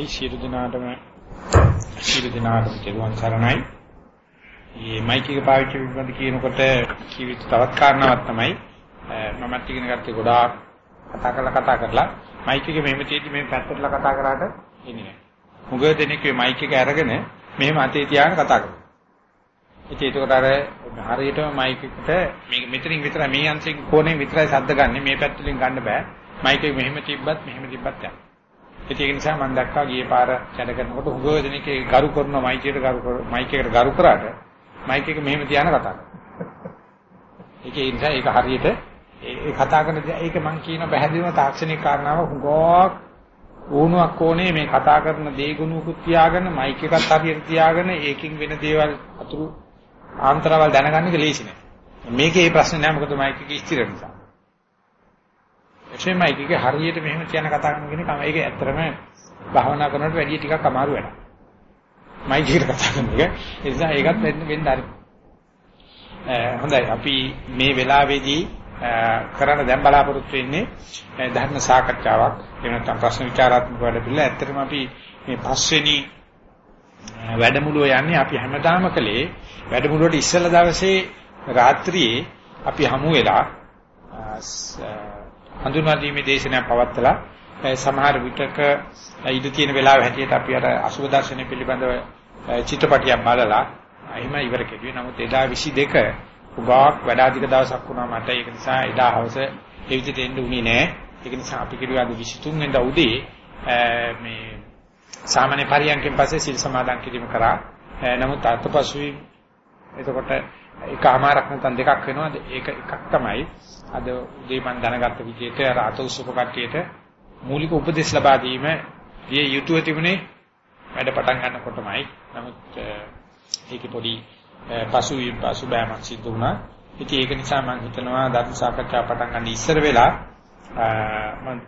ඒ සියලු දෙනාටම සියලු දෙනාටම කෙරුවන් සරණයි. මේ මයික් එක පාවිච්චි පිළිබඳ කියනකොට කිවිත් තවත් කාරණාවක් තමයි මමත් ඉගෙන ගත්තේ ගොඩාක් කතා කරලා කතා කරලා මයික් එක මෙහෙම තියෙද්දි මේ පැත්තටලා කතා කරාට එන්නේ නැහැ. මුගව දෙනෙක් මේ මයික් එක අරගෙන මෙහෙම අතේ තියාගෙන කතා කරනවා. ඉතින් ඒකට අර හරියටම මයික් එකට මේ මෙතනින් විතරයි මේ අංශයෙන් කෝණයෙන් විතරයි ශබ්ද ගන්න මේ පැත්තෙන් ගන්න බෑ. මයික් එක මෙහෙම තිබ්බත් මෙහෙම තිබ්බත් යනවා. ඒක නිසා මම දැක්කා ගියේ පාර වැඩ කරනකොට හුඟව දෙනෙක් ගරු කරන මයික් එකට ගරු කර මයික් එකට ගරු කරාට මයික් එක මෙහෙම තියාන කතා කරනවා. ඒකේ නිසා ඒක හරියට ඒ කතා කරන ඒක මම කියන පැහැදිලිම තාක්ෂණික කාරණාව හුඟක් වුණාක් ඕනේ මේ කතා කරන දේගුණුකුත් තියාගෙන මයික් එකත් හරියට තියාගෙන ඒකින් වෙන දේවල් අතුරු ආන්තරවල් දැනගන්න එක ලේසි නෑ. මේකේ මේ ප්‍රශ්නේ නෑ මොකද මයික් එක ස්ථිර නිසා. එසේ මයික් එක හරියට මෙහෙම කියන කතා කරන කෙනෙක් ඒක ඇත්තටම භාවනා කරනකොට වැඩි ටිකක් අමාරු වැඩක්. මයික් එකට කතා කරන එක. ඒ නිසා ඒකත් වෙන්න වෙන්න හරි. හොඳයි අපි මේ වෙලාවේදී කරන්න දැන් බලාපොරොත්තු වෙන්නේ ධර්ම සාකච්ඡාවක්. එහෙම නැත්නම් ප්‍රශ්න විචාරාත්මක වැඩ පිළිවෙල. ඇත්තටම අපි මේ පස්වෙනි වැඩමුළුව යන්නේ අපි හැමදාම කළේ වැඩමුළුවට ඉස්සෙල්ලා දවසේ රාත්‍රියේ අපි හමු වෙලා හඳුනා දීමේ දේශනාවක් පවත්වලා සමහර විටක ඉඳ තියෙන වෙලාව හැටියට අපි අර අසුබ දර්ශනය පිළිබඳව චිත්‍රපටියක් බලලා එහෙම ඉවර කෙරුවේ. නමුත් එදා 22 උගාක් වැඩ අධික දවසක් වුණා මට. ඒක නිසා එදා හවස ඒ විදිහට එන්න උනේ නෑ. ඒක නිසා අපි කිව්වා අද 23 වෙනිදා උදේ මේ සාමාන්‍ය පරියන්කෙන් පස්සේ සිල් සමාදන් කිරීම කරා. නමුත් අත්පසුයි එතකොට එකමාරක් නැත්නම් දෙකක් වෙනවා. ඒක එකක් තමයි අද උදේ මම දැනගත්ත විදිහට අර අත උසුප කට්ටියට මූලික උපදෙස් ලබා දීම විය යුතුව තිබුණේ වැඩ පටන් ගන්නකොටමයි. නමුත් ඒකේ පොඩි පසුවීම් පසුබෑමක් සිදු වුණා. ඉතින් ඒක නිසා මම හිතනවා ධර්ම සාකච්ඡා පටන් ගන්න ඉස්සර වෙලා මම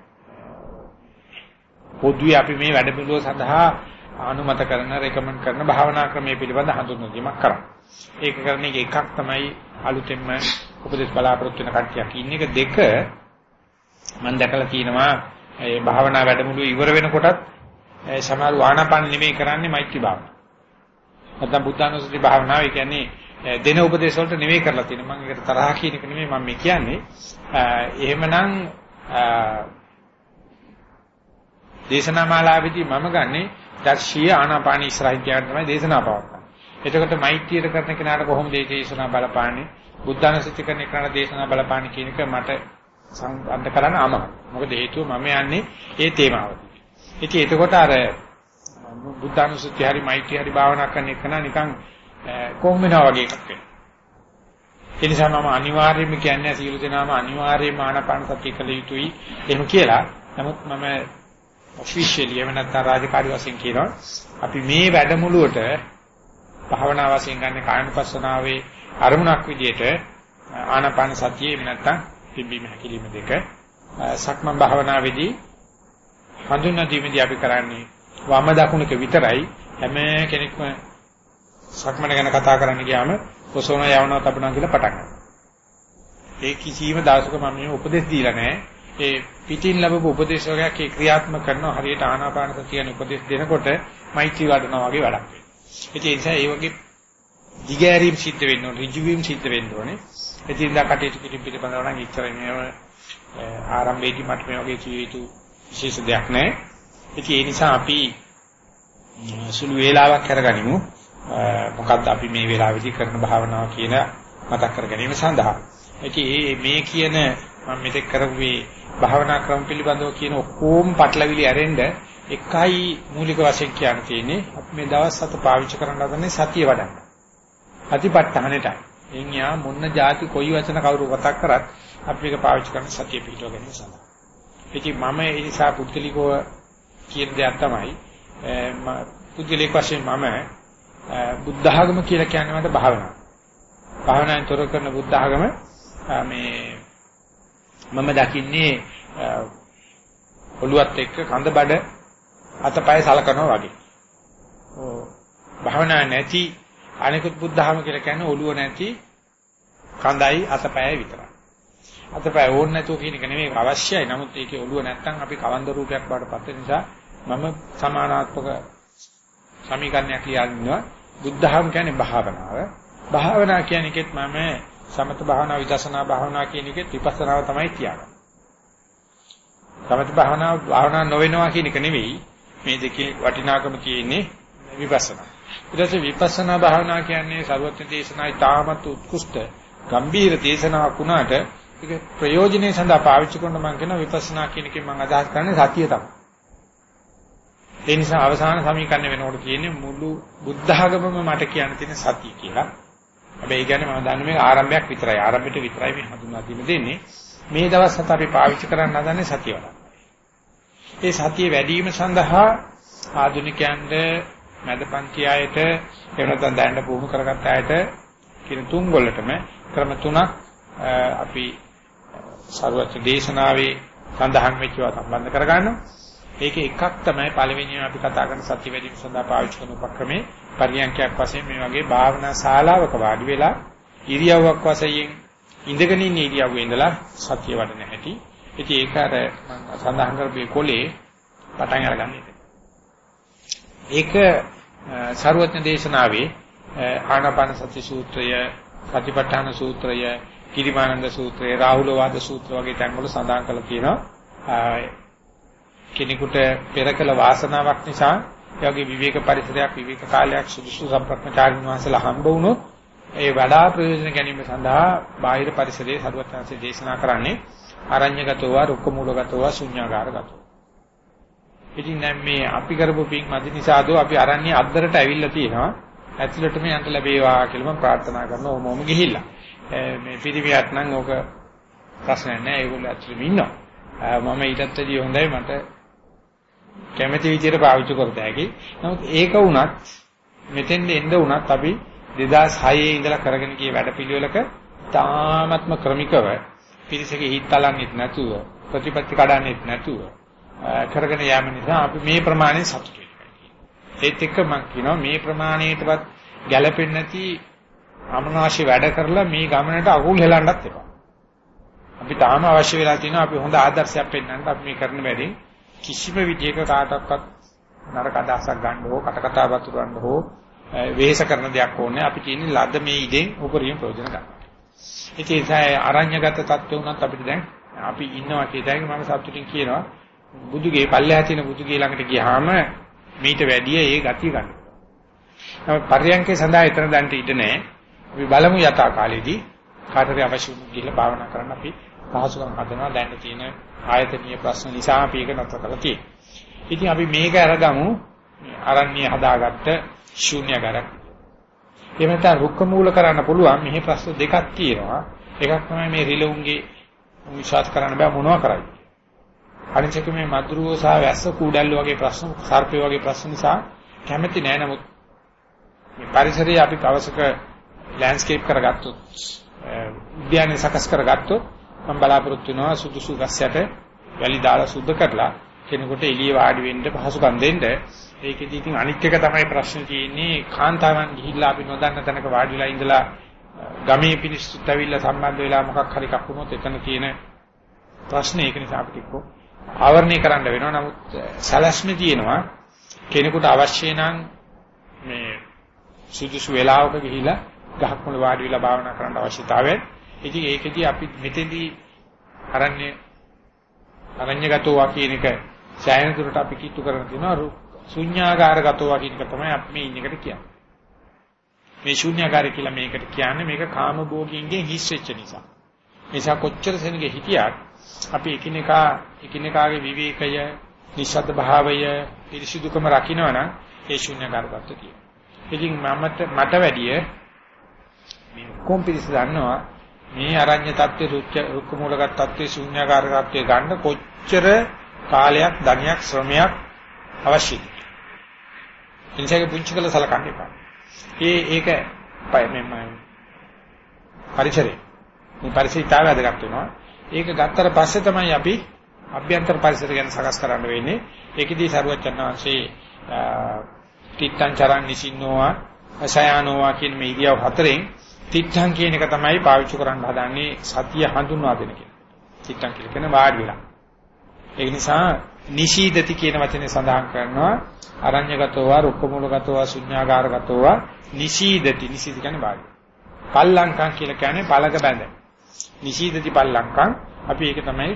පොදුවේ අපි මේ වැඩ පිළිවෙල සඳහා අනුමත කරන රෙකමන්ඩ් කරන භාවනා ක්‍රමයේ පිළිබඳ හඳුන්වීමක් කරා. ඒක කරන එක එකක් තමයි අලුතෙන්ම උපදේශ බලාපොරොත්තු වෙන කට්ටියක් ඉන්න එක දෙක මම දැකලා තියෙනවා ඒ භාවනා වැඩමුළු ඉවර වෙනකොටත් සමහර ආනාපාන නෙමෙයි කරන්නේ මෛත්‍රී භාවනාව. නැත්නම් බුද්ධානුස්සති භාවනාව ඒ කියන්නේ දෙන උපදේශ වලට නෙමෙයි කරලා තියෙන්නේ. මම ඒකට තරහ කියන එක නෙමෙයි මම කියන්නේ. එහෙමනම් දේශනා මාලාවේදී මම ගන්නේ දර්ශීය ආනාපාන ඉස්සරහින් කියන තමයි දේශනා පවත්වන්නේ. එතකොට මෛත්‍රියට කරන කෙනාට කොහොමද මේ දේශනා බලපාන්නේ? බුද්ධානුස්සති කරන කෙනාට දේශනා බලපාන්නේ කියන එක මට සම්බන්ධ කරන්න අමාරුයි. මොකද හේතුව මම යන්නේ ඒ තේමාවට. ඉතින් එතකොට අර බුද්ධානුස්සති හරි මෛත්‍රී හරි භාවනා කරන එක නිකන් කොම් වෙනවා වගේ එකක් වෙනවා. ඒ නිසා මම අනිවාර්යයෙන්ම කියන්නේ සියලු දෙනාම අනිවාර්යයෙන්ම ආනාපාන සතිය කළ යුතුයි එහෙම කියලා. නමුත් මම ඔෆිෂියලි එහෙම නැත්නම් රාජකාරී වශයෙන් කියනවා අපි මේ වැඩමුළුවට භාවනා වශයෙන් ගන්න කායනුපස්සනාවේ අරමුණක් විදිහට ආනාපාන සතිය එහෙම නැත්නම් පිම්බීම හැකිලිම දෙක සක්මන් භාවනාවේදී හඳුන්වා දීමේදී අපි කරන්නේ වම දකුණක විතරයි හැම කෙනෙක්ම සක්මන ගැන කතා කරන්න ගියාම කොසෝන යවනවා තබනවා කියලා පටන් ගන්නවා. ඒ කිසියම් දවසක මම මේ උපදෙස් දීලා නැහැ. ඒ පිටින් ලැබපු උපදේශ වර්ගයක් ඒ ක්‍රියාත්මක කරනවා හරියට ආනාපාන සතියන උපදෙස් දෙනකොට මෛත්‍රී වඩනවා වගේ වැඩක් වෙනවා. ඒ නිසා ඒ වගේ දිගෑරීම් සිද්ධ වෙන්න ඕනේ, ඍජුවීම් සිද්ධ වෙන්න ඕනේ. ඉතින් දා කටයුතු කිරීම පිළිබඳව නම් ඉච්චරයි මේව ආරම්භයේදී මට මේ වගේ කිය යුතු විශේෂ දෙයක් නැහැ. ඉතින් ඒ නිසා අපි සුළු වේලාවක් කරගනිමු. මොකද්ද අපි මේ වෙලාවේදී කරන භාවනාව කියන මතක් කර ගැනීම සඳහා. ඉතින් මේ කියන මම මෙතෙක් කරපු මේ භාවනා ක්‍රම පිළිබඳව කියන ඔක්කොම පටලවිලි ඇරෙන්න එකයි මූලික වශයෙන් කියන්න තියෙන්නේ අපි මේ දවස් හත පාවිච්චි කරන්න හදන්නේ සතිය වඩන්න. අතිපත්තහනටයි. එන් යා මොන්න જાති කොයි වචන කවුරු කතා කරත් අපි මේක පාවිච්චි කරන සතිය පිටව ගැනීම සඳහා. ඉතින් මම ඒ නිසා පුද්ගලිකව කියන දෙයක් තමයි පුද්ගලික වශයෙන් මම බුද්ධ ආගම කියලා කියන්නේ මට භාවනාව. භාවනාවෙන් තොර කරන බුද්ධ ආගම මේ මම දකින්නේ ඔළුවත් එක්ක කඳ බඩ අතපය සලකනවා වගේ. ඕ භාවනා නැති අනිකුත් බුද්ධහම කියලා කියන්නේ ඔළුව නැති කඳයි අතපයයි විතරයි. අතපය ඕන නැතුව කියන එක නෙමෙයි අවශ්‍යයි. නමුත් ඒකේ ඔළුව නැත්තම් අපි කවන්ද රූපයක් වඩපත් නිසා මම සමානාත්මක සමීකරණයක් ලියනවා බුද්ධහම කියන්නේ භාවනාව. භාවනා කියන එකෙත් මම සමත භාවනා විදර්ශනා භාවනා කියන එකෙත් විපස්සනාව තමයි කියන්නේ. සමත භාවනාව භාවනා නොවෙනවා කියන එක නෙවෙයි මේ දෙකේ වටිනාකම තියෙන්නේ විපස්සනා. ඊට පස්සේ විපස්සනා භාවනා කියන්නේ ਸਰවඥ දේශනායි තාමත් උත්කෘෂ්ඨ ගම්බීර දේශනාවක් වුණාට ඒක ප්‍රයෝජනෙයි සඳහා පාවිච්චි කරන මම කියන විපස්සනා කියන එකෙන් මම අදහස් කරන්නේ සතිය තමයි. ඒ නිසා අවසාන සමීකරණය වෙනකොට කියන්නේ මුළු බුද්ධ ආගමම මට කියන්න තියෙන සතිය කියලා. හැබැයි ඒ කියන්නේ මම දන්නේ මේක ආරම්භයක් විතරයි. ආරම්භෙට විතරයි මේ හඳුනා දීම දෙන්නේ. මේ දවස් හත අපි පාවිච්චි කරන්න හදන්නේ සතිය වල. ඒ සතිය වැඩි වීම සඳහා ආධුනිකයන්ට මැදපන්ති ආයත එහෙම නැත්නම් දැනට පුහුණු කරගත්ත ආයත කියන තුන් වලටම ක්‍රම තුනක් අපි සර්වච්ඡ දේශනාවේ සඳහන් වෙච්චවා සම්බන්ධ කරගන්නවා. ඒකේ එකක් තමයි පළවෙනිම අපි කතා කරන සත්‍ය වැඩිම සඳහා පාවිච්චි කරන උපක්‍රමේ පරියන්කයක් වශයෙන් මේ වගේ භාවනා ශාලාවක වාඩි වෙලා ඉරියව්වක් වශයෙන් ඉඳගෙන ඉන්න ඉරියව්වේ ඉඳලා සත්‍ය වඩන හැටි. ඉතින් ඒක අර මම සඳහන් කරපු කොලේ පටන් අරගන්න ඒක සරුවත්න දේශනාවේ ආනාපාන සති සූත්‍රය, සතිපට්ඨාන සූත්‍රය, කිරිමානන්ද සූත්‍රය, රාහුල වාද සූත්‍ර වගේ තැන්වල සඳහන් කරලා තියෙනවා. කෙනෙකුට පෙර කළ වාසනාවක් නිසා එයාගේ විවේක පරිසරයක් විවේක කාලයක් සුදුසු සම්ප්‍රඥාචාරින් වහන්සේලා හම්බ වුණොත් ඒ වඩා ප්‍රයෝජන ගැනීම සඳහා බාහිර පරිසරයේ සරුවත්‍යංශය දේශනා කරන්නේ අරඤ්‍යගතව රුක්කමූලගතව ශුන්‍යාගාරගතව. ඉතින් දැන් මේ අපි කරපු පින් මදි නිසාදෝ අපි අරඤ්‍ය අද්දරට ඇවිල්ලා තියෙනවා. ඇතුළටම යන්න ලැබේවා කියලා මම ප්‍රාර්ථනා කරනවා ඕමම ගිහිල්ලා. මේ පිරිමියට නම් ඕක ප්‍රශ්නයක් නෑ ඒගොල්ලෝ ඇතුළෙම ඉන්නවා. මම ඊටත් වැඩිය හොඳයි මට කැමැති විදියට පාවිච්චි කරත හැකි. නමුත් ඒක වුණත් මෙතෙන් එන්න වුණත් අපි 2006 ඉඳලා කරගෙන ගිය වැඩපිළිවෙලක තාමත්ම ක්‍රමිකව පිරිසගේ හිත් තලන්නෙත් නැතුව ප්‍රතිපත්ති කඩන්නෙත් නැතුව කරගෙන යාම නිසා අපි මේ ප්‍රමාණය සතුටු වෙනවා. ඒත් එක්ක මම කියනවා මේ ප්‍රමාණයටවත් ගැළපෙන්නේ නැති අමනාශි වැඩ කරලා මේ ගමනට අකුල් හෙලන්නත් එපා. අපි තාම අවශ්‍ය වෙලා තියෙනවා අපි හොඳ ආදර්ශයක් පෙන්වන්න අපි මේ කරන වැඩේ කිසිම විදියක කාටවත් නරක අදහසක් ගන්න හෝ කට කතා වතුරන්න හෝ වෙහෙස කරන දෙයක් ඕනේ අපි කියන්නේ ලද මේ ඉදෙන් උපරිම ප්‍රයෝජන ගන්න. ඉතින් ඒ අරඤ්‍යගත තත්ත්ව උනත් අපිට දැන් අපි ඉන්නවා කියතයි මම සතුටින් කියනවා බුදුගේ පල්ලෙහා තියෙන බුදුගේ ළඟට ගියාම මීට වැඩිය ඒ ගතිය ගන්න. නමුත් පර්යංකේ සඳහා ඊතර දැන්ට ඉඩ නැහැ. අපි බලමු යථා කාලෙදී කාටරි අවශ්‍ය වුණු ගිහිල්ලා භාවනා කරන්න අපි පහසුකම් හදනවා දැන් තියෙන ආයතනීය ප්‍රශ්න නිසා අපි ඒක නතර කරලා තියෙනවා. ඉතින් අපි මේක අරගමු අරණ්‍ය හදාගත්ත ශූන්‍යගරක්. එහෙම නැත්නම් රුක්ක මූල කරන්න පුළුවන් මෙහි ප්‍රශ්න දෙකක් තියෙනවා. එකක් තමයි මේ රිලවුන්ගේ විශ්වාස කරන්න බෑ මොනවා කරයි. අනිත් එක මේ මදුරුවෝ සහ වැස්ස කූඩල්ල වගේ ප්‍රශ්න, සර්පය වගේ ප්‍රශ්න නිසා කැමැති නෑ නමුත් මේ පරිසරය අපි කවසක ලෑන්ඩ්ස්කේප් කරගත්තොත් උද්‍යානය සකස් කරගත්තොත් මම බලාපොරොත්තු වෙනවා සුදුසු ගස්යට වැලි දාලා සුද්ධ කරලා කෙනෙකුට එළිය වාඩි වෙන්න පහසුකම් දෙන්න. ඒකෙදි ඉතින් අනිත් එක තමයි ප්‍රශ්නේ තියෙන්නේ. කාන්තාවන් ගිහිල්ලා අපි නොදන්න තැනක වාඩි වෙලා ඉඳලා ගමේ පිනිස්සුත් ඇවිල්ලා සම්බන්ධ වෙලා මොකක් හරි එකක් වුණොත් එතන තියෙන ප්‍රශ්නේ. ඒක නිසා අපිට එක්ක ආවරණය කරන්න වෙනවා. නමුත් සැලැස්මේ තියෙනවා කෙනෙකුට අවශ්‍ය නම් මේ සුදුසු වෙලාවක ගිහිලා ගහක් මුල වාඩි වෙලා භාවනා කරන්න අවශ්‍යතාවය. ඉතින් ඒකෙදී අපි මෙතෙන්දී අරණ්‍ය අරණ්‍යගතෝ කියන එක ඡායන දුරට අපි කිට්ටු කරන තියෙනවා ශුන්‍යාකාරගතව කියන එක තමයි අපි මේ ඉන්නකට කියන්නේ. මේ ශුන්‍යාකාරය කියලා මේකට කියන්නේ මේක කාමභෝගින්ගෙන් හිස් වෙච්ච නිසා. නිසා කොච්චර සෙනගේ හිටියත් අපි එකිනෙකා එකිනෙකාගේ විවේකය, නිස්සද්ද භාවය, පිරිසිදුකම රකින්නවනම් ඒ ශුන්‍යාකාරගතව කියන. ඉතින් මමට මට වැඩිය මේ කොම් පිරිස දන්නවා මේ අරඤ්‍ය தත්ත්වේ රුක්ක රුක්ක මූලගත தත්ත්වේ ශුන්‍යාකාරකත්වයේ ගන්න කොච්චර කාලයක් ධනයක් ශ්‍රමයක් අවශ්‍යද එනිසා පුංචි කළ සලකන්න එපා. ඒ ඒක මේ පරිසරේ මේ පරිසරය තාම වැදගත් වෙනවා. ඒක ගත්තට පස්සේ තමයි අපි අභ්‍යන්තර පරිසර ගැන සකස් කරන්න වෙන්නේ. ඒකෙදී සරුවචන් වහන්සේ තිත්තං චරන් නිසින්නෝවා අසයනෝවා කියන මේ ඉරියව් හතරෙන් තිත්තං කියන එක තමයි පාවිච්චි කරන්න හදන්නේ සතිය හඳුන්වා දෙන කෙනා. තිත්තං කියලා කියන වාඩි වෙලා. ඒ නිසා නිශීදති කියන වචනේ සඳහන් කරනවා අරඤ්‍යගතෝවා රුක්කමූලගතෝවා ශුඤ්ඤාගාරගතෝවා නිශීදති නිශීද කියන්නේ බාහිර. පල්ලංකම් කියලා කියන්නේ පළක බැඳ. නිශීදති පල්ලංකම් අපි ඒක තමයි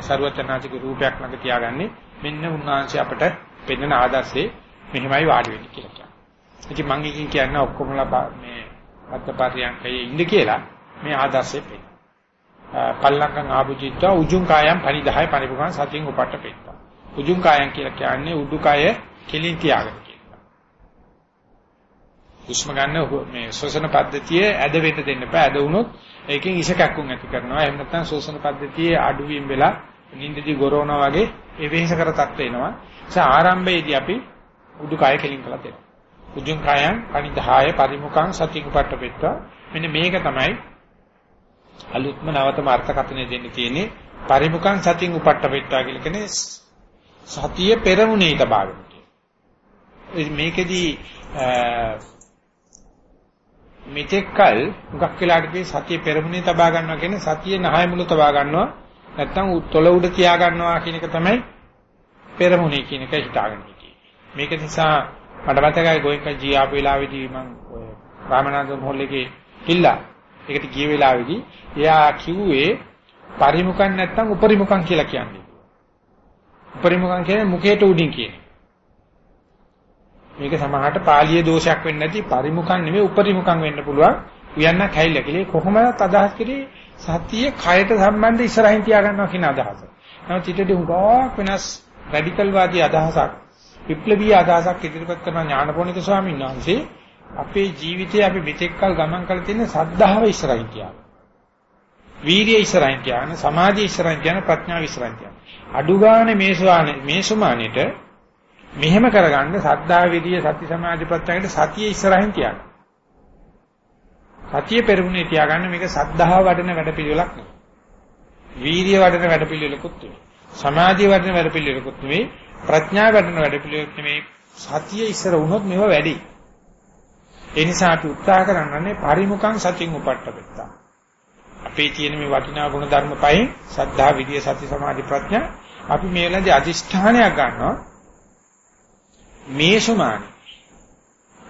ਸਰුවචනාතික රූපයක් ළඟ තියාගන්නේ මෙන්න උන්වහන්සේ අපට පෙන්වන ආදර්ශේ මෙහෙමයි වාඩි වෙන්නේ කියලා කියනවා. ඉතින් මම එකකින් කියන්නේ ඔක්කොමලා මේ අත්පරියංකයේ ඉන්න කියලා මේ ආදර්ශේ පෙන්නන. පල්ලංකම් ආභුජිත්වා උජුං කායම් පරිදහය පරිපුකන් සතියෙන් උපට්ඨ පෙත්තා. උජුං කායම් කියලා කියන්නේ උඩුකය කෙලින් තියාගෙන කියලා. හුස්ම ගන්න මේ ශ්වසන පද්ධතිය ඇද වෙන්න දෙන්න එපා. ඇද වුණොත් ඒකෙන් ඉෂ කැක්කුම් ඇති කරනවා. එහෙම නැත්නම් ශ්වසන පද්ධතියේ අඩුවීම් වෙලා නිින්දදී ගොරවනවා වගේ ඒ වෙහෙස කර තත්ත්ව එනවා. ඒ ආරම්භයේදී අපි උඩුකය කෙලින් කළා දෙනවා. උජුං කායම් පරිදහය පරිමුඛං සතියෙන් උපට්ඨ පෙත්තා. මෙන්න මේක තමයි අලුත්ම නවතම අර්ථකථනය දෙන්න තියෙන්නේ පරිමුඛං සතින් උපට්ඨ වෙත්තා කියලා කියන්නේ සතිය පෙරමුණේ තබාගෙන මේකෙදී මෙතෙක්කල් මුගක් වෙලාටදී සතිය පෙරමුණේ තබා ගන්නවා කියන්නේ සතිය නහය මුල තබා ගන්නවා නැත්නම් තොල උඩ තියා ගන්නවා කියන එක තමයි පෙරමුණේ කියන එක හිතාගෙන හිටියේ. මේක නිසා මට මතකයි ගෝයක ජී ආපු වෙලාවේදී මම රාමනාථ මොහොල්ලේගේ කිල්ලා ඒකට ගිය වෙලාවේදී එයා කිව්වේ පරිමුඛන් නැත්තම් උපරිමුඛන් කියලා කියන්නේ. උපරිමුඛන් කියන්නේ මුඛයට උඩින් කියන්නේ. මේක සමහරට පාළියේ දෝෂයක් වෙන්නේ නැති පරිමුඛන් නෙමෙයි උපරිමුඛන් වෙන්න පුළුවන්. උයන්නක් හැයිලා කියලා කොහොමවත් අදහස් කරේ සතිය කයට සම්බන්ධ ඉස්සරහින් තියාගන්නවා කියන අදහස. නමුත් ඊටදී හුඟක් වෙනස් රැඩිකල් වාදී අදහසක් විප්ලවීය අදහසක් ඉදිරිපත් කරන ඥානපෝනික ස්වාමීන් වහන්සේ අපේ ජීවිතේ අපි මෙතෙක්කල් ගමන් කරලා තියෙන සද්ධාව ඉස්සරහින් තියාගන්න. වීර්යය ඉස්සරහින් තියාගන්න, සමාධිය ඉස්සරහින් තියාගන්න, ප්‍රඥාව ඉස්සරහින් තියාගන්න. අඩු ගානේ මේ සුවානේ මේ සුමානෙට මෙහෙම කරගන්න සද්ධා විදිය සති සමාධි ප්‍රත්‍යයට සතිය ඉස්සරහින් තියාගන්න. සතිය පෙරමුණේ තියාගන්න මේක සද්ධාව වඩන වැඩපිළිවෙලක් නෙවෙයි. වීර්ය වඩන වැඩපිළිවෙලකුත් නෙවෙයි. සමාධිය වඩන වැඩපිළිවෙලකුත් නෙවෙයි. ප්‍රඥාව වඩන වැඩපිළිවෙලකුත් නෙවෙයි. සතිය ඉස්සර වුණොත් මේව වැඩි. ඒ නිසා අපි උත්සාහ කරන්නේ පරිමුඛං සතින් උපට්ඨපෙත්තා. අපේ තියෙන මේ වටිනා ගුණ ධර්ම පහෙන් සද්ධා විදිය සති සමාධි ප්‍රඥා අපි මේ වෙලාවේදී අදිෂ්ඨානයක් ගන්නවා මේ සමාන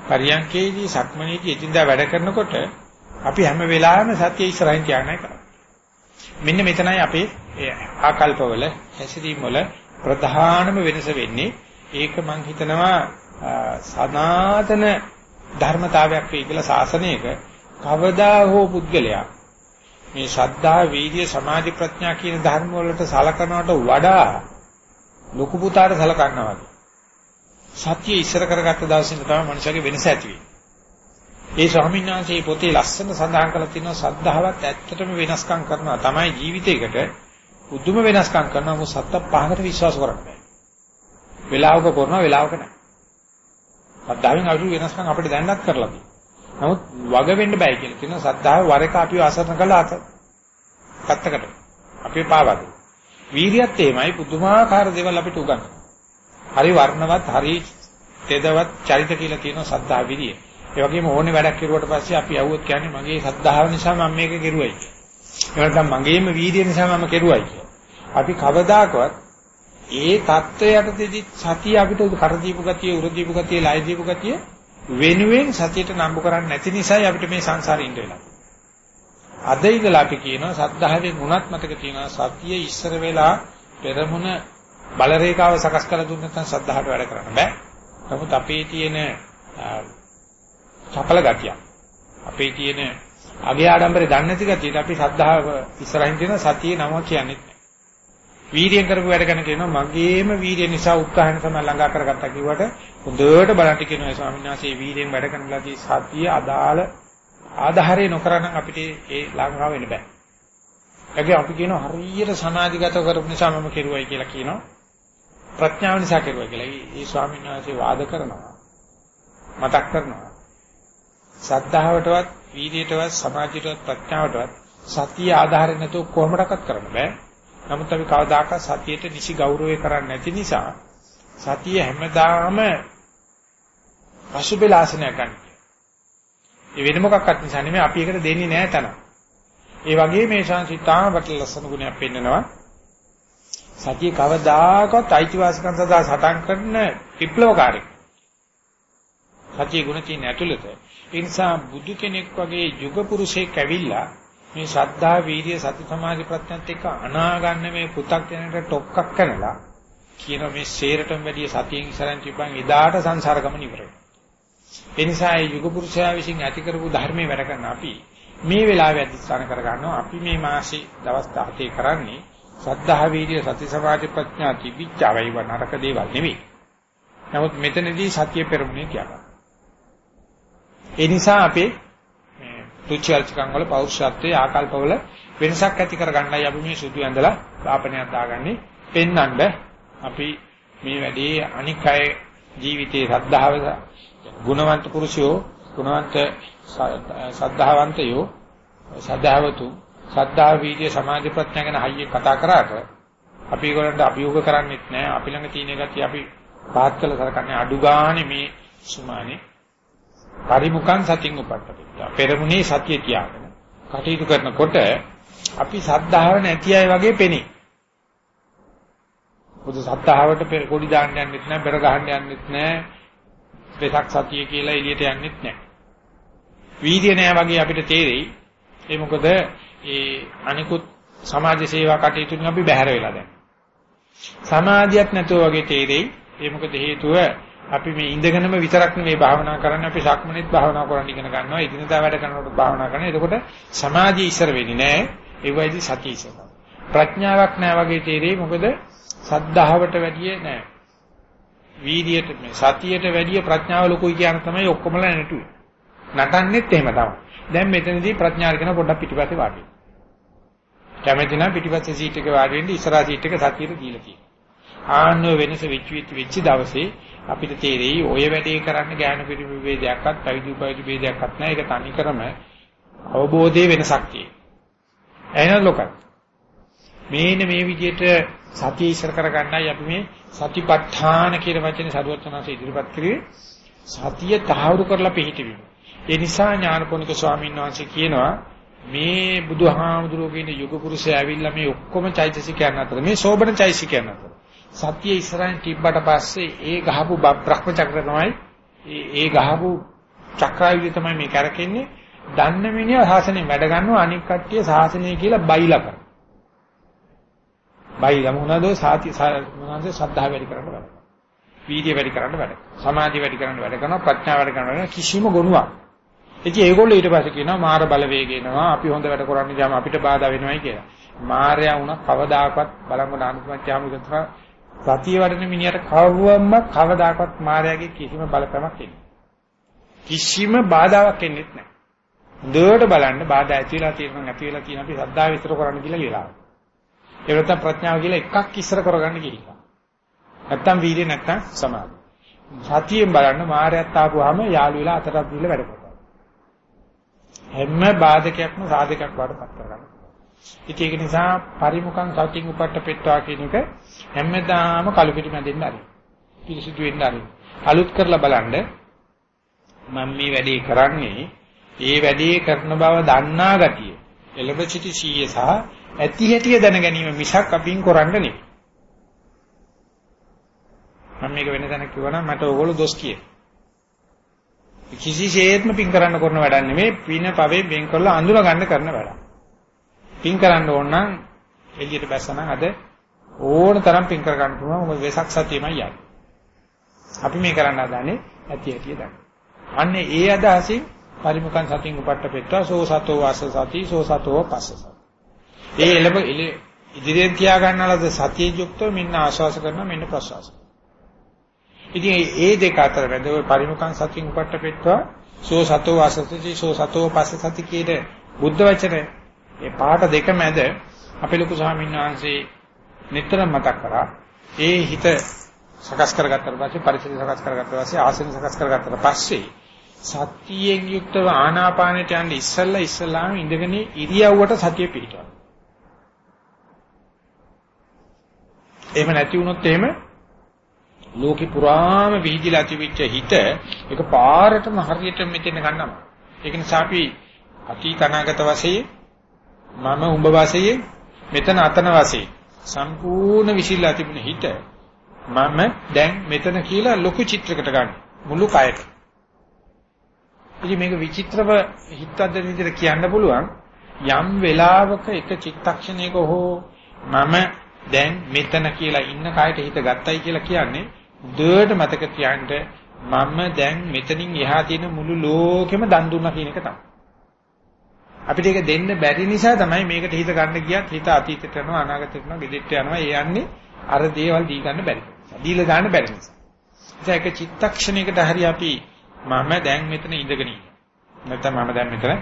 පරියන්කේදී සක්මනේදී එදින්දා වැඩ කරනකොට අපි හැම වෙලාවෙම සතිය ඉස්සරහින් තියාගෙන කරන්නේ. මෙන්න මෙතනයි අපේ ආකල්පවල හැසිරීම වල ප්‍රධානම වෙනස වෙන්නේ. ඒක මම හිතනවා සනාතන ධර්මතාවයක් වෙයි කියලා ශාසනයක කවදා හෝ පුද්ගලයා මේ ශ්‍රද්ධා, වීර්ය, සමාධි, ප්‍රඥා කියන ධර්ම වලට සලකනවට වඩා ලොකු පුතාට සලකනවා වගේ. සත්‍ය ඉස්සර කරගත්ත දවසින් තමයි මනුෂයාගේ වෙනස ඇති වෙන්නේ. ඒ ස්වාමීන් වහන්සේ පොතේ ලස්සන සඳහන් කරලා තියෙනවා සද්ධාවත් ඇත්තටම වෙනස්කම් කරනවා. තමයි ජීවිතයකට උතුම් වෙනස්කම් කරනවා මොකද සත්‍ය පහකට විශ්වාස කරන්නේ. වෙලාවක කරනවා වෙලාවක නැහැ. සද්ධාවෙන් අඩු වෙනස්කම් අපිට දැනනත් කරලා තියෙනවා. නමුත් වග වෙන්න බෑ කියලා කියනවා සද්ධාව වර එක අපිව අසරණ කළා අත. පැත්තකට. අපේ පාවද. වීරියත් එහෙමයි පුදුමාකාර දේවල් අපිට උගන්වනවා. හරි වර්ණවත් හරි තෙදවත් චරිත කියලා කියනවා සද්ධා විරිය. ඒ වගේම ඕනේ වැඩක් කරුවට පස්සේ අපි යවුවොත් කියන්නේ මගේ සද්ධාව නිසා මම මේක කෙරුවයි. ඒ නැත්නම් මගේම වීර්යය නිසා මම කෙරුවයි කියලා. අපි කවදාකවත් ඒ தත්වයටදී සතිය අපිට කර දීපු ගතිය, උර දීපු ගතිය, ලය දීපු ගතිය වෙනුවෙන් සතියට නම්බු කරන්නේ නැති නිසායි අපිට මේ සංසාරේ ඉන්න වෙලා. අද ඉඳලා අපි කියනවා සද්ධාවෙන් උනත් මතක තියෙනවා සතිය ඉස්සර වෙලා පෙරමුණ බල රේඛාව සකස් කරලා දුන්න නැත්නම් සද්ධාහට වැඩ කරන්න බෑ. නමුත් අපේ තියෙන චපල ගතිය අපේ තියෙන අගේ ආඩම්බරේ දන්නේ නැති ගතියට අපි සද්ධාව ඉස්සරහින් තියෙන සතියේ නම කියන්නේ වීර්යයෙන් කරපු වැඩ ගැන කියනවා මගේම වීර්ය නිසා උත්සාහන තමයි ළඟා කරගත්තා කිව්වට හොඳට බලන්න කියනවා ස්වාමීන් වහන්සේ වීර්යයෙන් වැඩ කරනලාදී සතිය අදාළ ආධාරය නොකරනම් අපිට ඒ ළඟා වෙන්න බෑ. ඒකේ අපි කියනවා හරියට සමාධිගත කරපු නිසා මම කෙරුවයි කියලා කියනවා. ප්‍රඥාව නිසා කෙරුවා කියලා. ඒ ස්වාමීන් වහන්සේ වාද කරනවා. මතක් කරනවා. සද්ධාවටවත්, වීර්යයටවත්, සමාධියටවත්, ප්‍රඥාවටවත් සතිය ආධාරය නැතුව කොහොමඩක්වත් කරන්න බෑ. නමුත් අපි කවදාකවත් සතියට නිසි ගෞරවය කරන්නේ නැති නිසා සතිය හැමදාම පසුබිලාසනය ගන්න. ඒ වෙන මොකක්වත් නිසා නෙමෙයි අපි ඒකට දෙන්නේ නැහැ තන. ඒ වගේ මේ සංසිතාම වට ලස්සන ගුණයක් පෙන්නනවා. සතිය කවදාකවත් අයිතිවාසිකම් සඳහා සටන් කරන විප්ලවකාරී. සතිය ගුණ තියෙන ඇතුළත. ඒ නිසා බුදු කෙනෙක් වගේ යුග පුරුෂයෙක් ඇවිල්ලා මේ ශ්‍රද්ධා, වීර්ය, සති, සමාධි, ප්‍රඥාත් එක්ක අනාගන්න මේ පු탁 දැනට ටොක්ක්ක් කරනලා කියන මේ සේරටම වැඩි සතියෙන් ඉස්සරන් තිබ්බන් එදාට සංසාර ගමන ඉවරයි. ඒ නිසා මේ යුග පුරුෂයා විසින් ඇති කරපු ධර්මයේ වැඩ කරන අපි මේ වෙලාවේ අධිස්ථාන කරගන්නවා අපි මේ මාසේ දවස් 17 කරන්නේ සද්ධා වීර්ය සති සමාධි ප්‍රඥා තිබිච්චවයි වනරක දේවල් නෙවෙයි. නමුත් මෙතනදී සතිය පෙරමුණේ කියනවා. ඒ නිසා අපේ මේ තුච්චර්චකම් වල පෞරුෂත්වයේ ආකල්පවල වෙනසක් ඇති කරගන්නයි අපි මේ සුදු ඇඳලා දාපනයක් දාගන්නේ. පෙන්වන්න අපි මේ වැඩේ අනික් අය ජීවිතයේ ශ්‍රද්ධාව ගුණවන්ත පුරුෂයෝ ගුණවන්ත සද්ධාවන්තයෝ සද්ධාවතු සද්ධා වීර්ය සමාධි ප්‍රඥා ගැන හයිය කතා කරාට අපි ඒගොල්ලන්ට අභියෝග කරන්නේත් නැහැ අපි ළඟ තියෙන ගැතිය අපි පාත් කළ කරකන්නේ අඩු ගානේ මේ සුමානේ. පරිමුඛං සතින් උපට්ඨපිට පෙරමුණේ සතිය තියාගෙන කටයුතු කරනකොට අපි සද්ධාව නැති අය වගේ පෙනේ බුදු සද්ධාවට පෙර කොඩි දාන්න යන්නෙත් නැහැ පෙර ගහන්න යන්නෙත් නැහැ වෙසක් සතිය කියලා එළියට යන්නෙත් නැහැ වීර්ය නැහැ වගේ අපිට තේරෙයි ඒ මොකද ඒ අනිකුත් සමාජ සේවා කටයුතුන් අපි බැහැර වෙලා දැන්. සමාධියක් නැතුව වගේ තේරෙයි. ඒ මොකද හේතුව අපි මේ ඉඳගෙනම විතරක් නෙවෙයි භාවනා කරන්නේ අපි ශක්මනෙත් භාවනා කරන්න ඉගෙන ගන්නවා. එදිනදා වැඩ කරනකොට භාවනා කරනවා. එතකොට සමාධිය ඉස්සර වෙන්නේ නැහැ. ඒ වයිදි සතිය ඉස්සර. ප්‍රඥාවක් නැහැ වගේ තේරෙයි. මොකද සද්ධාවට වැඩිය නැහැ. වීර්යයට මේ සතියට වැඩිය ප්‍රඥාව ලොකුයි කියන තමයි ඔක්කොමලා නටුවේ. නටන්නෙත් එහෙම තමයි. දැන් මෙතනදී ප්‍රඥාව කියන පොඩ්ඩක් පිටිපස්සේ වාඩි කැමති නම් පිටිපස්සේ සීට් එක වාඩි වෙන්න ඉස්සරහා සීට් එක සතියේ දීලා තියෙනවා. ආන්න වෙනස වෙච්ච වෙච්ච දවසේ අපිට තේරෙයි ඔය වැඩේ කරන්න ඥාන පිරිමි වේදයක්වත් පැවිදි උපවිදි වේදයක්වත් නැහැ. ඒක තනි කරම අවබෝධයේ වෙනසක් තියෙනවා. එහෙනම් ලොකයි. මේන මේ විදිහට සතිය ඉස්සර කරගන්නයි අපි මේ සතිපට්ඨාන කියන වචනේ සරුවචනාංශ ඉදිරිපත් කරුවේ සතිය තහවුරු කරලා පිළිහිටවීම. ඒ නිසා ඥානපෝනික ස්වාමීන් වහන්සේ කියනවා මේ බුදුහාමුදුරුවෝ කියන යුග පුරුෂය ඇවිල්ලා මේ ඔක්කොම චෛතසිකයන් අතර මේ සෝබන චෛතසිකයන් අතර සත්‍ය ඉස්සරහින් තිබ්බට පස්සේ ඒ ගහපු බ්‍රහ්ම චක්‍ර තමයි ඒ ගහපු චක්‍රායුධය තමයි මේ කරකෙන්නේ. දන්න මිනිහා සාසනේ වැඩ ගන්නවා. අනික් කට්ටිය සාසනේ කියලා බයිලා කරනවා. බයිලා මොනවාද? සාති මොනවාද? ශ්‍රද්ධාව වැඩි කරන්න වැඩ. වීර්ය වැඩි කරන්න වැඩ. සමාධි වැඩි කරන්න වැඩ කරනවා. ප්‍රඥාව වැඩි කරන්න කිසිම ගුණයක්. ඉතින් ඒගොල්ලෝ ඊට පස්සේ කියනවා මාර බලවේග එනවා අපි හොඳ වැඩ කරන්නේ ජාම අපිට බාධා වෙනවයි කියලා. මාරයා වුණා කවදාකවත් බලංගොඩ අනුමච්චාම විතර සතිය වඩන මිනිහට කවවම කවදාකවත් මාරයාගේ කිසිම බලපෑමක් එන්නේ කිසිම බාධාවක් එන්නේ නැහැ. හොඳට බලන්න බාධා ඇති වෙලා තියෙනවා නැති වෙලා තියෙන අපි සද්ධා විතර කරන්න කියලා වෙලාව. ඒ නැත්තම් ප්‍රඥාව කියලා එකක් ඉස්සර කරගන්න කියලා. නැත්තම් වීර්ය නැත්තම් සමාධි. සතියෙන් බලන්න මායයත් ආපුවාම යාළු වෙලා අතටත් දීලා වැඩ කරනවා. හැම බාධකයක්ම සාධකයක් වඩපත් කරගන්න. ඉතින් ඒක නිසා පරිමුඛං සතින් උපට්ඨපෙත්වා කියන එක හැමදාම කළු පිටි මැදෙන්න ආරි. පිරිසිදු වෙන්න ආරි. අලුත් කරලා බලන්න මම මේ වැඩේ කරන්නේ ඒ වැඩේ කරන බව දන්නා ගතිය. එළඹ සිටි සීය සහ ඇති හැටිය දැන ගැනීම මිසක් අපින් කරන්න නෙවෙයි. මම මේක වෙන තැනක කිව්වනම් මට ඕගොල්ලෝ දොස් කියයි. කිසිසේත්ම පින් කරන්න කරන වැඩක් නෙමෙයි පින පවේ බෙන් කරලා අඳුර ගන්න කරන වැඩක්. පින් කරන්න ඕන නම් එළියට බැස්සනම් අද ඕන තරම් පින් කර ගන්න පුළුවන් මොකද වෙසක් සතියමයි යන්නේ. අපි මේ කරන්න හදන්නේ ඇති ඇති දැන්. අන්නේ ඒ අදහසින් පරිමුඛං සතින් උපට්ඨපෙත්වා සෝ සතෝ වාස සති සෝ සතෝ පස්ස සති. ඒ එළඹ ඉදිරියෙන් තියා ගන්නලද සතිය යුක්තව මෙන්න ආශාස කරනවා මෙන්න ප්‍රසවාස. ඉතින් ඒ දෙක අතර වැද ඔය පරිමුඛං සතින් උපට්ඨපෙත්වා සෝ සතෝ වාසසති සෝ සතෝ පස්සති කියන බුද්ධ වචනේ මේ පාට දෙක මැද අපේ ලොකු ස්වාමීන් වහන්සේ නිතර මතක් කරා ඒ හිත සකස් කරගත්තාට පස්සේ පරිසර සකස් කරගත්තාට පස්සේ ආසන සකස් කරගත්තාට පස්සේ සතියෙන් යුක්තව ආනාපානයට යන්න ඉස්සල්ලා ඉස්සලාම ඉඳගෙන ඉරියව්වට සතිය පිටවනවා. එහෙම නැති වුණොත් එහෙම ලෝකෙ පුරාම විහිදිලා තිබිච්ච හිත ඒක පාරටම හරියට මෙතෙන් ගන්නවා. ඒක නිසා අපි අතීත අනාගත වශයෙන් මම උඹ වශයෙන් මෙතන අතන වශයෙන් සම්පූර්ණ විසිරලා තිබුණ හිත මම දැන් මෙතන කියලා ලොකු චිත්‍රයකට ගන්න මුළු කයට. ඉතින් මේක විචිත්‍රව හිතද්ද විදිහට කියන්න පුළුවන් යම් වෙලාවක එක චිත්තක්ෂණයක හෝ මම දැන් මෙතන කියලා ඉන්න කයට හිත ගත්තයි කියලා කියන්නේ දෙයට මතක තියාගන්න මම දැන් මෙතනින් එහා තියෙන මුළු ලෝකෙම දන් දුන්නා කියන එක තමයි. අපිට ඒක දෙන්න බැරි නිසා තමයි මේකට හිත ගන්න ගියත් හිත අතීතයට යනවා අනාගතයට යනවා ගෙදෙට්ට යනවා ඒ යන්නේ අර දේවල් දී ගන්න බැරි. දීලා ගන්න බැරි නිසා. ඒ එක චිත්තක්ෂණයකට හරි අපි මම දැන් මෙතන ඉඳගෙන ඉන්නවා. නැත්නම් මම දැන් මෙතන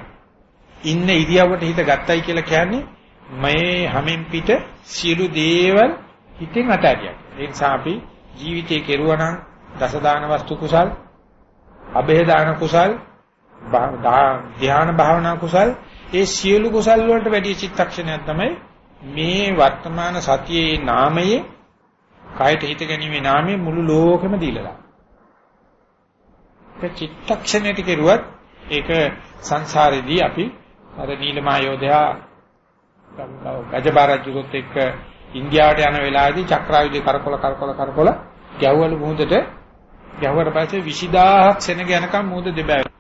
ඉන්න ඉරියව්වට හිත ගත්තයි කියලා කියන්නේ මේ හැමින් පිට සියලු දේවල් හිතෙන් අතහැරියා. ඒ නිසා අපි ජීවිතේ කෙරුවා නම් දස දාන වස්තු කුසල්, අබේ දාන කුසල්, ධ්‍යාන භාවනා කුසල්, ඒ සියලු කුසල් වලට වැඩි චිත්තක්ෂණයක් තමයි මේ වර්තමාන සතියේ නාමයේ කායට හිත ගැනීමේ නාමයේ මුළු ලෝකෙම දීලා. ඒ චිත්තක්ෂණයට කෙරුවත් ඒක සංසාරේදී අපි අර නීලමා යෝධයා ගජබාරජුරුත් එක්ක ඉන්දියාවට යන වෙලාවේදී චක්‍රායුධේ කරකොල කරකොල කරකොල ගැව්වලු මුහුදට ගැහුවට පස්සේ 20000ක් සෙනග යනකම් මූද දෙබෑ.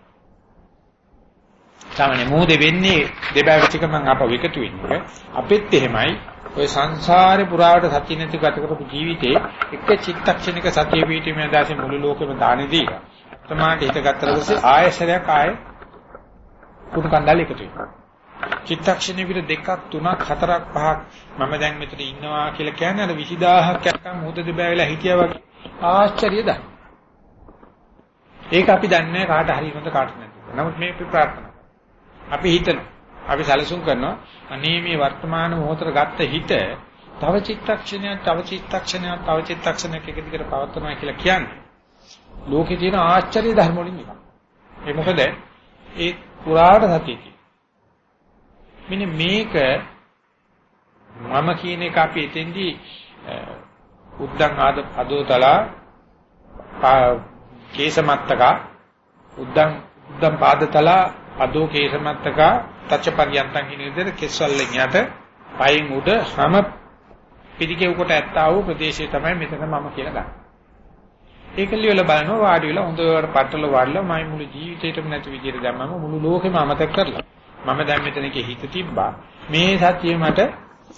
සාමාන්‍ය මූද වෙන්නේ දෙබෑ විචක මම අපව එකතු වෙන්නේ. අපෙත් එහෙමයි. ඔය සංසාරේ පුරාවට සත්‍ය නැති ගත කරපු ජීවිතේ එක චිත්තක්ෂණික සතිය පිටීමේ දාසේ මුළු ලෝකෙම දානෙ දීලා. තමාට හිත ගත්තට පස්සේ ආයශරයක් ආයේ කුණු කන්දල් එකතු වෙනවා. චිත්තක්ෂණේ විතර දෙකක් තුනක් හතරක් පහක් මම දැන් මෙතන ඉන්නවා කියලා කියන්නේ අර 20000ක් යනකම් මූද දෙබෑ වෙලා හිටියා වගේ ආශ්චර්යද. ඒක අපි දන්නේ කාට හරි හොඳ කාට නැති. නමුත් මේ අපි ප්‍රාර්ථනා. අපි හිතන අපි සැලසුම් කරනවා අනේ මේ වර්තමාන මොහොතට ගත්ත හිත තව චිත්තක්ෂණයක් තව චිත්තක්ෂණයක් තව චිත්තක්ෂණයක් එක දිගට පවත්වනවා කියලා කියන්නේ. ලෝකේ තියෙන ආශ්චර්ය ධර්ම වලින් එකක්. ඒ මොකද ඒ පුරාට සතියකි. මෙන්න මේක මම කියන එක අපි එතෙන්දී උද්දං ආද අදෝතලා කේසමත්තක උද්දම් උද්දම් පාදතල අදෝ කේසමත්තක තච්චපරියන්තන් කියන විදිහට කෙස්වලින් යට පයින් උඩ හැම පිටිකෙව් කොට ඇත්තා වූ ප්‍රදේශය තමයි මෙතන මම කියලා ගන්න. ඒක ලියවල බලනවා වාඩි වෙලා හොඳට පట్టල වාඩිලා මම මුළු ජීවිතේටම නැති විදිහට දැම්මම මුළු ලෝකෙම අමතක කරලා මම දැන් මෙතනක හිත තිබ්බා මේ සත්‍යය මට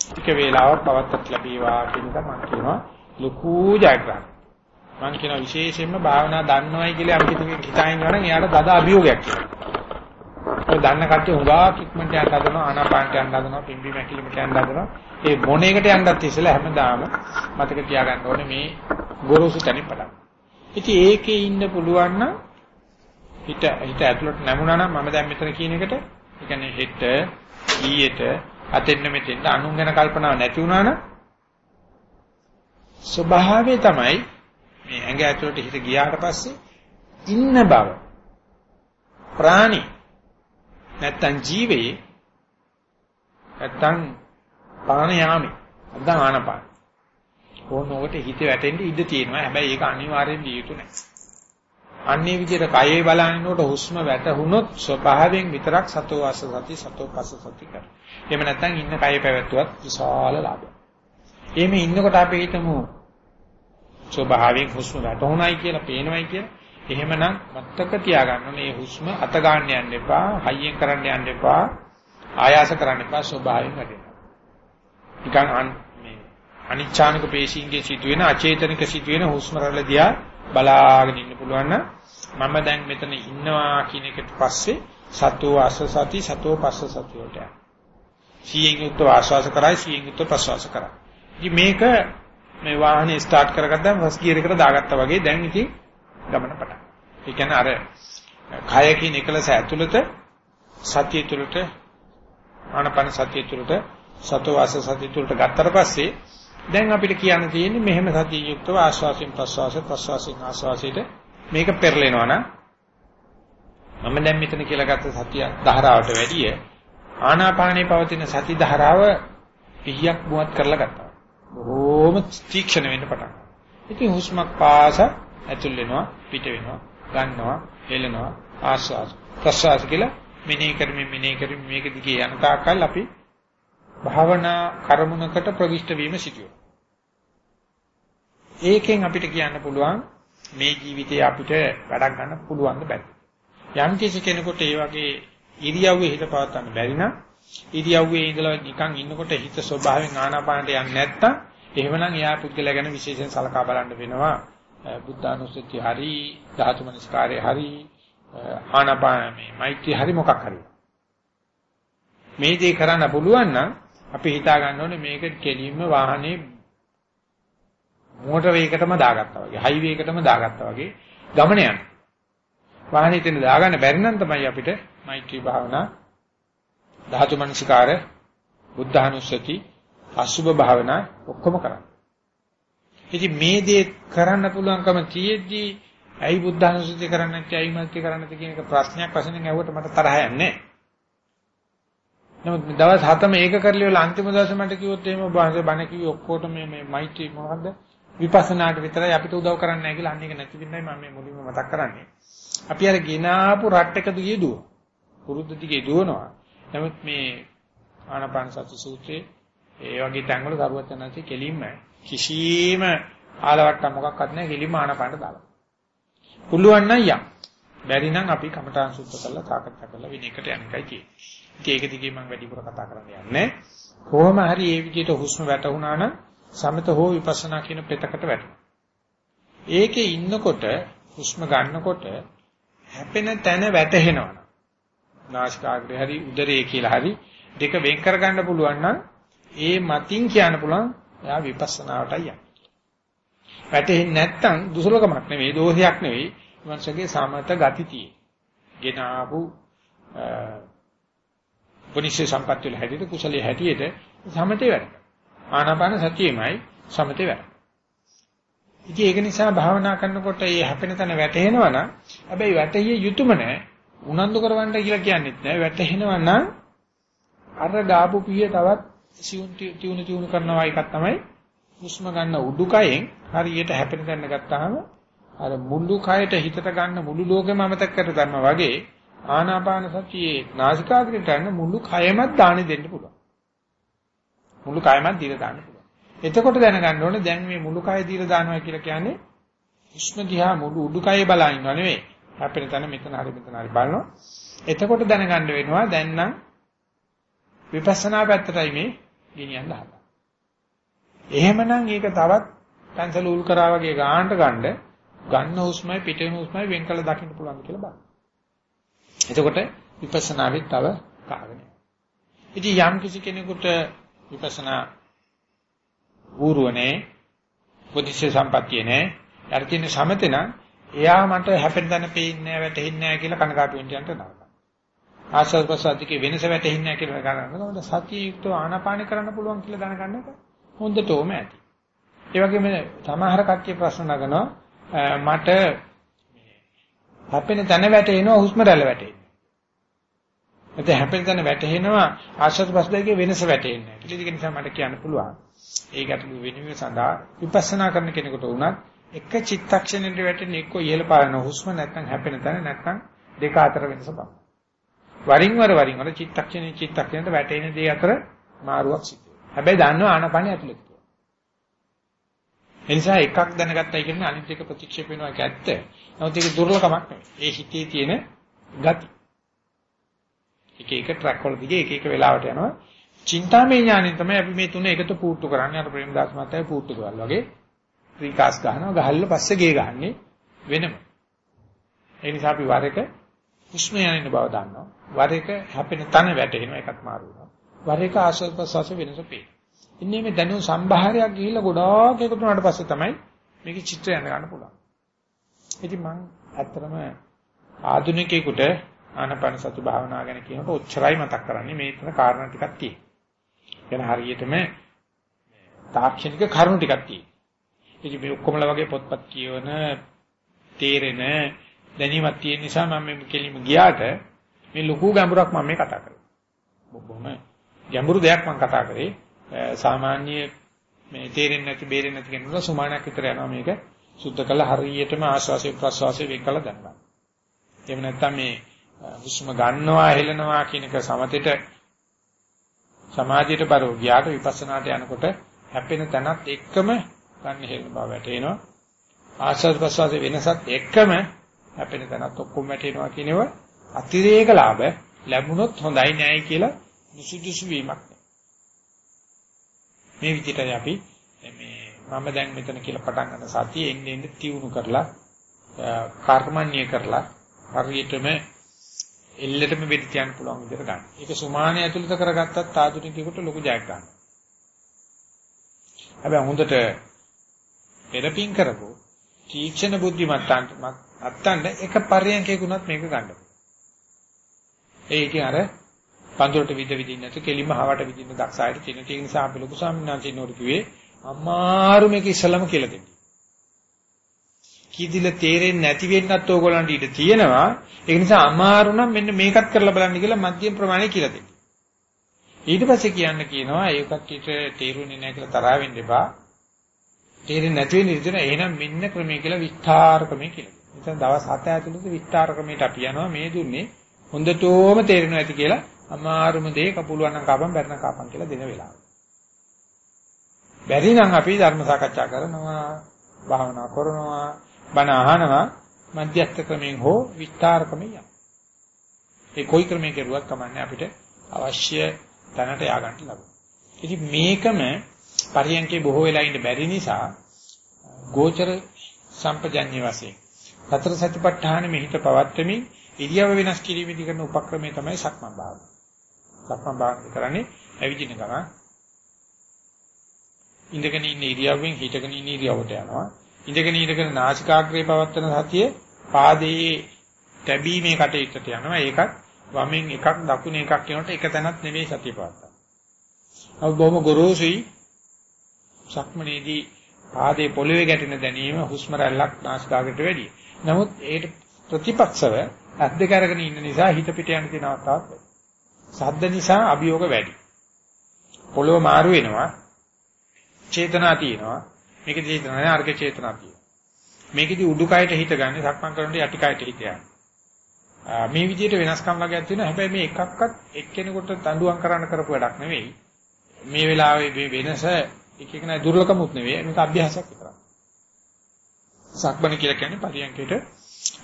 ටික වේලාවක් පවත්වත් ලැබීවා කියන එක මම කියනවා ලොකු ජයග්‍රහණයක් මම කියන විශේෂයෙන්ම භාවනා දන්නවයි කියලා යම් කෙනෙක් හිතාගෙන ඉන්නවා නම් එයාට දද අභියෝගයක් කියලා. ඔය දන්න කට්ටිය හුඟා කික්මන්ට යන්න හදනවා ආනාපානට යන්න හදනවා පිම්බි මැකිලිමට යන්න හදනවා. ඒ මොන එකට යන්නත් ඉස්සෙල්ලා හැමදාම මතක තියාගන්න ඕනේ මේ ගොරෝසු තැනින් පටන්. ඉතින් ඒකේ ඉන්න පුළුවන් නම් හිත හිත ඇතුළට නැමුණා නම් මම දැන් මෙතන කියන එකට ඒ කියන්නේ හෙට ඊයේට අතෙන්න මෙතෙන්ට අනුන් ගැන කල්පනාවක් නැති වුණා නම් ස්වභාවය තමයි මේ ඇඟ ඇතුළට හිත ගියාට පස්සේ ඉන්න බව ප්‍රාණි නැත්තම් ජීවේ නැත්තම් පාන යාමි නැත්තම් ආනපාන ඕනෝකට හිත වැටෙන්න ඉඩ තියෙනවා හැබැයි ඒක අනිවාර්යෙන් දිය යුතු නැහැ අන්නේ විදිහට කයේ බලනකොට හුස්ම වැටහුනොත් ස්වභාවයෙන් විතරක් සතෝ වාස සති සතෝ පස්ස සති කර. එහෙම නැත්නම් ඉන්න කය පැවැත්වුවත් විශාල ලාභයක්. එහෙම ඉන්නකොට අපි හිතමු ස්වභාවයෙන් හුස්ම වැටුණයි කියලා පේනවයි කියලා. එහෙමනම් මත්තක තියාගන්න මේ හුස්ම අත ගන්න යන්න එපා, හයියෙන් කරන්න යන්න එපා, ආයාස කරන්න එපා ස්වභාවයෙන් වැඩෙනවා. නිකන් මේ අනිච්ඡානික පේශීන්ගේ සිදුවෙන අචේතනික සිදුවෙන හුස්ම රැල්ල දිහා බලාගෙන ඉන්න පුළුවන් නම් මම දැන් මෙතන ඉන්නවා කියන එකට පස්සේ සතෝ ආස සති සතෝ පස්ස සති වලට යනවා. සීයෙන් යුක්තව ආශ්වාස කරයි සීයෙන් යුක්තව ප්‍රශ්වාස කරයි. ඉතින් මේක මේ වාහනේ ස්ටාර්ට් කරගත්තාම ෆස්ට් ගියර් එකට දාගත්තා වගේ දැන් ඉතින් ගමන පටන්. ඒ කියන්නේ අර කය කියන එකලස ඇතුළත සතිය තුළට ආනපන සතිය තුළට සතෝ වාස සතිය තුළට ගත්තට පස්සේ දැන් අපිට කියන්න තියෙන්නේ මෙහෙම සතිය යුක්තව ආශ්වාසයෙන් ප්‍රශ්වාස ප්‍රශ්වාසයෙන් ආශ්වාසයට මේක පෙරලෙනවා නම් මම දැන් මෙතන කියලා ගත්ත සතිය ධාරාවට වැඩිය ආනාපානේ පවතින සති ධාරාව පිහියක් මුවත් කරලා ගත්තා. බොහොම තීක්ෂණ වෙන්න පටන් ඉතින් හුස්මක් පාස ඇතුල් වෙනවා පිට වෙනවා ගන්නවා හෙලනවා ආස්වාස් ප්‍රස්වාස් කියලා මෙනෙහි කරමින් මෙනෙහි කරමින් මේක දිගේ යන තාක්කල් අපි භාවනා කර්මුණකට ප්‍රවිෂ්ඨ වීම සිදුවේ. ඒකෙන් අපිට කියන්න පුළුවන් මේ ජීවිතේ අපිට වැඩක් ගන්න පුළුවන් බැරි. යම් කිසි කෙනෙකුට ඒ වගේ ඉරියව්වේ හිත පවත්වන්න බැරි නම් ඉරියව්වේ ඉඳලා නිකන් ඉන්නකොට හිත ස්වභාවයෙන් ආනාපානට යන්නේ නැත්තම් එහෙමනම් එයා පුද්ගලයා ගැන විශේෂයෙන් සලකා බලන්න වෙනවා. බුද්ධානුස්සතිය හරි, ධාතු මනස්කාරය හරි, ආනාපාන මේ මෛත්‍රී හරි මොකක් හරි. මේ දේ කරන්න පුළුවන් නම් අපි හිතා ගන්න ඕනේ මේක කෙලින්ම වාහනේ මෝටර වේගයකටම දාගත්තා වගේ, හයිවේ එකටම දාගත්තා වගේ ගමන යනවා. වාහනේ තෙන් දාගන්න බැරි නම් තමයි අපිට මෛත්‍රී භාවනා, ධාතු මනසිකාර, බුද්ධානුස්සති, අසුභ භාවනා ඔක්කොම කරන්න. ඉතින් මේ දේ කරන්න පුළුවන්කම තියෙද්දි ඇයි බුද්ධානුස්සති කරන්නේ නැත්තේ ඇයි මෛත්‍රී කරන්නේ නැත්තේ කියන එක ප්‍රශ්නයක් වශයෙන් ඇහුවට මට තරහ යන්නේ නැහැ. නමුත් දවස් 7ම ඒක කරලි වල අන්තිම දවසේ මට කිව්වොත් එහෙම බණ කිව්වේ ඔක්කොට මේ මේ මෛත්‍රී මොකද්ද විපස්සනාට විතරයි අපිට උදව් කරන්නේ නැහැ කියලා අන්න එක නැති වෙන්නයි මම මේ මුලින්ම මතක් කරන්නේ. අපි අර ගෙනාපු රට් එක දිගේ දුව. පුරුදු දිගේ දුවනවා. නමුත් මේ ආනාපාන සති සූත්‍රයේ ඒ වගේ තැන්වල දරුවත් යනවාසේ කෙලින්ම කිසිම ආලවට්ටම් මොකක්වත් නැහැ කෙලින්ම ආනාපානට දාලා. පුළුවන් නම් යම්. බැරි නම් අපි කමඨාන් සුද්ධ කරලා සාකච්ඡා කරලා වෙන එකට යන එකයි තියෙන්නේ. ඒක දිගේ මම වැඩිපුර කතා කරන්න යන්නේ. කොහොම හරි මේ විදිහට හුස්ම වැටුණා නම් සමත හෝ විපස්සනා කියන පෙතකට වැටෙනවා. ඒකේ ඉන්නකොට හුස්ම ගන්නකොට හැපෙන තැන වැටහෙනවා. නාසිකාග්‍රේ හරි උදරයේ කියලා හරි දෙක වෙන් කර ගන්න පුළුවන් නම් ඒ මතින් කියන්න පුළුවන් එයා විපස්සනාවටයි යන්නේ. වැටෙන්නේ නැත්තම් දුසලකමක් නෙවෙයි දෝෂයක් නෙවෙයි මනසගේ සමත ගති තියෙන්නේ. ගෙන ආපු පුනිෂේ සම්පත්‍ය වල හැටියට කුසලයේ හැටියට සමතේ වැඩ. ආනාපාන සතියෙමයි සමතේ වැඩ. ඉතින් ඒක නිසා භාවනා කරනකොට මේ හැපෙන තැන වැටෙනවා නම් හැබැයි වැටහිය යුතුයම නැහැ. උනන්දු කරවන්න කියලා කියන්නෙත් නැහැ. වැටෙනවා නම් අර ඩාපු පිය තවත් සිවුන් තියුණු තියුණු කරනවා එකක් තමයි හුස්ම ගන්න උඩුකයෙන් හරියට හැපෙන තැන ගත්තාම අර මුළු කයට හිතට ගන්න මුළු ලෝකෙම අමතක කර ගන්නවා වගේ ආනාපාන සතියේ නාසිකාග්‍රේට යන මුළු කයමත් දාණය දෙන්න පුළුවන්. මුළු කයමත් දීලා දාන්න පුළුවන්. එතකොට දැනගන්න ඕනේ දැන් මේ මුළු කය දීලා දානවා කියලා කියන්නේ හුස්ම දිහා මුළු උඩුකය බලා ඉන්නව නෙවෙයි. හැපෙන තැන මෙතන හරි මෙතන හරි බලනවා. එතකොට දැනගන්න වෙනවා දැන් නම් විපස්සනා පැත්තටයි මේ ගෙනියන්න හදන්නේ. එහෙමනම් ඒක තවත් පැන්සල උල් කරා වගේ ගානට ගන්න ගන්න හුස්මයි පිටේන හුස්මයි වෙන් කළ දකින්න පුළුවන් කියලා බලන්න. එතකොට විපස්සනාවෙත් තව කාගෙන. ඉතින් යම් කිසි කෙනෙකුට විපස්සනා ඌරුවනේ බුද්ධිශේ සම්පත්තිය නේ යාර තියෙන සමතේ නම් එයා මට හැපෙන්න දන පේන්නේ නැහැ වැටෙන්නේ නැහැ කියලා කනකාටු වෙන්න යන්න නරකයි. ආස්වාද ප්‍රසාදිකේ වෙනස වැටෙන්නේ නැහැ කියලා ගන්නවා. සතිය යුක්තව ආනාපාන කරන්න පුළුවන් කියලා දැනගන්න එක හොඳටම ඇති. ඒ වගේම සමහර කට්ටිය ප්‍රශ්න නගනවා මට හැපෙන තැන වැටෙනවා හුස්ම රැල්ල වැටෙන්නේ. එතන හැපෙන තැන වැටෙනවා ආශ්වාස ප්‍රශ්වාසයේ වෙනස වැටෙන්නේ නැහැ. ඒක නිසා මට කියන්න පුළුවන්. ඒකට වෙනුවෙන් සඳහා විපස්සනා කරන කෙනෙකුට උනත් එක චිත්තක්ෂණෙට වැටෙන එක්ක ඉහළ පාරන හුස්ම නැත්නම් හැපෙන තැන නැත්නම් දෙක අතර වෙනස බලන්න. වරින් වර වරින් වර චිත්තක්ෂණේ චිත්තක්ෂණයට වැටෙන දේ අතර මාරුවක් සිද්ධ වෙනවා. හැබැයි දන්නවා ආනපනිය ඇතුළත. ඒ නිසා එකක් දැනගත්තයි කියන්නේ අනිත් එක ප්‍රතික්ෂේප වෙනවා ඒක ඇත්ත. නමුත් ඒක දුර්ලභමක් නෙවෙයි. ඒ හිතේ තියෙන ගති. එක එක ට්‍රැක් වල දිගේ එක එක වෙලාවට යනවා. චින්තාමය ඥාණයෙන් තමයි අපි මේ තුන එකතු පුට්ටු කරන්නේ. අර ප්‍රේමදාස මහත්තයා පුට්ටු කරලා වගේ රීකාස් ගහනවා. ගහල්ල පස්සේ ගේ ගහන්නේ වෙනම. ඒ නිසා අපි වර එක හුස්ම යනින බව දන්නවා. වර එක හැපෙන තන වැටෙනවා එකක් මාරු වෙනවා. වර එක ආශ්වාස ප්‍රශ්වාස වෙනස පේනවා. ඉන්නේ මේ දැනුම් සම්භාරයක් ගිහිල්ලා ගොඩාක් එකතු වුණාට පස්සේ තමයි මේකේ චිත්‍රය යන ගන්න පුළුවන්. ඉතින් මම ඇත්තටම ආධුනිකයෙකුට ආනපන සති භාවනාව ගැන කියනකොට ඔච්චරයි මතක් කරන්නේ මේ තන කාරණා ටිකක් තියෙනවා. එන හරියටම තාක්ෂණික කරුණු ටිකක් තියෙනවා. ඉතින් මේ ඔක්කොමලා වගේ පොත්පත් කියවන තේරෙන දැනීමක් තියෙන නිසා මම මේ කෙලිම ගියාට මේ ලොකු ගැඹුරක් මම මේ කතා කරන්නේ. බොහොම ගැඹුරු දෙයක් මම කතා කරේ. සාමාන්‍ය මේ තේරෙන්නේ නැති බේරෙන්නේ නැති කෙනෙකුට සුමානක් විතර යනවා මේක සුද්ධ කළ හරියටම ආශ්වාසය ප්‍රශ්වාසය වෙන් කළ ගන්නවා. එහෙම නැත්නම් මේ හුස්ම ගන්නවා හෙලනවා කියන එක සමතෙට සමාධියට බරව ගියාට විපස්සනාට යනකොට හැපෙන තැනත් එක්කම ගන්න හේන බව වැටෙනවා. ආස්වාද ප්‍රසවාස වෙනසත් එක්කම හැපෙන තැනත් ඔක්කොම වැටෙනවා කියනව අතිරේක ලාභ ලැබුණොත් හොඳයි නෑයි කියලා දුසුදුසු වීමක් මේ විදිහටයි අපි මේ මම දැන් මෙතන කියලා පටන් ගන්න සතිය එන්නේ එන්නේ තියුණු කරලා කර්මන්නේ කරලා හරියටම එල්ලෙටම වෙඩි තියන්න පුළුවන් විදිහට ගන්න. ඒක සුමානිය ඇතුළත කරගත්තත් ආධුනිකයෙකුට ලොකු ජයක් ගන්න. හැබැයි හොඳට පෙරපින් කරපො තීක්ෂණ බුද්ධිමත් අත්තන්න එක පරියන්කේකුණත් මේක ගන්න. ඒකේ අර පඳුරට විද විදින්න නැතු කෙලිම හවට විදින්න දක්ෂායට තියෙන ඒ නිසා අපි ලොකු ස්වාමීන් වහන්සේ කිව්වේ අමාරු මේක ඉස්සලම කියලා දෙන්න. කිදිල තේරෙන්නේ නැති වෙන්නත් ඕගොල්ලන්ට ඉඩ තියෙනවා. ඒක නිසා අමාරු නම් මෙන්න මේකත් කරලා බලන්න කියලා මධ්‍යම ප්‍රමාණය කියලා දෙන්න. ඊට පස්සේ කියන්න කියනවා ඒකත් ඊට තේරුනේ නැහැ කියලා තරහ වෙන්න එපා. තේරෙන්නේ නැති වෙන විදිහට එහෙනම් මෙන්න ක්‍රමය කියලා විස්තර ක්‍රමය කියලා. එතන දවස් 7 ඇතුළත විස්තර ක්‍රමයට අපි යනවා මේ දුන්නේ හොඳටම තේරෙනවා ඇති කියලා අමාරුම දේ කපුලුවන් නම් කපන් බැරි නම් කපන් කියලා දෙන වෙලාව. බැරි නම් අපි ධර්ම සාකච්ඡා කරනවා, භාවනා කරනවා, බණ අහනවා, මධ්‍යස්ථ ක්‍රමයෙන් හෝ විස්තර ක්‍රමයෙන්. ඒ කොයි ක්‍රමයක කරුවත් කමන්නේ අපිට අවශ්‍ය තැනට ය아가න්න ලබනවා. ඉතින් මේකම පරියන්කේ බොහෝ වෙලා ඉන්න බැරි නිසා ගෝචර සම්පජඤ්ඤ වශයෙන් සතර සතිපට්ඨාන මෙහිත පවත්වමින් ඉරියව වෙනස් කිරීමේදී කරන උපක්‍රමය තමයි සක්මන් භාවනාව. සක්මන් භාවනාව කරන්නේ ඇවිදින ගමන් ඉඳගෙන ඉන්න ඉරියව්වෙන් හිටගෙන ඉන්න ඉරියව්වට යනවා. ඉඳගෙන ඉඳගෙන නාසිකාග්‍රේ පවත්වන සතිය පාදයේ තැබීමේ කටයුත්තට යනවා. ඒකත් වමෙන් එකක් දකුණ එකක් කියනකොට එක තැනක් නෙවෙයි සතිය පවත්තා. අපි බොහොම ගොරෝසුයි සක්මනේදී පාදයේ පොළවේ ගැටෙන දැනීම හුස්ම රැල්ලක් නාසිකාග්‍රේට වැඩි. නමුත් ඒට ප්‍රතිපක්ෂව ඇස් දෙක අරගෙන ඉන්න නිසා හිත පිට යන තියෙන අවස්ථාවක් වැඩි. සද්ද නිසා අභියෝග වැඩි. පොළව මාරු වෙනවා. චේතනා තියෙනවා. මේකේ චේතනා නැහැ අර්ග චේතනා තියෙනවා. මේකෙදි උඩුකයට හිත ගන්න සක්මන් කරනකොට යටිකයට හිත යනවා. මේ විදිහට වෙනස්කම් වර්ගයක් තියෙනවා. හැබැයි මේ එකක්වත් එක්කෙනෙකුට දඬුවම් කරන්න කරපු වැඩක් නෙවෙයි. මේ වෙලාවේ මේ වෙනස එක එක නෑ දුර්ලභමුත් නෙවෙයි. මේක අභ්‍යාසයක් විතරයි. සක්මන කියලා කියන්නේ පරියන්කේට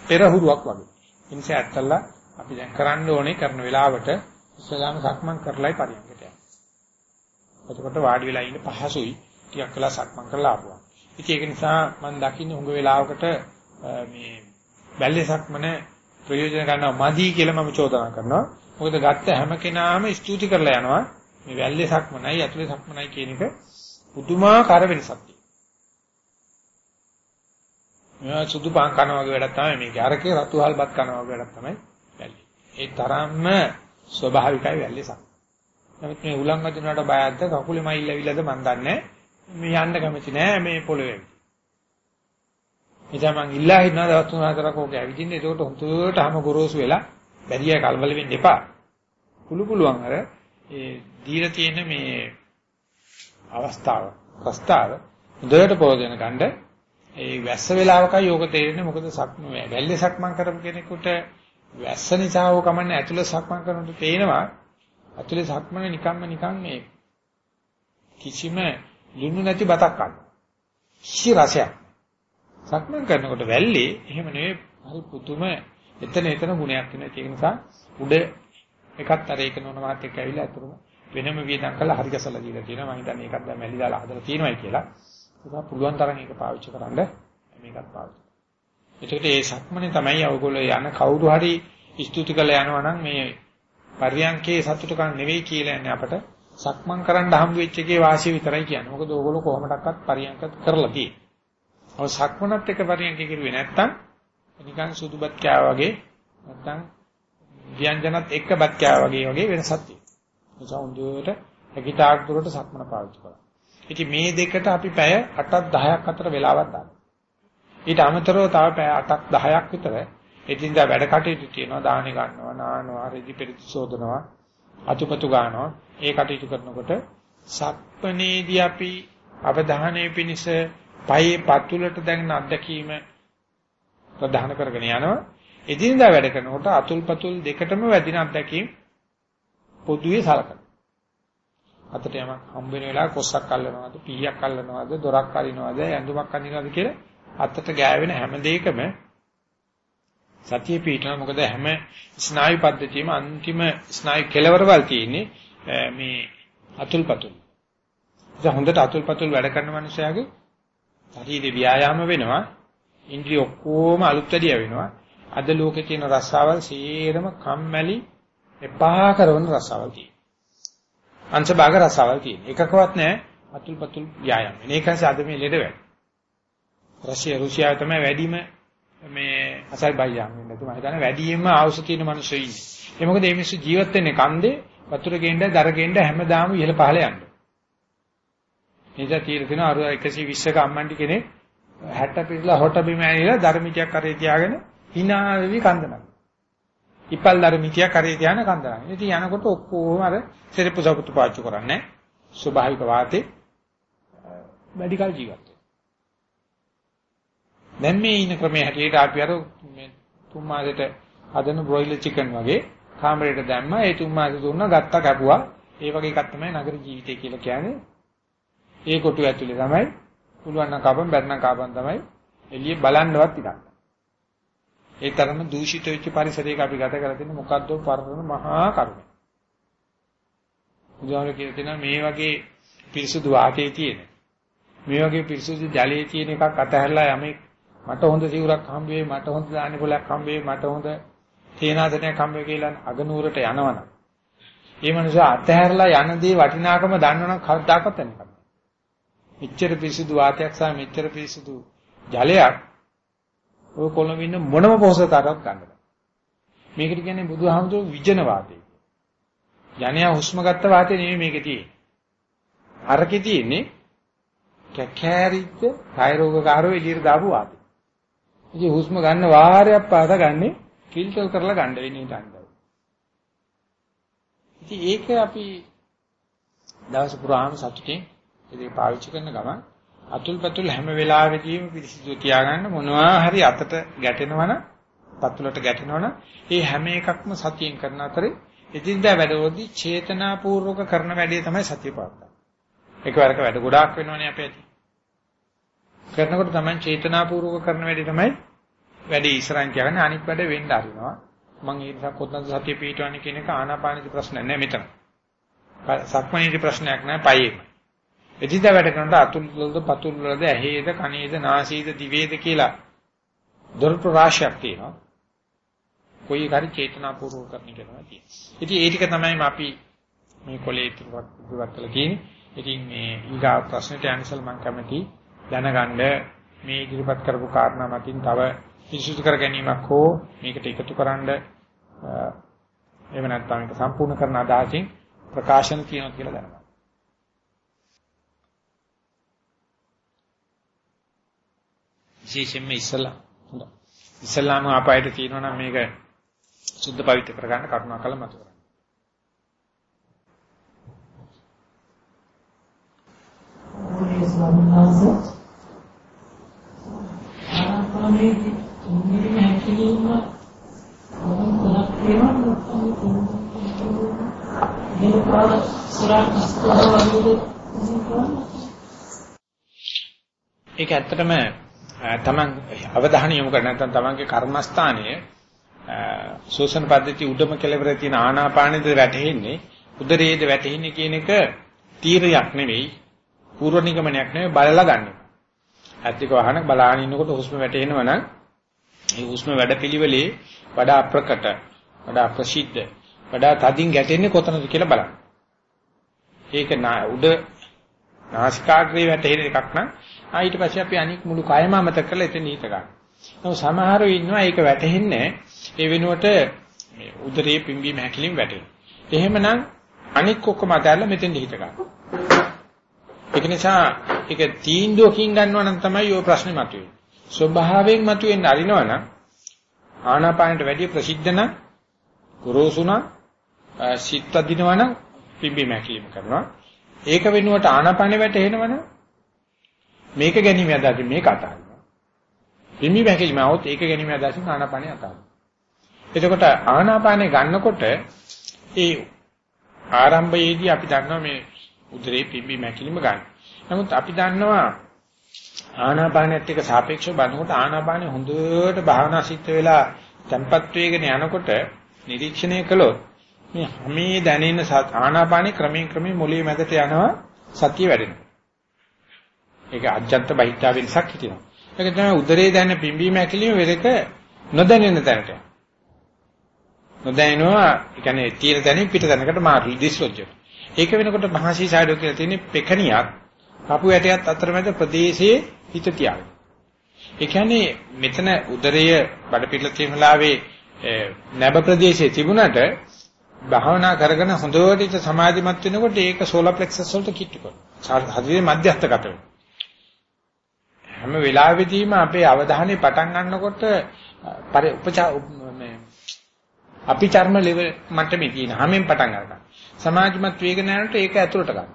පෙරහුරුවක් වගේ. ඒ නිසා ඇත්තල්ලා අපි දැන් කරන්න ඕනේ කරන වෙලාවට ඉස්සලාම සක්මන් කරලයි පරියන්කට යන්නේ. එතකොට වාඩි වෙලා ඉන්න පහසුයි. ටිකක් වෙලා සක්මන් කරලා ආපුවා. ඉතින් ඒක නිසා මම දකින්නේ හුඟ වෙලාවකට මේ බැල්ලේ සක්මන ප්‍රයෝජන ගන්නවා මදි කියලා මම චෝදනා කරනවා. මොකද ගත්ත හැම කෙනාම ස්තුති කරලා යනවා. මේ වැල්ලේ සක්මනයි ඇතුලේ සක්මනයි කියන එක පුදුමාකාර වෙනසක් තියෙනවා. මෙයා සුදු පාන් කනවා වගේ වැඩක් තමයි මේකේ. අරකේ රතු හල්බත් කනවා වගේ වැඩක් තමයි වැල්ලේ. ඒ තරම්ම ස්වභාවිකයි වැල්ලේ සක්මන. නමුත් මේ උලං වදිනාට බයද්ද කකුලේ මයිල් ඇවිල්ලාද මන් දන්නේ මේ යන්න කැමති නෑ මේ පොළවේ. එතන මං ඉල්ලා හිටනවා දවස් තුන හතරක් ඕක ඇවිදින්න. ඒකට හොඳට හැම ගොරෝසු වෙලා බැරිය කලබල වෙන්න එපා. කුළු පුළුවන් අර ඒ දීලා තියෙන මේ අවස්ථාව ප්‍රස්තාව හොඳට පොදෙන ගන්න ඒ වැස්ස වෙලාවකයි යෝග තේරෙන්නේ මොකද සක්ම වැල්ලේ සක්මන් කරපු කෙනෙකුට වැස්ස නිසා හෝ කමන්නේ ඇතුළේ සක්මන් කරනකොට පේනවා ඇතුළේ සක්මන නිකම්ම නිකන් මේ කිසිම ලුණු නැති බතක් ගන්න. කිසි රසයක්. සක්මන් කරනකොට වැල්ලේ එහෙම නෙවෙයි හරි පුදුම එතන එතන ගුණයක් වෙනවා. ඒක නිසා උඩ එකත් අර ඒක නෝන මාත් එක්ක ඇවිල්ලා අතුරුම වෙනම වියදම් කරලා හරි ගසලා දීලා තියෙනවා. මම හිතන්නේ ඒකත් දැන් මැලි දාලා හදලා තියෙනවායි කියලා. ඒක පුළුවන් තරම් ඒක පාවිච්චි කරන්න මේකත් පාවිච්චි. එතකොට මේ සක්මනේ තමයි අවගොල්ලෝ යන කවුරු හරි ස්තුති කරලා යනවා නම් මේ පරියන්කේ සතුට ගන්න නෙවෙයි කියලා යන්නේ අපට සක්මන් කරන්න හම්බ වෙච්ච එකේ වාසිය විතරයි කියන්නේ. මොකද ඕගොල්ලෝ කොහොමඩක්වත් පරියන්ක කරලා තියෙන්නේ. ඔය සක්මනත් එක පරියන්ක කිරුවේ නැත්තම් නිකන් සුදුබත් කෑවා වගේ නැත්තම් ව්‍යංජනත් එක්ක බත් කෑවා වගේ වගේ වෙනසක් තියෙනවා. ඒ සෞන්දර්යයට හැකිතාක් දුරට සක්මන පාවිච්චි කරා. ඉතින් මේ දෙකට අපි පැය 8ක් 10ක් අතර වෙලාවක් දානවා. ඊට අමතරව තව පැය 8ක් 10ක් විතර එදින්දා වැඩ කටයුතු තියෙනවා. දාහනේ ගන්නවා නානවා රෙදි පෙරිදි සෝදනවා අතුපතු ගන්නවා. ඒ කටයුතු කරනකොට සක්පනේදී අපි අවධානයේ පිනිස පයේ පතුලට දැනෙන අත්දැකීම ප්‍රධාන කරගෙන යනවා. එදිනදා වැඩ කරනකොට අතුල් පතුල් දෙකටම වැදින අත්දැකීම් පොදුවේ සලකනවා. අතට යමක් හම්බ වෙන වෙලාව කොස්සක් අල්ලනවාද, පීයක් අල්ලනවාද, දොරක් අරිනවාද, ඇඳුමක් අඳිනවාද කියලා අතට ගෑවෙන හැම දෙයකම සතිය පිටනවා මොකද හැම ස්නායු පද්ධතියෙම අන්තිම ස්නායු කෙලවරවල් තියෙන්නේ මේ අතුල්පතුල්. ඒ හොඳට අතුල්පතුල් වැඩ කරන මනුස්සයාගේ ශරීරේ ව්‍යායාම වෙනවා. ඉන්ද්‍රිය ඔක්කොම අලුත් වැඩිය වෙනවා. අද ලෝකේ තියෙන රස්සාවල් සේරම කම්මැලි එපා කරන රස්සාවල් තියෙනවා. අංශභාග රස්සාවල් තියෙනවා. එකකවත් නැහැ අතුල්පතුල් ව්‍යායාම. මේකයි අද මේ ලෙඩ වැඩ. රෂ්‍ය රුසියාව තමයි වැඩිම මේ අසල්බයිජාන් වෙන්න තුමා හිතන්නේ වැඩිම ආවුස තියෙන මිනිස්සු ඉන්නේ. ඒ මොකද මේ මිනිස්සු ජීවත් වෙන්නේ කන්දේ වතුර ගේන්න දර ගේන්න හැමදාම ඉහළ පහළ යන්න. නිසා තීර දෙන අර 120ක අම්මන්ටි කෙනෙක් 60 පිටලා හොට බිම ඇවිල්ලා ධර්මිතියක් කරේ තියාගෙන hina වෙවි කන්දනක්. ඉපල් ධර්මිතියක් කරේ තියාන කන්දනක්. ඉතින් යනකොට ඔක්කොම අර සෙරප්පු සපුතු පාච්චු කරන්නේ ස්වභාවික වාතේ වැඩි කල ජීවත් දැන් මේ ඉන්න ක්‍රමයේ හැටියට අපි අර මේ තුන් මාසෙට හදන බ්‍රොයිලර් චිකන් වගේ කාමරේට දැම්මා ඒ තුන් මාසෙ දුන්නා ගත්තා කැපුවා. ඒ වගේ එකක් තමයි නගර ජීවිතය කියලා කියන්නේ. ඒ කොටු ඇතුලේ තමයි පුළුවන් නම් කපන් බැරනම් කපන් තමයි. එළිය බලන්නවත් ඉතින් ඒ තරම දූෂිත වෙච්ච පරිසරයක අපි ගත කරලා තියෙන මොකද්ද පරණ මහා කර්ම උදාහරණ කියලා තියෙනවා මේ වගේ පිරිසුදු වාතයේ තියෙන මේ වගේ පිරිසුදු ජලයේ තියෙන එකක් අතහැරලා යමෙක් මට හොඳ සිවුරක් හම්බ වෙයි මට හොඳ දානි පොලක් හම්බ වෙයි මට හොඳ තේනාසනයක් හම්බ වෙයි කියලා අගනුවරට යනවනම් ඒ මනුස්සයා අතහැරලා යන දේ වටිනාකම දන්නවනම් කවදාකවත් නැහැ. මෙච්චර පිරිසිදු වාතයක් සහ මෙච්චර පිරිසිදු ජලයක් ඔය කොළඹ ඉන්න මොනම පොසතාවක් ගන්න බෑ. මේකට කියන්නේ බුදුහාමුදුරුවෝ විජන වාතය. ජනයා හුස්ම ගත්ත වාතය නෙමෙයි මේකේ තියෙන්නේ. අරකේ තියෙන්නේ කැකෑරිච්ච තයිරෝගකාරෝ එළියට දාපු වාතය. ඉතින් හුස්ම ගන්න වාරයක් පාස ගන්නේ ෆිල්ටර් කරලා ගන්න වෙන්නේ ඊට ඉතින් ඒක අපි දවස පුරාම සතුටින් ඒක පාවිච්චි කරන ගමන් අතුල්පතුල් හැම වෙලාවෙදීම පිරිසිදු තියාගන්න මොනවා හරි අතට ගැටෙනවනම් පතුලට ගැටෙනවනම් ඒ හැම එකක්ම සතියෙන් කරන අතරේ එදින්දා වැඩවලදී චේතනාපූර්වක කරන වැඩේ තමයි සතිය පාත්තක්. එකවරක වැඩ ගොඩාක් වෙනවනේ අපේ ඇති. කරනකොට තමයි චේතනාපූර්වක කරන වැඩේ තමයි වැඩේ ඉස්සරහින් කියන්නේ අනිත් වැඩ වෙන්න අරිනවා. මම ඒ නිසා කොතනද සතිය පිටවන්නේ කියන එක ආනාපානීය ප්‍රශ්න නෑ මෙතන. සක්මණේදී ප්‍රශ්නයක් නෑ පයේම. එදිට වැඩ කරනකොට අතුල් වලද පතුල් වලද ඇහේද කනේද නාසයේද දිවේද කියලා දොරටු රාශියක් තියෙනවා. කොයි කාරි චේතනාපූර්වක කරන කෙනා තියෙනවා. ඉතින් ඒ ටික තමයි අපි මේ කොලේ ඉවත් තියෙන්නේ. ඉතින් මේ ඊගා ප්‍රශ්නෙට ඇන්සල් මම කැමති දැනගන්න මේ ඉදිරිපත් කරපු කාරණා මතින් තව පිරිසුදු කර ගැනීමක් හෝ මේකට එකතු කරන්න එහෙම නැත්නම් ඒක සම්පූර්ණ කරන අදහසින් ප්‍රකාශන කියනවා කියලා දැනගන්න. විශේෂයෙන්ම ඉස්සලා හොඳයි. ඉස්සලාම ආපායට තියෙනවා නම් මේක සුද්ධ පවිත්‍ර කරගන්න කරුණාකර මතක කරගන්න. ඕනේ ස්වාමීන් වහන්සේ ආනාපානයේ ඉන්නේ නැතිවම මොන තුනක් වෙනවා මේක සුරක් ඒක ඇත්තටම තමන් අවධානය යොමු කර නැත්නම් තමන්ගේ කර්මස්ථානයේ ශෝෂණ පද්ධති උඩම කෙලවර තියෙන ආනාපානෙද වැටෙන්නේ උදරයේද වැටෙන්නේ කියන එක තීරයක් නෙවෙයි පූර්ව නිගමනයක් නෙවෙයි බලලා ගන්න. ඇත්තක වහන බලාගෙන ඉන්නකොට හුස්ම වැටෙනවා නම් මේ හුස්ම වැඩපිළිවෙලේ වඩා ප්‍රකට, වඩා ප්‍රසිද්ධ, වඩා තදින් ගැටෙන්නේ කොතනද කියලා බලන්න. ඒක උඩ නාසිකාග්‍රේ වැටෙන එකක් නම් ආ ඊට පස්සේ අපි අනික් මුළු කයම අමතක කරලා එතන හිත ගන්න. නමුත් සමහරව ඉන්නවා ඒක වැටෙන්නේ ඒ වෙනුවට මේ උදරයේ පිම්බීම හැකිලින් වැටෙනවා. එහෙමනම් අනික් ඔක්කොම අතහැරලා මෙතෙන් හිත ගන්න. ඒක නිසා ඒක තීන්දුවකින් ගන්නවා නම් තමයි ඔය ප්‍රශ්නේ මතුවේ. ස්වභාවයෙන් මතුවෙන්න අරිනවනම් ආනාපානට වැඩි ප්‍රසිද්ධ නම් ගොරෝසුනා සිත් අදිනවනම් පිම්බි මැකීම කරනවා ඒක වෙනුවට ආනාපානෙ වැටෙනවනම් මේක ගැනීම අදහසින් මේක අතහරිනවා පිම්බි මැකීම આવොත් ඒක ගැනීම අදහසින් ආනාපානෙ අතහරිනවා එතකොට ආනාපානෙ ගන්නකොට ඒ ආරම්භයේදී අපි දන්නවා මේ උදරේ පිම්බි මැකිලිම ගන්න. නමුත් අපි දන්නවා ආනාපානයත් එක්ක සාපේක්ෂව බලනකොට ආනාපානෙ හොඳට භාවනා සිද්ධ වෙලා tempat වේගන යනකොට නිරීක්ෂණය කළොත් මේ හැමේ දැනෙන ආනාපානෙ ක්‍රමයෙන් ක්‍රමයෙන් මොළයේ මැදට යනවා සතිය වැඩෙනවා. ඒක අජත්ත බහිත්‍යා වෙනසක් හිටිනවා. ඒක තමයි උදරේ දැනෙන පිම්බීම ඇකිලිම වෙරක නොදැනෙන තැනට. නොදැනෙනවා, ඒ කියන්නේ තියෙන තැනින් පිට තැනකට මාරු දිස්ලොජ්ජ. ඒක වෙනකොට මහසී සායඩෝ කියලා තියෙන්නේ පෙකණියක් කපු ඇටයත් අතරමැද ප්‍රදේශයේ හිත තියාගන්න. ඒ කියන්නේ මෙතන උදරය බඩ පිටල තියෙන වෙලාවේ නැබ ප්‍රදේශයේ තිබුණට භාවනා කරගෙන හොඳට ඉත සමාධිමත් වෙනකොට ඒක සෝලර් ප්ලෙක්සස් වලට කිට්ටු කරනවා. හදිසියේ මධ්‍යස්ථගත වෙනවා. හැම වෙලාවෙදීම අපේ අවධානය පටන් ගන්නකොට උපචා මේ අපි චර්ම ලෙවල් මට්ටමේ තියෙන හැමෙන් පටන් ගන්නවා. සමාධිමත් වේගන යනකොට ඒක ඇතුළට ගන්න.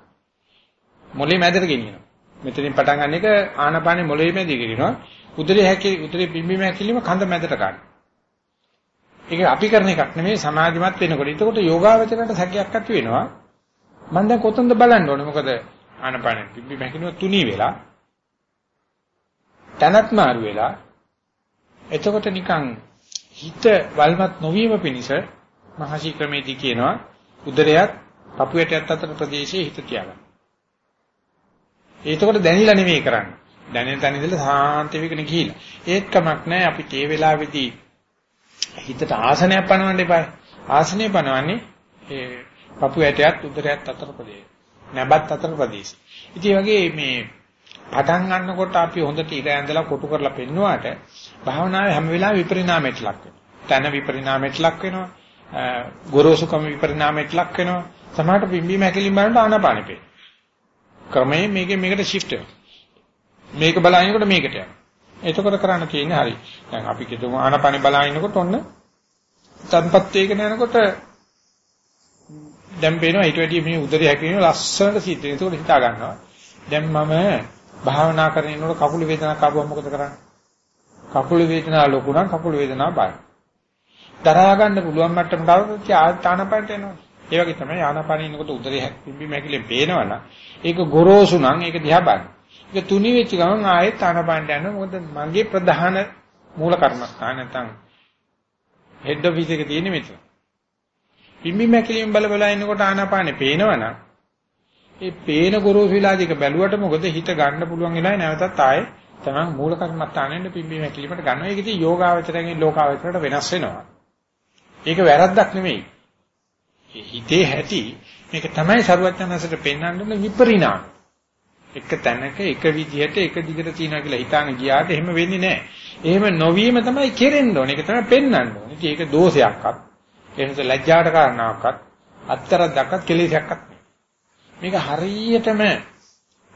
මොලේ මැදට ගෙනියනවා. මෙතනින් පටන් ගන්න එක ආනපානේ මොලේ මැද ගෙනියනවා. උදරේ හැකි උදරේ පිම්බීම හැකිලිම කඳ මැදට ගන්න. ඒක අපි කරන එකක් නෙමෙයි සමාධිමත් වෙනකොට. එතකොට යෝගාවචරයට සැකයක් ඇති වෙනවා. මම දැන් කොතනද බලන්න ඕනේ? මොකද ආනපානේ පිම්බීම හැකිලිම තුනී වෙලා තනත් මාරු වෙලා එතකොට නිකන් හිත වල්මත් නොවීම පිණිස මහසි ක්‍රමේදී කියනවා උදරයත් පපු ඇටයත් අතර ප්‍රදේශයේ හිත තියාගන්න. ඒතකොට දැනිලා නෙමෙයි කරන්නේ. දැනෙන තැන ඉඳලා සාන්ත වෙගෙන ගිහිලා. ඒත් කමක් නැහැ අපිට ඒ වෙලාවේදී හිතට ආසනයක් පනවන්න එපා. ආසනය පනවන්නේ ඒ පපු ඇටයත් උදරයත් අතර ප්‍රදේශය. නැබත් අතර ප්‍රදේශය. ඉතින් වගේ මේ පටන් ගන්නකොට අපි හොඳට ඉර ඇඳලා කොටු කරලා පෙන්නුවාට භාවනාවේ හැම වෙලාවෙම විපරිණාමයට ලක් වෙනවා. තන විපරිණාමයට ලක් වෙනවා. ගොරෝසුකම විපරිණාමයට ලක් වෙනවා. සමහරට පිම්බීම හැකලින් බලනට ආනාපානෙපේ. ක්‍රමයෙන් මේකෙන් මේකට shift වෙනවා. මේක බලනකොට මේකට යනවා. එතකොට කරන්න තියෙන්නේ හරි. දැන් අපි කිතුම ආනාපානෙ බලනකොට ඔන්න තන්පත් වේගන යනකොට දැන් පේනවා ඊට වැඩිය මේ උදරය හැකිනව ලස්සනට සිද්ධ වෙනවා. ඒකෝට හිතා ගන්නවා. දැන් මම භාවනා කරගෙන ඉන්නකොට කකුල වේදනාවක් ආවම මොකද කරන්නේ? කකුල වේදනාව ලොකු නම් කකුල වේදනාව බායි. දරා ගන්න පුළුවන් මට්ටමට આવත් ආනපනට එනවා. ඒ වගේ තමයි ආනපනින් ඉන්නකොට උදරේ පිම්බි මැකිලෙන් පේනවනම් ඒක ගොරෝසු නම් ඒක දිහා බලන්න. ඒක තුනි වෙච්ච ගමන් ආයෙත් ආනපනට යනවා. මොකද මගේ ප්‍රධාන මූල කර්මස්ථාන නැත්නම් හෙඩ් ඔෆිස් එකේ තියෙන්නේ මෙතන. පිම්බි මැකිලෙන් බල බල ඉන්නකොට ආනපනේ පේනවනම් ඒ පේන ගොරෝසු විලාදික බැලුවට මොකද හිත ගන්න පුළුවන් වෙලාවේ නැවතත් ආයේ තමයි මූල කර්මස්ථානෙන්න පිම්බි මැකිලිමට ගන්නවා. ඒක ඉතින් යෝගාවචරයෙන් ලෝකාවචරයට වෙනස් වෙනවා. ඒක වැරද්දක් නෙමෙයි. හිතේ ඇති මේක තමයි සරුවචනසට පෙන්වන්න විපරිණාම. එක තැනක එක විදිහට එක දිගට තියනවා කියලා හිතාන ගියාට එහෙම වෙන්නේ නැහැ. එහෙම නොවීම තමයි කෙරෙන්න ඕනේ. ඒක තමයි පෙන්වන්න ඕනේ. ඒක දෝෂයක්වත් එහෙනම් ලැජ්ජාට කාරණාවක්වත් අත්තරක් දක්වත් කෙලෙසයක්වත් මේක හරියටම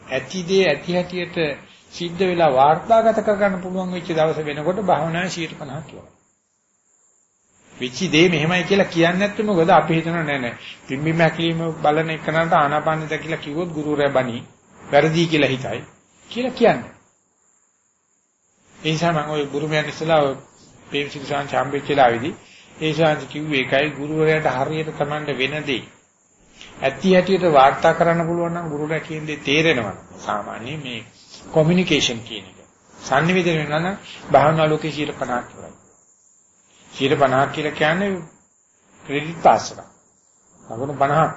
ඇතිදේ ඇති හැටියට සිද්ධ වෙලා වාර්තාගත කරගන්න පුළුවන් වෙච්ච දවස වෙනකොට භාවනාවේ 150 කියලා. වෙච්ච දේ මෙහෙමයි කියලා කියන්නේ නැත්නම් මොකද අපි හිතනවා නෑ නෑ පිම්බි මැකිලිම බලන එකනට ආනාපානෙ දැකලා කිව්වොත් ගුරුවරයා බණි වැරදි කියලා හිතයි කියලා කියන්නේ. ඒ නිසා මම ওই ගුරුමයන් ඉස්සලා පේම්සික සාංශ හම්බෙච්චලා ආවේදී ඒ ශාංශ කිව්වේ ඒකයි ගුරුවරයාට හරියට Tamande වෙන දේ. ඇත්ති හැටියට වාර්තා කරන්න පුළුවන් නම් ගුරුවරයා කියන දේ තේරෙනවා. සාමාන්‍ය මේ කොමියුනිකේෂන් කියන එක. sannivedana වෙනවා නම් භාවනා ලෝකේ 50ක් වගේ. 50ක් කියලා කියන්නේ ක්‍රෙඩිට් පාස් එක. ලකුණු 50ක්.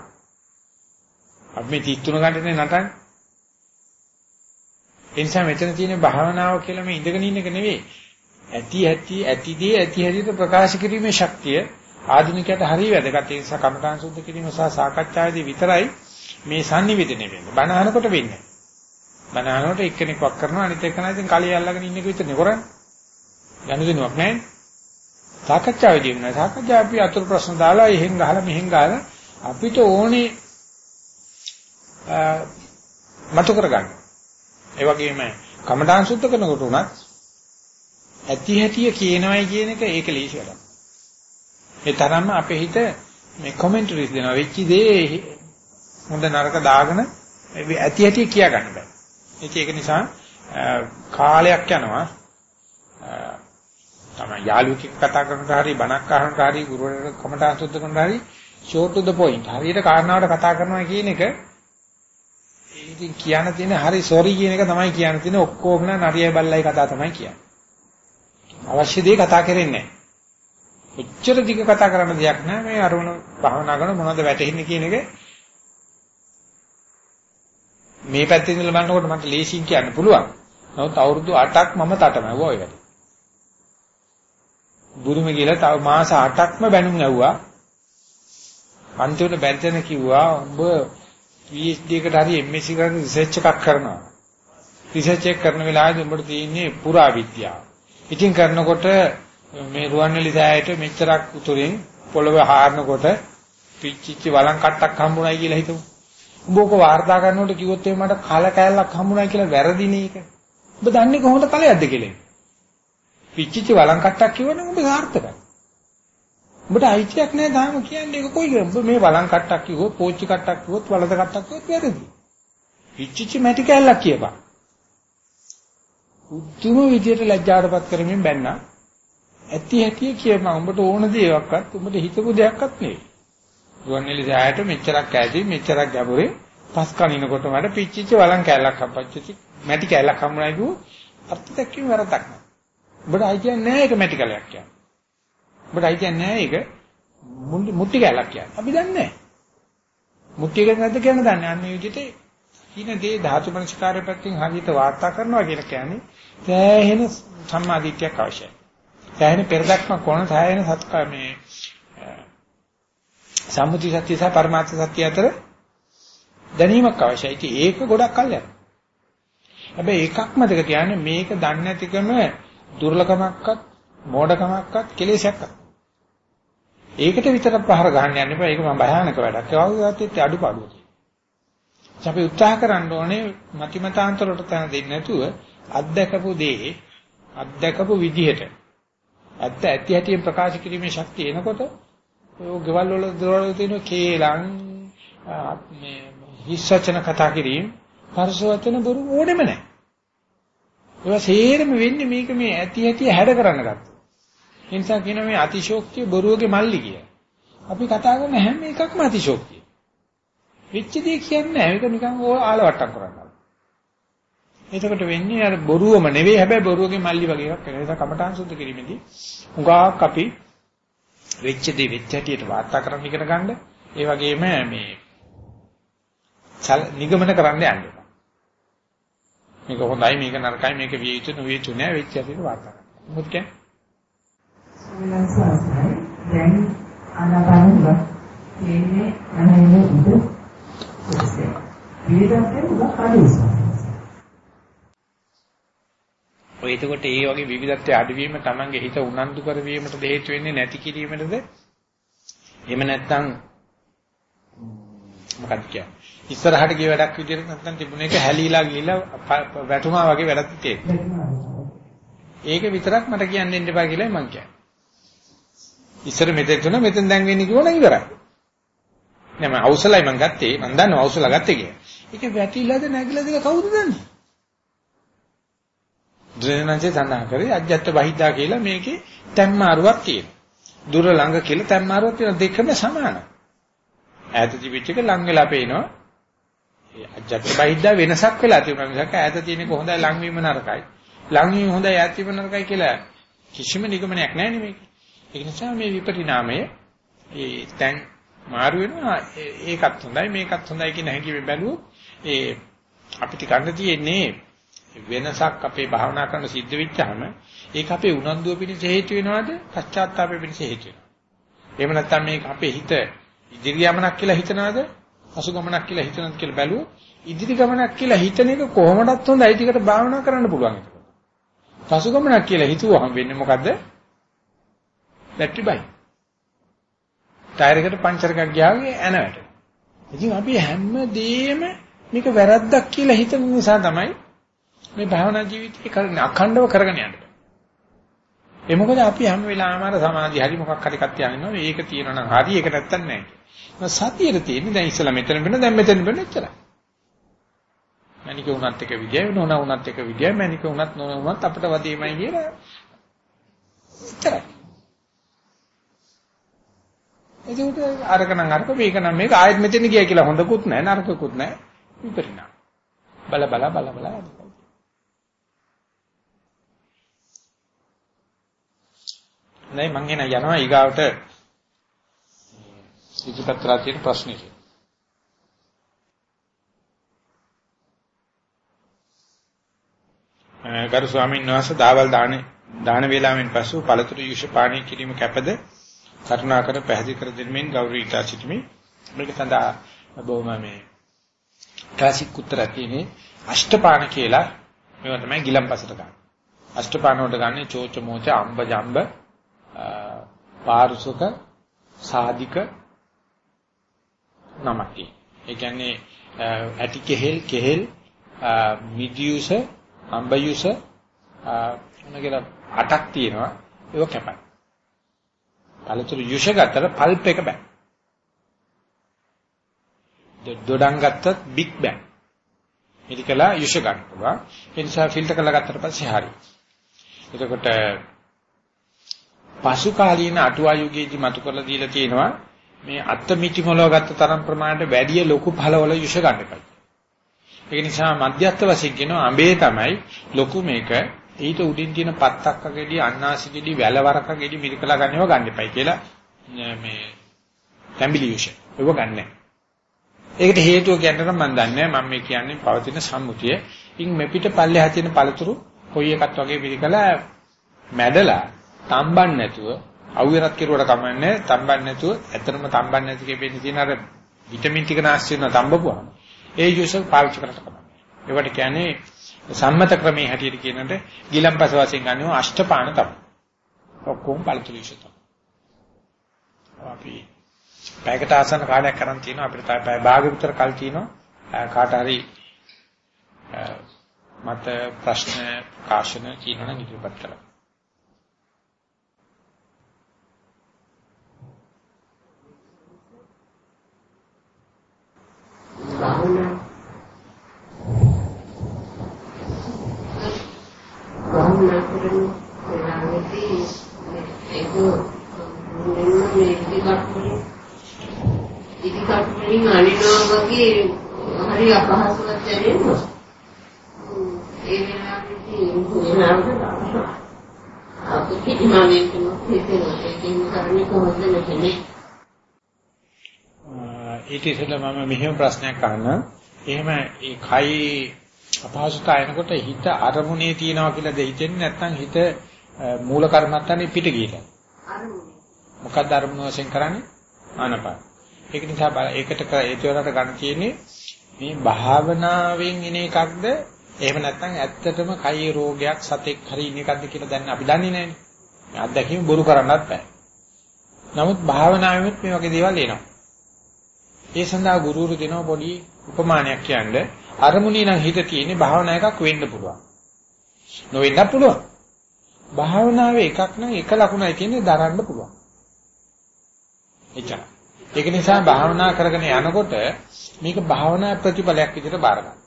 අපි මේ 33 ගන්නනේ නටන්නේ. ඒ නිසා මෙතන තියෙන භාවනාව කියලා මේ ඉඳගෙන ඉන්න එක නෙවෙයි. ඇති ඇති ඇතිදී ඇති හැටියට ප්‍රකාශ කිරීමේ ශක්තිය ආධුනිකයට හරිය වැදගත්. ඒ නිසා කමඨාන් සුද්ධ කිරීම සහ සාකච්ඡාවේදී විතරයි මේ sannivedana වෙන්නේ. බණ අහනකොට වෙන්නේ. බණ අහනකොට එක්කෙනෙක් වක් කරනවා අනිත් එක්කෙනා ඉතින් කලිය අල්ලගෙන ඉන්න එක විතරනේ කරන්නේ. යනුදිනුවක් නැහැ. සාකච්ඡාවේදී වෙනවා. සාකච්ඡා අපි අතුරු ප්‍රශ්න දාලා එහෙන් ගහලා මෙහෙන් ගහලා අපිට ඕනේ මතු කරගන්න. ඒ වගේම කමඨාන් සුද්ධ කරනකොට උනත් ඇති හැටිය කියනවයි කියන එක ඒක ලීසි වැඩක්. ඒ තරම්ම අපේ හිත මේ කමෙන්ටරිස් දෙනවා වෙච්ච දේ හොඳ නරක දාගෙන ඇති හැටිය කියා ගන්න බෑ. ඒක නිසා කාලයක් යනවා තමයි යාළුවෙක් කතා කරනකොට හරි බණක් අහනකොට හරි ගුරුවරයෙක් කමටහන් සුද්ධ කරනකොට හරි short to the point හරියට කාරණාවට කතා කරනවා කියන එක ඉතින් කියන්න තියෙන හරි සෝරි කියන එක තමයි කියන්න තියෙන ඔක්කොම නරියයි බල්ලයි කතා තමයි කියන්නේ. අවශ්‍ය දේ කතා කරන්නේ නැහැ. ඔච්චර දිග කතා කරන්න දෙයක් නැහැ මේ අරුණ භාවනා කරන මොනවද වැටෙන්නේ කියන එක මේ පැත්තේ ඉඳලා බලනකොට මට ලේසියෙන් කියන්න පුළුවන්. නමුත් අවුරුදු 8ක් මම තටමැව්වා ඔය වැඩ. බුරුමේ ගිහලා තව මාස 8ක්ම බැනුම් ඇව්වා. අන්තිමට බැරිදෙන කිව්වා උඹ PhD එකට හරි MSc කරන රිසර්ච් එකක් කරනවා. රිසර්ච් එක කරන වෙලාවේදී උඹට තියෙන්නේ පුරා විද්‍යාව. ඉතින් කරනකොට මේ රුවන්වැලි සෑයට මෙච්චරක් උතුරින් පොළව හාරනකොට පිච්චිච්ච වලං කට්ටක් හම්බුනායි කියලා හිතමු. උඹ ඔක වාර්තා කරනකොට කිව්වොත් එimhe මට කල කෑල්ලක් හම්බුනායි කියලා වැරදිනේ ඒක. ඔබ දන්නේ කොහොමද කලයක්ද කියලා? පිච්චිච්ච වලං කට්ටක් කිව්වනම් ඔබ සාර්ථකයි. ඔබට අයිතියක් නැහැ තාම කියන්නේ ඒක කොයි ඔබ මේ වලං කට්ටක් කිව්වොත් පෝච්චි කට්ටක් කිව්වොත් වලද කට්ටක් කිව්වොත් වැරදි. පිච්චිච්ච මැටි කෑල්ලක් කියපන්. උතුම් විදියට ලැජ්ජාටපත් කරමින් බැන්නා. ඇති හැටි කියපන් උඹට ඕන දේවක්වත් උඹට හිතපු දෙයක්වත් නෙවෙයි. රුවන්වැලි සෑයට මෙච්චරක් ඈතින් මෙච්චරක් ගැඹුරේ පස් කනිනකොට මට පිච්චිච්ච වලං කෑල්ලක් හම්බච්චි මැටි කෑල්ලක් හම්බුනායි කිව්ව අර්ථ දැක්කීම වැරදක් නෑ. ඔබට අයිතිය නෑ ඒක මැටි කෑල්ලක් කියන්නේ. ඔබට අයිතිය නෑ ඒක මුට්ටි කෑල්ලක් කියන්නේ. අපි දන්නේ නෑ. මුට්ටි එක නැද්ද කියන දන්නේ. අන්න ඒ විදිහට කින දේ ධාතු මනස්කාරය පැත්තෙන් හරියට වාර්තා කරනවා කියලා කියන්නේ සෑහෙන සම්මාදිට්ඨියක් අවශ්‍යයි. සෑහෙන පෙරදක්මක් කොන සෑහෙන සත්කා මේ සම්මුති සත්‍ය සහ පරමාර්ථ සත්‍ය අතර දැනීමක් අවශ්‍යයි. ඉතින් ඒක ගොඩක් කල් යනවා. හැබැයි එකක් මතක තියාගන්න මේක දන්නේ නැතිකම දුර්ලභමක්වත් මෝඩකමක්වත් කෙලෙසයක්වත්. ඒකට විතර පහර ගහන්න යන්න එපා. ඒක මම භයානක වැඩක්. ඒ වගේ අඩුපාඩුවක්. අපි උත්සාහ කරන්න ඕනේ මතිමතාන්තරට තන දෙන්නේ නැතුව අත්දකපු දේ අත්දකපු විදිහට ඇත්ත ඇති හැටියෙන් ප්‍රකාශ කිරීමේ ශක්තිය එනකොට ඔය ගෙවල් වල දොරවල් තියෙන කේලම් මේ හිස්සචන කතා කිරීම පරිසවචන බොරු ඕනෙම නැහැ. ඒවා සේරම වෙන්නේ මේක මේ ඇති ඇති හැඩ කරන්න ගත්තා. ඒ නිසා කියන මේ අතිශෝක්තිය බොරුවගේ මල්ලි කිය. අපි කතා කරන හැම එකක්ම අතිශෝක්තිය. වෙච්ච දේ කියන්නේ නැහැ. ඒක නිකන් ඕ ආලවට්ටම් කරනවා. එතකොට වෙන්නේ අර බොරුවම නෙවෙයි හැබැයි බොරුවගේ මල්ලි වගේ එකක් වෙනවා. ඒක කමඨාන් සුද්ධ කිරීමේදී උගාක් අපි වෙච්ච දේ වෙච්ච හැටියට වාර්තා කරන්න ඉගෙන ගන්න. ඒ වගේම මේ නිගමන කරන්න යන්න එපා. මේක හොඳයි මේක නරකයි මේක විය යුතු නොවිය යුතු නෑ වෙච්ච හැටියට වාර්තා කරන්න. මොකද කියන්නේ? දැන් ආනාපානෙ කියන්නේ අනේනේ උද විවිධත්වය උදා අඩුයි. ඔය එතකොට ඒ වගේ විවිධත්වය අඩුවීම තමන්ගේ හිත උනන්දු කරවීමට හේතු වෙන්නේ නැති කිරීමටද? එහෙම නැත්නම් මොකක්ද කියන්නේ? ඉස්සරහට ගිය වැඩක් විදිහට නැත්නම් තිබුණ එක හැලීලා ගිහිලා වැටුණා වගේ වැඩක් තියෙනවා. ඒක විතරක් මට කියන්න දෙන්න එපා කියලා මම කියන්නේ. ඉස්සර මෙතෙන් තුන මෙතෙන් දැන් වෙන්නේ කිව්වනම් ඉවරයි. නෑ මම අවසලයි මම ගත්තේ මම දන්නවා අවසල ගත්තේ කියලා. ඒක වැටිලාද නැගිලාද කවුද දන්නේ? බුදුරජාණන්සේ සඳහන් කරේ අජ්ජත් බහිද්දා කියලා මේකේ තැම්මාරුවක් තියෙනවා. දුර ළඟ කියලා තැම්මාරුවක් තියෙනවා දෙකම සමානයි. ඈත තිබිච්ච එක ලඟ වෙලා පේනවා. ඒ අජ්ජත් බහිද්දා වෙනසක් වෙලා තියෙනවා මිසක් ඈත තියෙන එක හොඳයි ලඟ වීම නරකයි. ලඟ වීම හොඳයි ඈත වීම නරකයි කියලා කිසිම නිගමනයක් නැහැ නේ මේක. ඒ නිසා මේ විපරිණාමය ඒ තැන් මාරු වෙනවා ඒකත් හොඳයි මේකත් හොඳයි කියන හැඟීම බැලුවොත් ඒ අපිට ගන්න තියෙන්නේ වෙනසක් අපේ භාවනා කරන සිද්ධ වෙච්චාම ඒක අපේ උනන්දුව පිණිස හේතු වෙනවද? පශ්චාත්තාපය පිණිස හේතු වෙනවද එහෙම නැත්නම් මේක අපේ හිත ඉදිරි ගමනක් කියලා හිතනවද? පසු ගමනක් කියලා හිතනවද කියලා බැලුවොත් ඉදිරි ගමනක් කියලා හිතන එක කොහොමදත් හොඳයි. ටිකට භාවනා කරන්න පුළුවන් ඒක. පසු ගමනක් කියලා හිතුවහම වෙන්නේ මොකද්ද? බැටරි බයි. ටයර් එකට පංචර් එකක් ගියාගේ ඇන වැටෙනවා ඉතින් අපි හැමදේම මේක වැරද්දක් කියලා හිතන නිසා තමයි මේ භාවනා ජීවිතේ කරන්නේ අඛණ්ඩව කරගෙන යන්න. ඒ මොකද අපි හැම වෙලාවෙම අර සමාධිය හරි මොකක් හරි එකක් තියාගෙනවා මේක තියෙනවා නම් හරි ඒක නැත්තම් නැහැ. සතියේ තියෙන්නේ දැන් ඉස්සලා මෙතන වෙන දැන් මෙතන වෙන එච්චරයි. මණික උනත් එක විදියයි නෝන උනත් එක විදියයි මණික උනත් නෝන උනත් අපිට වදීමයි කියලා එච්චරයි. ඒකට අරක නම් අරක මේක නම් මේක ආයෙත් මෙතන ගියා කියලා හොඳකුත් නැහැ නරකකුත් නැහැ විපරිණාම. බල බල බල බල නැයි මං එන යනවා ඊගාවට ඉදිරිපත් කරලා තියෙන ප්‍රශ්නෙට. ගරු ස්වාමීන් වහන්සේ දාවල් දාන දාන වේලාවෙන් පසු පළතුරු යුෂ පානීය කිරීම කැපද කරුණාකර පැහැදිලි කර දෙමින් ගෞරවී ඉතා සිටිමි. මේක සඳහා බොහොම මේ ක්ලාසික් උත්තර තියෙන්නේ අෂ්ටපාන කියලා මේවා තමයි ගිලම්පසට ගන්න. අෂ්ටපාන වලට ගන්නේ චෝච මෝච අම්බ ජම්බ පාරුසක සාධික නමක් ඒ කියන්නේ ඇටි කෙහෙල් කෙහෙල් මිඩියුස අම්බයුස මොනගල අටක් තියෙනවා ඒක කැපයි. පළතුරු යුෂ ගත්තට පල්ප් එක බෑ. දොඩම් ගත්තත් බිග් බෑ. මෙලිකලා යුෂ ගන්න පුළුවන්. ඒ නිසා ෆිල්ටර් කරලා ගත්තට පස්සේ හරි. එතකොට පසු කාලීන අටුවා යුගයේදී මතු කරලා දීලා තියෙනවා මේ අත්ත මිටි මොලව ගත්ත තරම් ප්‍රමාණයට වැඩි ලොකු ඵලවල යුෂ ගන්න එපා. ඒක නිසා මධ්‍යස්ථ වශයෙන් කියනවා අඹේ තමයි ලොකු මේක ඊට උඩින් තියෙන පත්තක්ක ගෙඩි අන්නාසි ගෙඩි වැලවරක ගෙඩි මිරිකලා ගන්නව ගන්න එපයි කියලා මේ තැඹිලි යුෂ. ඒක ගන්නෑ. ඒකට හේතුව කියන්න නම් මම දන්නේ මම මේ කියන්නේ පවතින සම්මුතිය. ඉන් මෙපිට පල්ලෙහා තියෙන පළතුරු කොයි එකක් වගේ මිරිකලා මැඩලා තම්බන් නැතුව අවුවරත් කෙරුවට කමන්නේ තම්බන් නැතුව ඇත්තටම තම්බන් නැති කෙපෙන්නේ තියෙන අර විටමින් ටික නැස් වෙන තම්බපුවාම ඒ යුස පාවිච්චි කරලා කමන්නේ. ඒවට කියන්නේ සම්මත ක්‍රමයේ හැටියට කියනට ගිලම්පස වශයෙන් ගන්නව අෂ්ටපාන තමයි. ඔක්කොම පළතුරු යුස තමයි. අපි පැයකට ආසන්න කාලයක් කරන් තිනවා අපිට තව පැය භාග විතර කල් තිනවා කාට හරි මත ප්‍රශ්න ප්‍රකාශන කියනනම් ඉදිරිපත් කරන්න. භාවනා භාවනා කරන වෙලාවෙදී ඒක මෙන්න මේ ඉදිකට වලින් ඉදිකට වලින් අනිනවා වගේ හරි අපහසුවක් දැනෙනවා ඒ වෙලාවෙදී වෙනාවට අපිට ඉමානෙත් හිතෙනවා ඒකෙන් කරන්නේ කොහොමද නැන්නේ ඊට ඉස්සෙල්ලා මම මෙහෙම ප්‍රශ්නයක් අහන්න. එහෙම ඒ කයි අපහසුතාවයනකොට හිත අරමුණේ තියනවා කියලා දෙහිතෙන්නේ නැත්නම් හිත මූල කර්මත්තන්නේ පිට ගියලා. අරමුණේ. මොකක්ද අරමුණ වශයෙන් කරන්නේ? ආනපාන. ඒක නිසා ඒකට ඒතරට ගන්න තියෙන්නේ මේ භාවනාවෙන් එන එකක්ද එහෙම නැත්නම් ඇත්තටම කයි රෝගයක් සතෙක් හරි ඉන්න එකක්ද කියලා දැන් අපි දන්නේ නැහැ. මේ අත්දැකීම බොරු කරන්නත් බෑ. නමුත් භාවනාවෙත් මේ වගේ දේවල් එනවා. ඒ සඳහා ගුරුවරු දෙන පොඩි උපමානයක් කියන්නේ අරමුණේ නම් හිත තියෙන භාවනා එකක් වෙන්න පුළුවන්. නොවෙන්න පුළුවන්. භාවනාවේ එකක් නම් එක ලකුණයි කියන්නේ දරන්න පුළුවන්. එච්චර. ඒක නිසා භාවනා කරගෙන යනකොට මේක භාවනා ප්‍රතිඵලයක් විදිහට බාර ගන්න.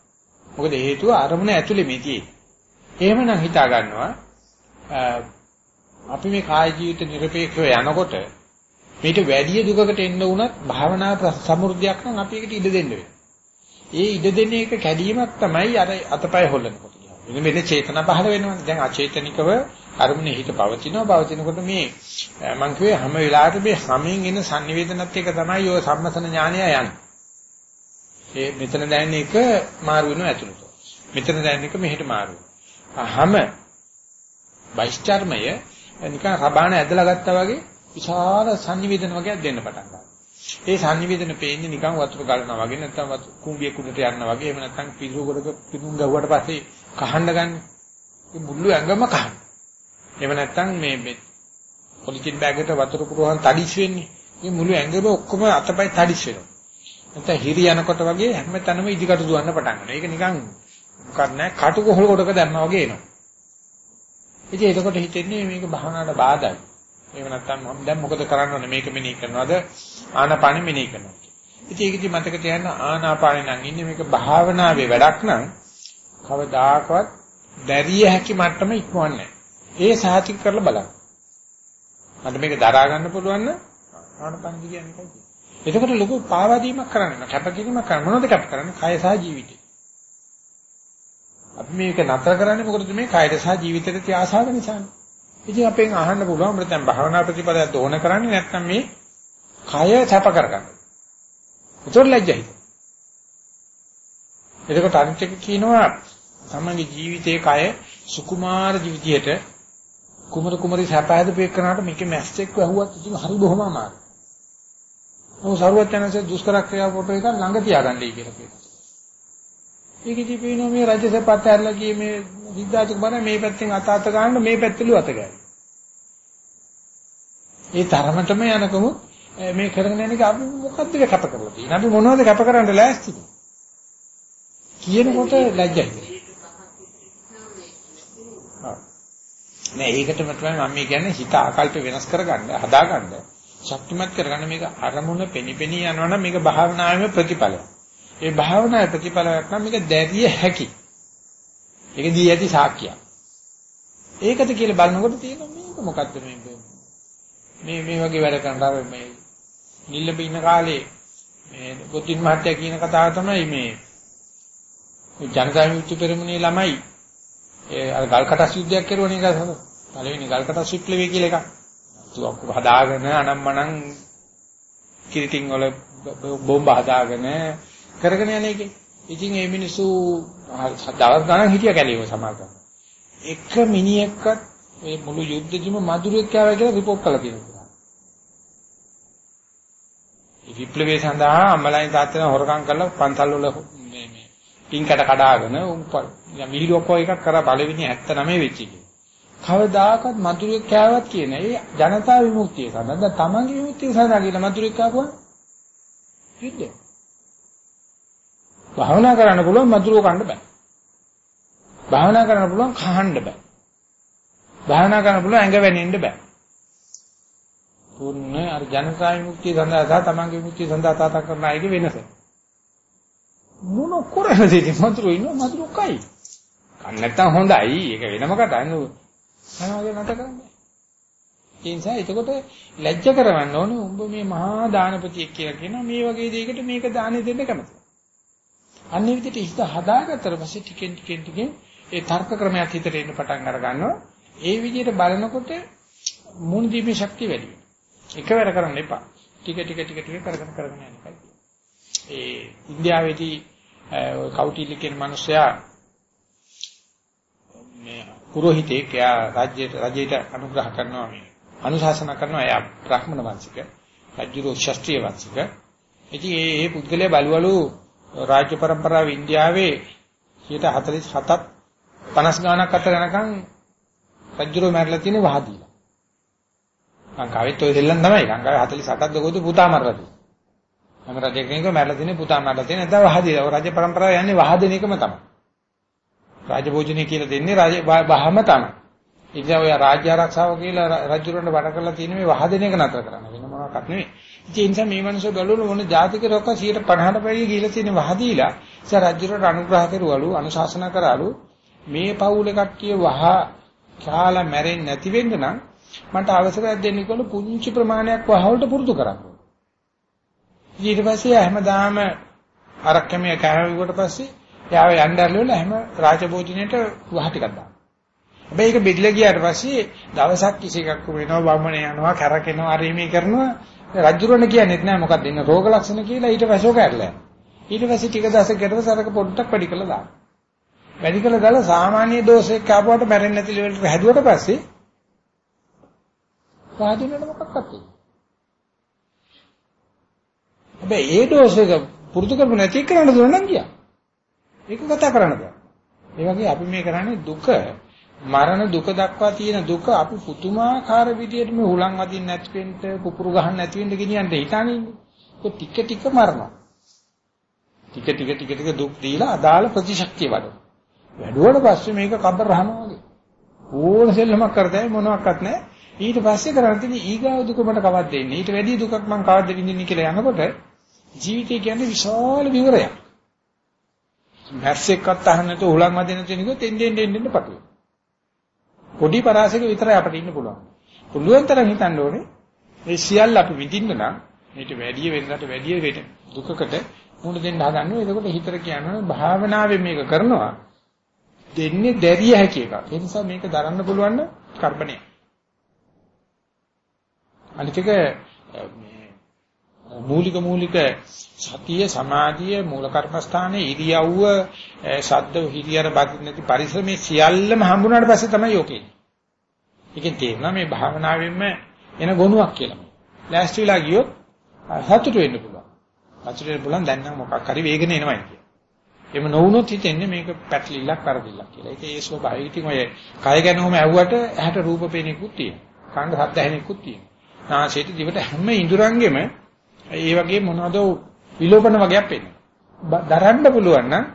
මොකද හේතුව අරමුණ ඇතුලේ මේ තියෙන්නේ. එහෙමනම් හිතා ගන්නවා අපි මේ කාය ජීවිත නිර්පේක්ෂව යනකොට මේට වැඩි දුකකට එන්න වුණත් භාවනා සමෘද්ධියක් නම් අපි ඒකට ඉඩ දෙන්න වෙනවා. ඒ ඉඩ දෙන එක කැඩීමක් තමයි අර අතපය හොල්ලනකොට කියන්නේ. මෙන්න මෙතන චේතනා පහළ වෙනවනේ. දැන් අචේතනිකව අරමුණේ හිත පවතිනවා. පවතිනකොට මේ මං කිව්වේ හැම වෙලාවෙම මේ හැමෙන් එන sannivedanat එක තමයි ඔය සම්මතන ඥානය යන්නේ. ඒ මෙතන දැනෙන එක මාරු වෙනවා ඇතුළට. මෙතන දැනෙන එක මෙහෙට මාරු වෙනවා. හැම වෛශ්චර්මය නිකන් රබාන ඇදලා ගත්තා වගේ විශාල sannivedana වගේක් දෙන්න පටන් ගන්නවා. ඒ sannivedana පේන්නේ නිකන් වතුර ගලනවා වගේ නැත්නම් වතු කුඹිය කුඩට යනවා වගේ එහෙම නැත්නම් පිසු ගොඩක පිටුම් ගහුවට පස්සේ කහන්න ගන්න. ඒ මුළු ඇඟම කහන්න. එහෙම නැත්නම් මේ මේ පොලිතින් බෑග් එකට වතුර පුරවහන් තඩිස් වෙන්නේ. මේ මුළු ඇඟම ඔක්කොම අතපය තඩිස් වෙනවා. නැත්නම් හිරි යනකොට වගේ හැමතැනම ඉදිකට දුවන්න පටන් ගන්නවා. ඒක නිකන් මොකක් නැහැ කටු කොහල කොටක දැම්මා වගේ එනවා. ඉතින් එතකොට හිතෙන්නේ මේක භාවනාවට බාධායි. එහෙම නැත්නම් මම දැන් මොකද කරන්න ඕනේ? මේක මෙනෙහි කරනවද? ආනාපානෙ මෙනෙහි කරනවද ඉතින් ඒකදි මතක තියාගන්න ආනාපානෙ නම් ඉන්නේ මේක භාවනාවේ වැඩක් නම් කවදාකවත් දැරිය හැකි මට්ටම ඉක්මවන්නේ ඒ සාතික කරලා බලන්න. මට මේක දරා ගන්න පුළුවන් නම් ආනාපානෙ කියන්නේ කොහොමද එතකොට ලොකු පාවාදීමක් කරන්න කැපකිරීමක් කරන්න. මොනවද කැප කරන්නේ? කය සහ ජීවිතය. අපි මේක නතර කරන්නේ මොකටද? මේ කායයට සහ ජීවිතයට තිය ආසාව නිසානේ. ඉතින් අපෙන් අහන්න පුළුවන් අපිට දැන් භාවනා ප්‍රතිපදාවක් දෝන කරන්නේ නැත්නම් මේ කය සැප කරගන්න. ඒතොර ලැජ්ජයි. එතකොට අනිත් එක කියනවා තමන්ගේ ජීවිතයේ කය සුකුමාර ජීවිතයට කුමර කුමරි සැපයද පෙන්නනට මේකේ මැස්සෙක් වැහුවත් ඉතින් හරි බොහොම අමාරුයි. ඔව් සරුවත් යනසේ දුෂ්කර ක්‍රියා කොට එක ළඟ තියාගන්නයි කියලා කියනවා. ඒකෙදි පේනවා මේ රජසපත් ඇරලා ගියේ මේ විද්‍යාචක බණ මේ පැත්තෙන් අත අත ගන්න මේ පැත්තලු අත ගන්න. ඒ තරමටම යනකම මේ කරගෙන යන එක අපි මොකද්ද කැප කරලා තියෙන්නේ? අපි මොනවද කැප කරන්න ලෑස්තිද? කියනකොට ලැජ්ජයි. නෑ ඒකටම තමයි මම කියන්නේ හිත ආකල්ප වෙනස් කරගන්න, හදාගන්න, ශක්තිමත් කරගන්න මේක අරමුණ පෙනිපෙනී යනවනම් මේක භාවනාවේ ප්‍රතිඵලයක්. ඒ භාවනාවේ ප්‍රතිඵලයක් නම් මේක දැරිය හැකි. ඒක දී ඇති සාක්කියක්. ඒකද කියලා බලනකොට තියෙන මේක මොකද්ද මේ මේ මේ වගේ වැඩ කරන අර මේ නිල්ලඹ ඉන්න කාලේ මේ ගොතින් මහත්තයා කියන කතාව තමයි මේ ජනතා විමුක්ති පෙරමුණේ ළමයි ඒ අර ගල්කටස් යුද්ධයක් කරුවනේ ඒක තමයි. පළවෙනි ගල්කටස් විප්ලවය කියලා එකක්. තුවක්කු හදාගෙන අනම්මනම් කිරිටින් වල බෝම්බ හදාගෙන කරගෙන යන එකේ. ඉතින් මේ මිනිස්සු දවස් ගණන් හිටියා කැලේම සමාජය. එක මිනිහෙක්වත් මේ මුළු යුද්ධෙදිම මදුරෙක් කෑවා කියලා රිපෝට් කළා කියනවා. විප්ලවයේ සඳහා අම්මලායින් තාත්තලා හොරකම් කරලා පන්සල් වල මේ මේ පින්කට කඩාගෙන මිලි ඔක්කො එකක් කරා බලවිනි 79 වෙච්ච එක. කවදාකවත් මදුරෙක් කෑවත් කියන ඒ ජනතා විමුක්තිය සඳහා තමන්ගේ විමුක්තිය සඳහා කියලා මදුරෙක් කෑවා. යුද්ධය. භාවනා කරන්න පුළුවන් මధుරව කන්න බෑ. භාවනා කරන්න පුළුවන් කහන්න බෑ. භාවනා කරන්න පුළුවන් ඇඟ වෙනෙන්න බෑ. පුන්න අර ජනතා විමුක්තිය සඳහා සහ තමන්ගේ විමුක්තිය සඳහා තාතා කරන අයගේ වෙනස. මොන කරහද ඉතින් මధుරු ඉන්නව මధుරු කයි. කන්න නැත්තම් හොඳයි. ඒක වෙනම කතාවක් නෙවෙයි. මොනවද නැත කරන්නේ. ඒ නිසා එතකොට ලැජ්ජ කරවන්න ඕනේ උඹ මේ මහා දානපතියෙක් කියලා කියන මේ වගේ දෙයකට මේක දානෙ දෙන්න කැමති. අන්නේ විදිහට හිත හදාගත්තට පස්සේ ටිකෙන් ටිකෙන් ටිකෙන් ඒ තර්ක ක්‍රමයක් හිතට එන්න පටන් අර ගන්නවා. ඒ විදිහට බලනකොට මුණ දීමේ ශක්තිය වැඩි වෙනවා. එකවර කරන්න එපා. ටික ටික ටික ටික කරගෙන කරගෙන යන්න එපා. ඒ ඉන්දියාවේදී කවුටිල්ල කියන මිනිසයා මේ පුරোহিතෙක් එයා රාජ්‍යයට රජයට අනුග්‍රහ කරනවා මේ අනුශාසනා කරනවා එයා බ්‍රාහ්මණ වංශික රජුගේ ශාස්ත්‍රීය වංශික ඉතින් ඒ ඒ පුද්ගලයා බලවලු රාජ්‍ය પરම්පරාව ඉන්දියාවේ 47ත් 50 ගණක් අතර යනකම් රජුරෝ මැරලා තියෙන වහදීලා. ලංකාවෙත් ඔය දෙල්ලන් තමයි. ලංකාවේ 47ක් දකෝද පුතා මරලා තියෙන්නේ. හැම රජ කෙනෙක්ම මැරලා තියෙන පුතා මැරලා තියෙන නැත්නම් වහදීලා. ඔය රාජ්‍ය પરම්පරාව යන්නේ වහදෙන එකම තමයි. රාජභෝජනේ කියලා දෙන්නේ රාජ බහම තමයි. ඉතින් ඔය රාජ්‍ය ආරක්ෂාව කියලා රජුරන්ට වැඩ කරලා තියෙන මේ වහදෙන එක නතර කරන්න වෙන මොනවාක්වත් නෙවෙයි. ඒ නිසා මේ මිනිස්සු බලවලු මොන ජාතික රොක්ක 150ට වැඩි ගිහිලා තියෙන වහදීලා ඉතින් රජුරට අනුග්‍රහ කරුවලු අනුශාසනා කරාලු මේ පවුලේ කට්ටිය වහ කාලා මැරෙන්නේ නැති වෙන්න නම් මට අවසරයක් දෙන්න කියලා පුංචි ප්‍රමාණයක් වහවලට පුරුදු කරන්න. ඊට පස්සේ හැමදාම අරක්කමේ කෑවෙකට පස්සේ යාව යnderලවල හැම රාජභෝජනෙට වහ ටිකක් දානවා. හැබැයි ඒක බෙදලා ගියාට පස්සේ දවසක් කිසි එකක් වෙනවා වමන යනවා කරකිනවා අරීමේ කරනවා. රජුරණ කියන්නේත් නෑ මොකක්ද ඉන්න රෝග ලක්ෂණ කියලා ඊට පස්සේ ඔක ඇරලා. ඊට පස්සේ ටික දවසකට සරක පොඩ්ඩක් වැඩි කළා දාන්න. වැඩි කළා දාලා සාමාන්‍ය දෝෂයක් ආපුවට මැරෙන්නේ නැති ලෙවල්ට හැදුවට පස්සේ වාදිනේට මොකක්ද හැබැයි ඒ දෝෂයක පුරුදු කරපු නැති කරන්න දුන්න නම් ගියා. ඒක කතා කරන්න බෑ. ඒ වගේ අපි මේ කරන්නේ දුක මරණ දුක දක්වා තියෙන දුක අපි පුතුමාකාර විදියට මේ හුලං වදින්න නැති වෙන්න කුපුරු ගහන්න නැති වෙන්න ගෙනියන්න හිතානේ ඉන්නේ. ඒක ටික ටික මරනවා. ටික ටික ටික ටික දුක් දීලා අදාළ ප්‍රතිශක්තිය වඩන. වැඩුවට පස්සේ මේක කබර රහනවා වගේ. ඕන සෙල්ලමක් කරදැයි මොනවත් නැහැ. ඊට පස්සේ කරන්නේ තියෙන්නේ ඊගාව දුක මට කවද්ද දෙන්නේ. ඊට වැඩි දුකක් මම කවද්ද විඳින්නේ කියලා යනකොට ජීවිතය කියන්නේ විශාල විවරයක්. මැස්සෙක්වත් අහන්න නැතුව උලන් වදින තැනක එන්න එන්න එන්න පටලවා. පොඩි පරාසයක විතරයි අපිට ඉන්න පුළුවන්. පුළුවන් තරම් හිතන්න ඕනේ මේ සියල්ල අපි විඳින්න නම් මේට වැඩි වෙනකට වැඩි වෙට දුකකට මුහුණ දෙන්න හදන්නේ. එතකොට හිතර කියනවා භාවනාවෙන් මේක කරනවා. දෙන්නේ දැරිය හැකි එකක්. ඒ නිසා මේක දරන්න පුළුවන් නම් කර්මණය. අනිත් එක මේ මූලික මූලික සතිය සමාධිය මූල කර්මස්ථානයේ ඉරියව්ව ශබ්ද හිරියර බදින්න නැති පරිශ්‍රමයේ සියල්ලම හම්බුනාට පස්සේ තමයි යෝකේ. ඒකෙන් තේරෙනවා මේ භාවනාවෙන්ම එන ගුණයක් කියලා. ලෑස්ති වෙලා ගියොත් සතුට වෙන්න පුළුවන්. සතුට වෙන්න පුළුවන් දැන් නම් මොකක් හරි වේගන එනවයි කියලා. එහෙම නොවුනොත් හිතෙන්නේ මේක පැටලිල්ලක් කරදිල්ලක් කියලා. ඒක ඒ ස්වභාවය. ඉතින් ඔය කය ගැන ඔහම ඇහුවට ඇහැට රූප පේනෙකුත් තියෙනවා. කන්න ශබ්ද ඇහෙනෙකුත් තියෙනවා. නාසයට දිවට හැම ඉඳුරංගෙම ඒ වගේ මොනවද විලෝපන වගේක් පේනවා. දරන්න පුළුවන් නම්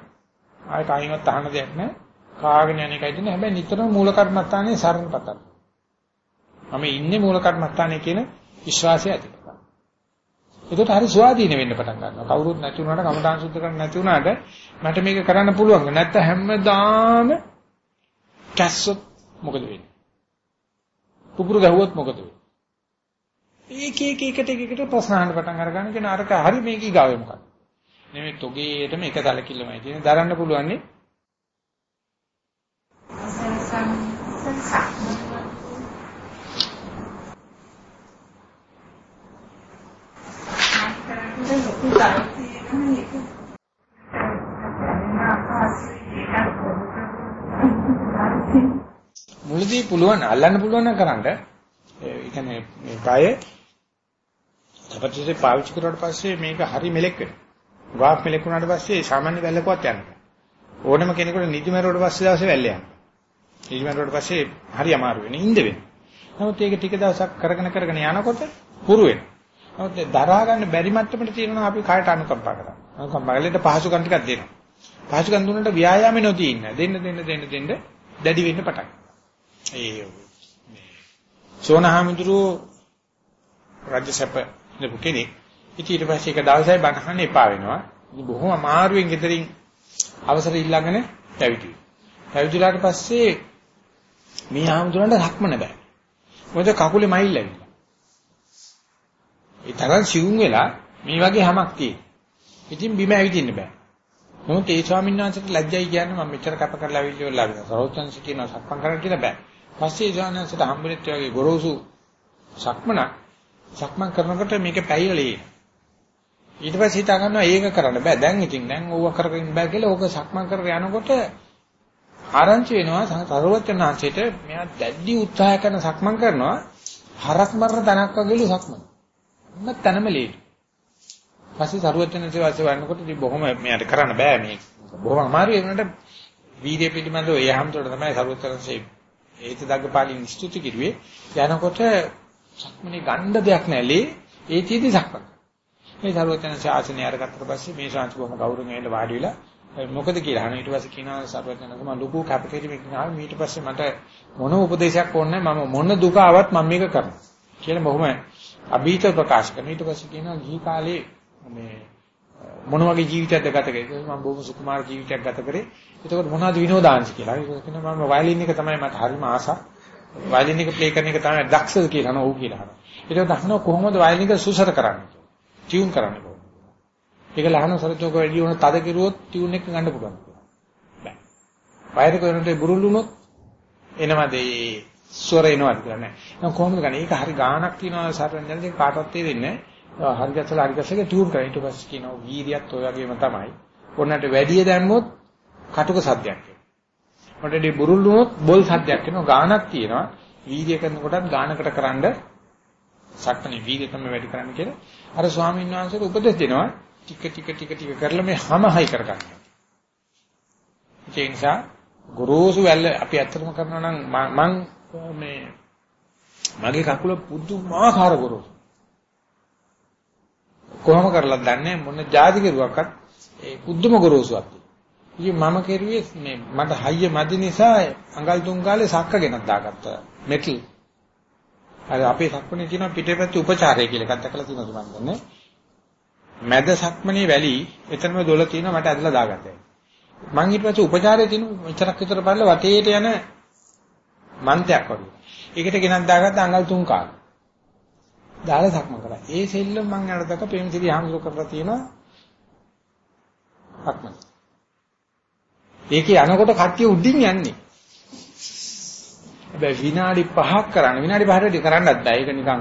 ආය කායිමත් අහන දෙයක් නෑ. කාගෙන යන එකයි දෙන්නේ. හැබැයි නිතරම මූල කර්මස්ථානයේ සරණ පතන. මම ඉන්නේ මූල කර්මස්ථානයේ කියන විශ්වාසය ඇති කරගන්න. ඒකට හරි ස්වාධීන වෙන්න පටන් ගන්නවා. කවුරුත් නැති වුණාට කමඨාන් සුද්ධ කරන්න නැති වුණාට මට මේක කරන්න පුළුවන්. නැත්නම් හැමදාම කැස්සොත් මොකද වෙන්නේ? කුපුරු ගහුවොත් මොකද වෙන්නේ? ඒක එක එකට එක එකට ප්‍රශ්න අහන්න පටන් අරගන්න කියන අරක හරි මේක ඊගාවේ මොකක්ද? නෙමෙයි තොගේටම එක සැලකිල්ලමයි තියෙන. දරන්න පුළුවන් නේ. මුලදී පුළුවන් අල්ලන්න පුළුවන් නම් කරන්න ඒ කියන්නේ මේ කය තපතිසේ පාවිච්චි කරුවාට පස්සේ මේක හරි මෙලෙක් වෙනවා. ගාක් මෙලෙක් වුණාට පස්සේ සාමාන්‍ය වැල්ලකවත් යන්නේ. ඕනම කෙනෙකුට නිදිමරුවට පස්සේ දවසේ වැල්ල යනවා. නිදිමරුවට පස්සේ හරි අමාරු වෙන ඉඳ වෙනවා. නමුත් ඒක ටික දවසක් කරගෙන කරගෙන යනකොට පුරු වෙනවා. නමුත් දරා ගන්න බැරි මට්ටමට තියෙනවා අපි කායට අනුකම්පා කරා. අනුකම්පාවලට පහසුකම් ටිකක් දෙනවා. පහසුකම් දුන්නට ව්‍යායාමෙ නොදී ඉන්න. දෙන්න දෙන්න දෙන්න දෙන්න දැඩි වෙන්න පටන් ඒ මේ සෝනහාමුදුරුවෝ රාජ්‍යසභ නපු කෙනෙක්. ඉතින් ඊට පස්සේ එක දවසයි බණහන්න එපා වෙනවා. ඉතින් බොහොම අමාරුවෙන් ගෙදරින් අවසර ඉල්ලගෙන පැවිදි. පැවිදිලාට පස්සේ මේ ආමුදුරන්ට රක්මන බෑ. මොකද කකුලේ මයිල් ඇවිල්ලා. ඒ තරම් සිවුම් වෙලා මේ වගේ හැමක් තියෙන. ඉතින් බිම ඇවිදින්න බෑ. නමුත් ඒ ස්වාමීන් වහන්සේට ලැජ්ජයි කියන්නේ මම මෙච්චර කැප කරලා ඇවිල්ලා ඉවරලා සරෝජන්සි කියනවා සක්මන් කරන්න කියලා බෑ. පස්සේ ස්වාමීන් වහන්සේට හම්බෙච්ච වගේ ගොරෝසු සක්මනක් සක්මන් කරනකොට මේක පැයලේ. ඊට පස්සේ හිතා ගන්නවා ඒක කරන්න බෑ. දැන් ඉතින් දැන් ඕව කරගෙන බෑ කියලා ඕක සක්මන් කරගෙන යනකොට ආරංචි වෙනවා සරෝජන්හන්සේට මෙයා දැඩි උත්සාහ කරන සක්මන් කරනවා හරක් මරන තනක් වගේලු සක්මන්. මොන තනම ලේටි. පස්සේ සරුවචනසේ වාසේ වන්නකොට ඉතින් බොහොම මෙයාට කරන්න බෑ මේ. බොහොම අමාරු ඒ වුණාට වීර්ය පිළිබඳව ඒ හැමතොට තමයි සරුවචනසේ ඒත දග්ගපාලින් ස්තුති කිරුවේ. යනකොට සක්මනේ ගණ්ඩ දෙයක් නැලේ ඒ තීදි සක්මන්. මේ සරුවචනසේ ආසනය අරගත්තට පස්සේ මේ ශාන්ති බොහොම ගෞරවයෙන් ඇවිල්ලා වාඩි වෙලා මොකද කියලා අහන ඊට පස්සේ කියනවා සරුවචනසේ මම ලুকু කැපකිරීමක් නාව ඊට පස්සේ මට මොන උපදේශයක් ඕනේ මම මොන දුක ආවත් මම මේක කරනවා. කියලා බොහොම අභීත ප්‍රකාශ කරන ඊට පස්සේ කියනවා ගිහි කාලේ මේ මොන වගේ ජීවිතයක්ද ගත කරේ? මම බොහොම සුකුමාර ජීවිතයක් ගත කරේ. එතකොට මොනවද විනෝදාංශ කියලා? ඒක කියනවා මම වයලින් එක තමයි මට හරිම ආසා වයලින් එක ප්ලේ කරන එක තමයි දක්ෂද කියලා නෝ කියලා අහනවා ඒක දහනවා කොහොමද වයලින් එක සුසර කරන්නේ? ටියුන් කරන්නේ කොහොමද ඒක ලහන සරචෝක වැඩි වුණ තද කෙරුවොත් ටියුන් එක ගන්න පුළුවන් බෑ. වයර් කරනට බුරුල් වුණොත් එනවාද ඒ ස්වර එනවාද කියලා නෑ. එහෙනම් කොහොමද ගන්නේ ඒක හරි ගාණක් තියනවා සරෙන් කාටවත් තේරෙන්නේ නෑ. හරි ගැසලා හරි ගැසලා ටියුන් කරා ඊට පස්සේ කියනවා වීර්යයත් ඔය වගේම තමයි. ඔන්නට වැඩි දැම්මොත් කටුක සද්දයක් එනවා. මොකටදී බුරුල් වුණොත් බොල් සද්දයක් එනවා. ගානක් තියෙනවා. වීර්ය කරනකොටත් ගානකට කරන්ඩ සක්මනේ වීර්ය තමයි වැඩි කරන්න කියලා. අර ස්වාමීන් වහන්සේට උපදෙස් දෙනවා. ටික ටික ටික ටික කරලා මේ හැම හයි කරගන්න. ඒ නිසා ගොරෝසු වැල්ල අපි ඇත්තටම කරනවා නම් මම මේ මගේ කකුල පුදුමාකාර ගොරෝසු. කොහොම කරලා දන්නේ මොන જાති කෙරුවක්වත් ඒ පුදුම ගොරෝසුවක්. ඉතින් මම කෙරුවේ මේ මට හයිය මදි නිසා අඟල් තුන් ගාලේ සක්ක ගෙනත් දාගත්තා. මෙටල්. අර අපේ සක්මනේ තියෙන පිටේපැත්තේ උපචාරය කියලා එකක් දැකලා තියෙනවද මන් දන්නේ. මැද සක්මනේ වැලි එතනම දොල තියෙනවා මට ඇදලා දාගත්තා. මං ඊට පස්සේ උපචාරයේ තියෙන මෙච්චරක් විතර බලලා වටේට යන මන්තයක් වගේ. ඒකට ගෙනත් දාගත්ත අඟල් තුන් කාලේ. දාලා සක්මන් කරා. ඒ සෙල්ලම මම අරදක ප්‍රේමසිරි හාමුදුරුවෝ කරලා තියෙනවා සක්මන්. ඒකේ යනකොට කට්ටිය උඩින් යන්නේ. හැබැයි විනාඩි 5ක් කරන්න විනාඩි 5කට කරන්නත් බෑ. ඒක නිකන්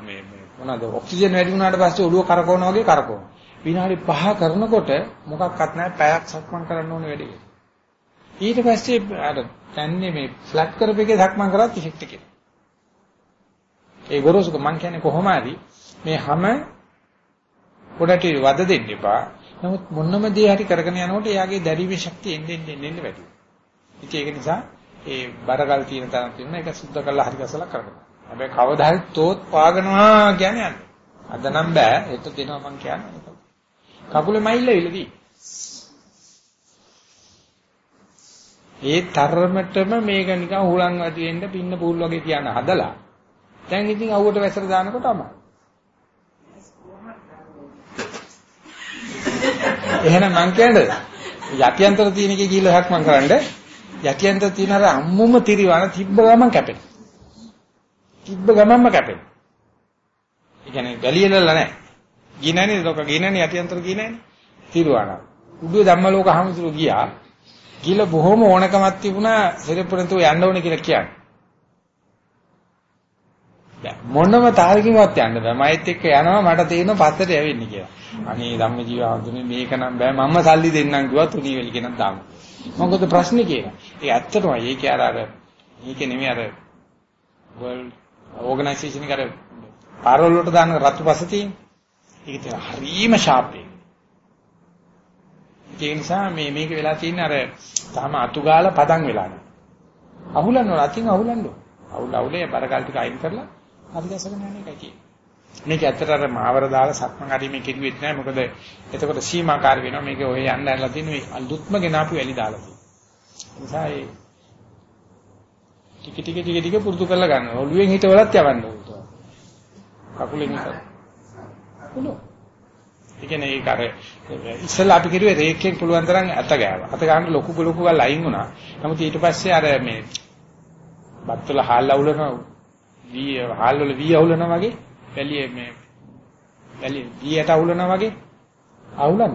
මේ මේ මොනවාද ඔක්සිජන් වැඩි වුණාට පස්සේ ඔළුව කරකවනවා වගේ කරකවනවා. විනාඩි 5 කරනකොට මොකක්වත් නැහැ පැයක් සක්මන් කරන්න ඕනේ වැඩි. ඊට පස්සේ අර දැන්නේ මේ ෆ්ලැට් කරපේකේ සක්මන් කරත් ඉෆෙක්ට් එක. ඒ ගොරෝසුක මං කියන්නේ කොහොම හරි මේ හැම පොඩට වද දෙන්න එපා. නමුත් මොනම දේ හරි කරගෙන යනකොට එයාගේ දැරීමේ ශක්තිය එන්න එන්න එන්න වැඩි වෙනවා. ඉතින් ඒක නිසා ඒ බරගල් තියෙන තරම් තියෙන එක සුද්ධ කරලා හරි ගසලා කරගන්න. හැබැයි කවදා හරි තෝත් පාගනවා කියන්නේ යන්නේ. අද නම් බෑ. ඒත් දෙනවා මං කියන්නේ. කකුලේ මයිල්ල විලදී. ඒ තරමටම මේක නිකන් හුලං වටි වෙන්න පින්න පූල් වගේ තියන හදලා. දැන් ඉතින් අවුවට වැසර දානකොට අමාරු. එහෙනම් මං කියන්නේ යටියන්තර තියෙන එකේ ගිහිල්ලා හක්මන් කරන්න යටියන්තර තියෙන අර අම්මුම තිරිවන තිබ්බ ගමන් කැපෙන. තිබ්බ ගමන්ම කැපෙන. ඒ කියන්නේ වැලියලලා නැහැ. ගිනන්නේ ලෝක ගිනන්නේ යටියන්තර ගිනන්නේ තිරුවන. උඩුවේ ධම්ම ලෝක හමුදුරු ගියා. ගිහලා බොහොම ඕනකමක් තිබුණා සිරපුරන්තෝ යන්න ඕනේ කියලා කියන්නේ. දැන් මොනම තාලකින්වත් යන්න බෑ. මයිත් එක්ක යනවා මට තේරෙනවා පස්සට යවෙන්නේ කියලා. අනේ ධම්මජීව ආඳුනේ මේක නම් බෑ මම්ම සල්ලි දෙන්නම් කිව්වා තුනී වෙලි කෙනක් දාමු. මොකද ප්‍රශ්නේ කියලා. ඒ ඇත්තටම ඒකේ අර අර මේකේ නෙමෙයි අර වර්ල්ඩ් ඕගනයිසේෂන් එක අර පාරවල් වලට දාන රතු පස තියෙන. ඒක තමයි හරීම ෂාප් එක. ඒ නිසා මේ මේක වෙලා තියෙන්නේ අර තාම අතු ගාලා පදන් වෙලා නැහැ. අහුලන්න ඕන අතින් අහුලන්න ඕන. අවුල අවුලේ බරකල් ටික අයින් කරලා හරි දැසගෙන යන එකයි තියෙන්නේ. මේක ඇත්තට අර මාවර දාලා සක්මන් හරීමේ කිව්වෙත් නෑ මොකද එතකොට සීමාකාර වෙනවා මේක ඔය යන්න ඇරලා තියෙන මේ අලුත්ම ගෙනාපු වැලි දාලා තියෙනවා. නිසා ඒ ටික ටික ටික ටික පුරුදු කරලා ගන්න. ඔළුවෙන් හිටවලත් යවන්න ඕනේ. කකුලෙන් හිටවල. පුළුවන්. ඒ කියන්නේ ඒක අර ඉස්සෙල්ලා අපි කිරුවේ රේක්කෙන් පුළුවන් තරම් අත ගෑවා. අත ගන්න ලොකු ලොකු ගල් අයින් වුණා. නමුත් ඊට පස්සේ අර මේ බත්වල හාල් අවුලන වී හාල් වල වී අවුලනවා වගේ වැලිය මේ වැලිය වීයට අවුලනවා වගේ අවුලන්න.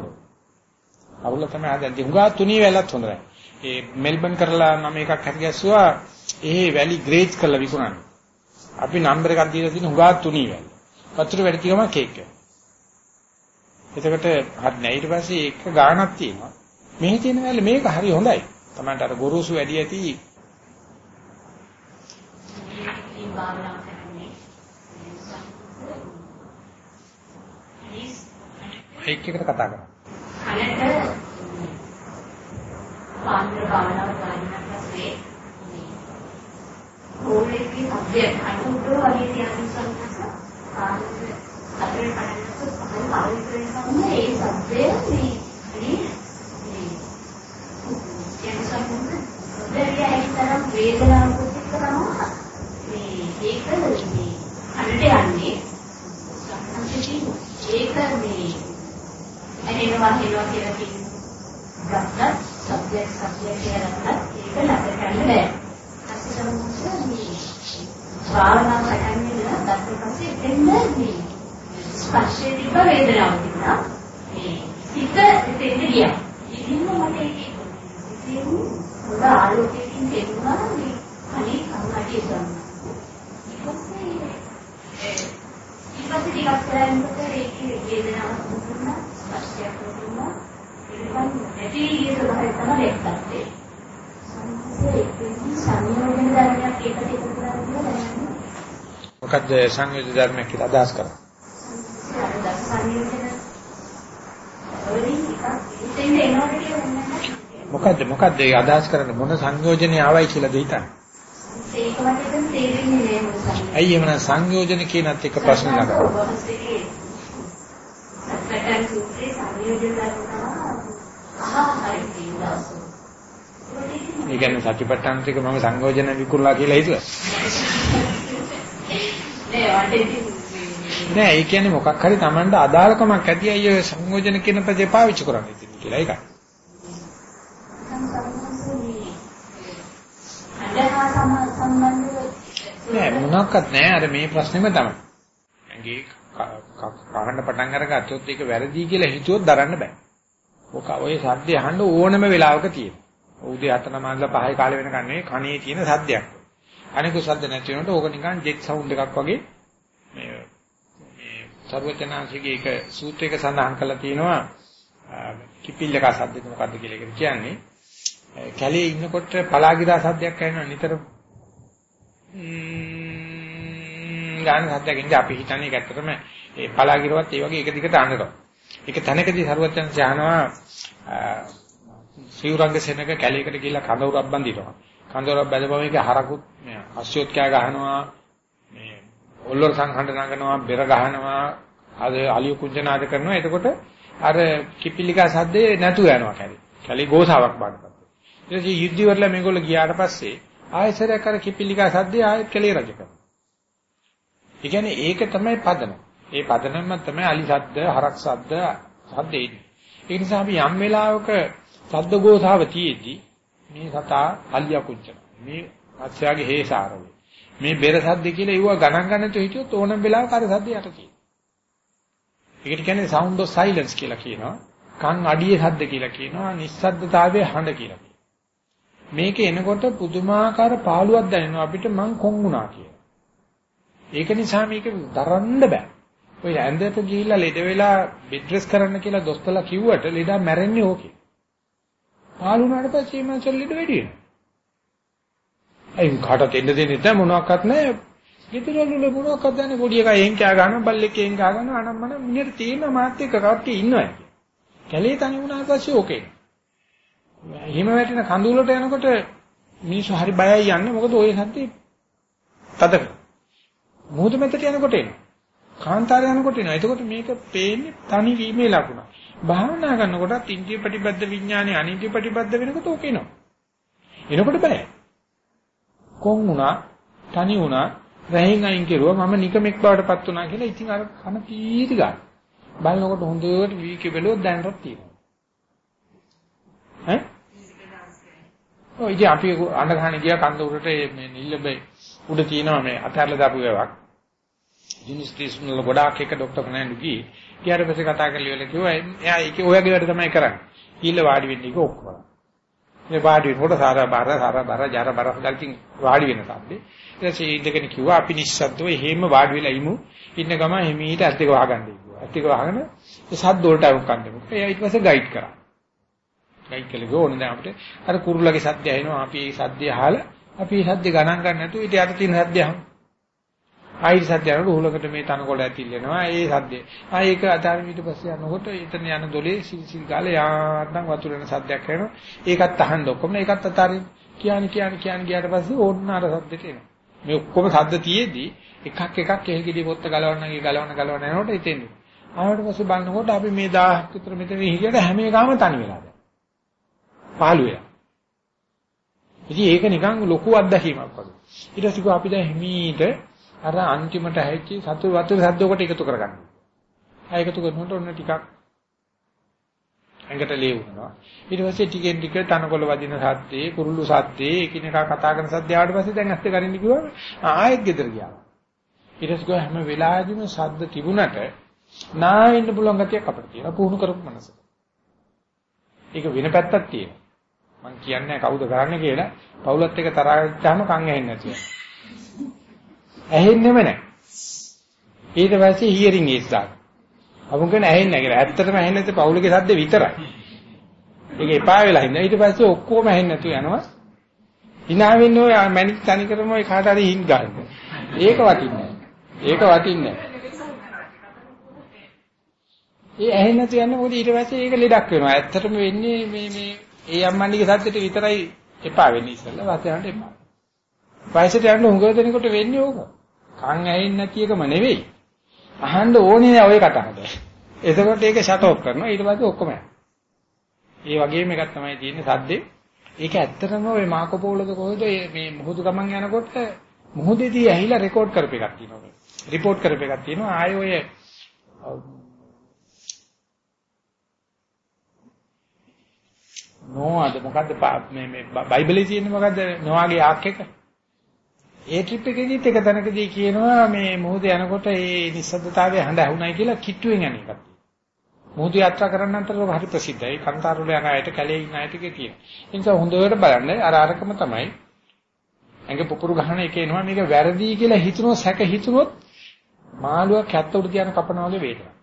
අවුල තමයි ආද දිහුගා තුනී වැලත් හොඳයි. ඒ මෙල්බන් කරලා මම එකක් හරි ගැස්සුවා ඒ වැලි ග්‍රේඩ් කරලා විකුණන්නේ. අපි නම්බර එකක් දීලා තියෙන හුඟා තුනී වැලි. වතුර වැඩි තියම කේක් එක. එතකොට හරි නෑ ඊට පස්සේ එක ගාණක් තියෙනවා. මේ තියෙන වැලි මේක හරි හොඳයි. තමයි අර ගොරෝසු වැඩි ඇති භාවනා කරන්නේ ඒක එකට කතා කරා. කනට පාන්දර භාවනාව කරන පස්සේ ඕලෙකි සබ්ජෙක් අනුතෝ වගේ තියන සංකස පාන්දර අතරේ කනට පහළ පාවිච්චි කරන ඒ සබ්ජෙක් මේ මේ කියන සම්මුත දෙවියන් එක්තරම් වේදනාවක් කරනවා ඒක මේ අනට යන්නේ සම්පූර්ණ ඒක මේ ඇහෙනවා හෙනවා කියලා කියන ගත්ත සබ්ජෙක්ට් සබ්ජෙක්ට් කියලා ඒක ළඟට ගන්න බෑ. අසිතමුත් මේ භාවනා කරන්නේ නැත්නම් පස්සේ එන්නේ මේ ස්පර්ශයේ තිබ්බ වේදනාව තිබුණා. මේ සිත එතෙන්ද ගියා. ඉතින් මට ඒක ඉතින් හොඳ ආලෝකයකින් තේරුණා මේ අනේ කම්කටිය කරනකොට ඒකේ වේදනාවක් දුන්නා ස්පර්ශයක් දුන්නා පස්සේ නැති ඊයේ තමයි තමයි එක්කත්තේ සංයෝජන ධර්මයක් ඒකට එකතු කරලා මොකද්ද සංයෝජන ධර්මයක් කියලා අදහස් කරන්නේ? මොකද්ද මොකද්ද ඒ අදහස් කරන්නේ මොන සංයෝජනේ ආවයි කියලා දෙයිතන්නේ? ඒක වටේට තේරෙන්නේ නෑ ඇයි එමන සංයෝජන කියනත් එක ප්‍රශ්න නගනවා. සත්‍යයන් සූත්‍රයේ සංයෝජන කරනවා. අහා හරි තියෙනවා. ඒ කියන්නේ සත්‍යපට්ඨාන ටික මම සංයෝජන විකුණලා කියලා හිතුවා. නෑ වටේ නෑ ඒ කියන්නේ මොකක් හරි Tamanට අදාළකමක් ඇති අය සංයෝජන කියන පදේ පාවිච්චි කරන්නේ කියලා ඒකයි. නෑ මොනක්වත් නෑ අර මේ ප්‍රශ්නේම තමයි. ඇඟේ කහන්න පටන් අරගත්තොත් ඒක වැරදි කියලා හිතුවොත් දරන්න බෑ. ඔක ඔය සද්ද අහන්න ඕනම වෙලාවක තියෙනවා. උදේ 8 නමාන්ලා 5 කාලේ වෙනකන් නෙවෙයි කනේ තියෙන සද්දයක්. අනිකුත් සද්ද නැති වෙනකොට ඕක නිකන් ජෙට් සවුන්ඩ් එකක් වගේ මේ මේ සර්වචනාංශිකේ එක සූත්‍රයක සඳහන් කරලා තියෙනවා කිපිල්ලක සද්දෙක මොකද්ද කියලා ඒක කියන්නේ. කැලේ ඉන්නකොට පලාගිරා සද්දයක් ඇහෙනවා නිතරම. ගාන සද්දයක් ඉඳලා අපි හිතන්නේ ඒක ඇත්තටම ඒ පලාගිරවත් ඒ වගේ එක දිගට අඬනවා. ඒක තැනකදී සරුවචන ඥානවා සිවුරංග සෙනක කැලේකට ගිහිල්ලා කඳවුරක් බඳිනවා. කඳවුරක් බැලපුවම ඒක හරකුත් මේ අස්සියොත් කෑ ගහනවා මේ ඔල්ලොර සංහඬ නගනවා බෙර ගහනවා අද අලිය කුංජනාද කරනවා එතකොට අර කිපිලිකා සද්දේ නැතු යනවා කැලේ. කැලේ ගෝසාවක් බාටපත්. ඊට පස්සේ යුද්ධ ඉවරලා මේගොල්ලෝ ගියාට පස්සේ ආයෙසරයක් අර කිපිලිකා සද්දේ ආයෙත් කැලේ රජ කරනවා. ඒ කියන්නේ ඒක තමයි පදනම. ඒ පදනම තමයි අලි සද්ද, හරක් සද්ද, සද්ද එන්නේ. ඒ නිසා අපි යම් වෙලාවක සද්ද ගෝසාව තියේදී මේ සතා අලියා කුංචන. මේ අත්‍යාගේ හේසාරවේ. මේ බෙර සද්ද කියලා ඒව ගණන් ගන්න තු හිටියොත් ඕනම වෙලාවක අර සද්ද යට තියෙනවා. ඒකට කියන්නේ sound of silence කියලා කියනවා. කන් අඩියේ සද්ද කියලා කියනවා. නිස්සද්දතාවයේ හඬ කියලා කියනවා. මේක එනකොට පුදුමාකාර පාළුවක් දැනෙනවා අපිට මං කොන් වුණා කියලා. ඒක නිසා මේක දරන්න බෑ. ඔය ඇඳට ගිහිල්ලා ලෙඩ වෙලා බෙඩ් රෙස් කරන්න කියලා දොස්තරලා කිව්වට ලෙඩා මැරෙන්නේ ඕකේ. පාළු වුණාට පස්සේ මං සල්ලිඩ වැඩි වෙනවා. අයි කාටවත් එන්න දෙන්නේ නැත්නම් මොනවත් නැහැ. ගෙදරවල මොනවක්වත් දන්නේ පොඩි එකා එහෙන් කෑ ගන්නවා බල්ලෙක් එහෙන් කෑ ගන්නවා අනම්මන මිනිහට තියෙන මාත් එක්ක කවට්ටිය ඉන්නවා. කැලේ තනි වුණාට පස්සේ ඕකේ. හිම වැටෙන කඳුලට යනකොට මිනිස්සු හරි බයයි යන්නේ මොකද ওই සද්දේ තද මොහොත මැදට යනකොට එනවා. කාන්තාරය යනකොට එනවා. එතකොට මේක පේන්නේ තනි වීමේ ලකුණ. භාවනා කරනකොටත් ඉන්ද්‍රිය ප්‍රතිබද්ධ විඥානේ අනිත්‍ය ප්‍රතිබද්ධ වෙනකොට ඕක එනවා. එනකොට බයයි. කොන් වුණා, තනි වුණා, රැහින් අයින් කෙරුවා මම නිකමෙක් බවට පත් වුණා කියලා ඉතින් අර කන පීති ගන්න. බලනකොට හොඳට වීකේ බැලුවොත් දැනටත් තියෙනවා. ඈ? ඔය ඉතින් අපි අඬ ගන්න ගියා කන්ද උඩට මේ නිල්ලබේ උඩ තියෙනවා මේ අතහැරලා දාපු ඒවාක්. යුනිවර්සිටිස් වල ගොඩාක් එක ડોක්ටර් කෙනෙක් ගියේ. ඊට පස්සේ කතා කරලා ඉවල කිව්වා එයා ඒක ඔයගේ වැඩ තමයි කරන්නේ. කීල වාඩි වෙන්න එක ඔක්කොම. මේ වාඩි වෙනකොට සාරා බාර සාරා බාර ජාර බාර ගල්කින් වාඩි වෙන සද්දේ. ඊට පස්සේ ඉඳගෙන කිව්වා අපි නිස්සද්දව එහෙම වාඩි වෙලා ඉමු. ඉන්න ගමන් හිමීට ඇත් එක වහගන්න කිව්වා. ඇත් එක වහගෙන සද්ද වලට අරුම්කන් දෙමු. එයා ඊට පස්සේ ගයිඩ් කරා. ගයිඩ් කළේ ඕනේ දැන් අපිට අර කුරුල්ලගේ සද්දය ඇහෙනවා අපි ඒ සද්දය අහලා අපි මේ සද්ද ගණන් ගන්න නැතුව ඊට යට තියෙන සද්දය අහමු. ආයි සද්දය අරගෙන උහුලකට මේ තනකොළ ඇතිල්ලෙනවා. ඒ සද්දය. ආයි ඒක අතාරින් ඊට පස්සේ යනකොට එතන යන දොලේ සිල් සිල් ගාලා යාන්තම් වතුර වෙන සද්දයක් එනවා. ඒකත් අහන්න ඔක්කොම ඒකත් අතාරින් කියන්නේ කියන්නේ කියන්නේ ගියාට පස්සේ ඕන්න අර සද්දෙට එනවා. මේ ඔක්කොම සද්ද තියේදී එකක් එකක් එහෙගෙඩි පොත්ත ගලවන්නගේ ගලවන ගලවන යනකොට ඉතින් ආවට පස්සේ බලනකොට අපි මේ 1000ක් විතර මෙතන හිටියට හැම එකම තනි වෙලා දැන්. පාළු වෙලා. ඉතින් ඒක නිකන් ලොකු අත්දැකීමක් වගේ. ඊට පස්සේ අපි දැන් හිමීට අර අන්තිමට හැච්චි සතු වතුර සද්දයකට එකතු කරගන්න. ආ එකතු කරනකොට ඔන්න ටිකක් ඇඟට ලේ වුණා. ඊට පස්සේ ටිකෙන් ටික තනකොළ වදින සද්දේ, කුරුළු සද්දේ, එකිනෙකා කතා කරන සද්ද ආවට පස්සේ දැන් ඇත්ත කරින්න කිව්වම ආයෙත් ගෙදර ගියා. ඊට පස්සේ හැම වෙලාවෙදිම සද්ද තිබුණට නා ඉන්න පුළුවන් ගතියක් අපිට තියෙනවා. පුහුණු කරපු මනස. ඒක වෙන පැත්තක් තියෙනවා. මම කියන්නේ කවුද කරන්නේ කියලා පවුලත් එක්ක තරහා වෙච්චාම කන් ඇහෙන්නේ නැතිව. ඇහෙන්නෙම නැහැ. ඊට පස්සේ හියරින් ඒස් දාන්න. අපුන් කියන ඇහෙන්නේ නැහැ කියලා. ඇත්තටම ඇහෙන්නේ නැති පවුලගේ සද්ද විතරයි. ඒක එපා වෙලා ඉන්න. ඊට පස්සේ ඔක්කොම ඇහෙන්නේ නැතුව යනවා. hina වෙන්නේ ඔය මැනික් තනි කරම ඔය කාට හරි හින් ගන්න. ඒක වටින්නේ ඒක වටින්නේ ඒ ඇහෙන්නේ නැතුව යන්න මොකද ඊට පස්සේ ඒක ලෙඩක් වෙනවා. ඇත්තටම වෙන්නේ මේ මේ ඒ අම්මන්ඩිගේ සද්දෙට විතරයි එපා වෙන්නේ ඉස්සෙල්ලා වාසයන්ට එපා. වයසට යන හුඟ දෙනකොට වෙන්නේ ඕක. කන් ඇහෙන්නේ නැති එකම නෙවෙයි. අහන්න ඕනේ නෑ ওই කතාවට. එතකොට ඒක ෂට් ඔෆ් කරනවා ඊට පස්සේ ඔක්කොම යනවා. ඒ වගේම එකක් තමයි තියෙන්නේ සද්දේ. ඒක ඇත්තටම ওই මාකෝපෝලද කොහෙද මේ මුහුදු ගමන් යනකොට මුහුදේදී ඇහිලා රෙකෝඩ් කරපු එකක් තියෙනවා. රිපෝට් කරපු එකක් තියෙනවා. ආයේ ඔය නෝවාද මොකද්ද මේ මේ බයිබලයේ තියෙන මොකද්ද නෝවාගේ ආක් එක ඒ ට්‍රිප් එකේදීත් එක තැනකදී කියනවා මේ මොහොත යනකොට ඒ නිස්සද්දතාවය හඳ ඇහුණයි කියලා කිට්ටුවෙන් යන එකක්. මුහුදු යාත්‍රා කරන්න අතර හරි ප්‍රසිද්ධයි. කන්තාර වල යන අයට කැලේ ඉන්න අයට කිය කියන. ඒ නිසා හොඳට බලන්න අර අරකම තමයි ඇඟ පුපුරු ගහන එක එනවා මේක වැරදි කියලා හිතනොත් සැක හිතනොත් මාළුවක් කැත්ත උඩ තියන කපන වගේ වේදනා.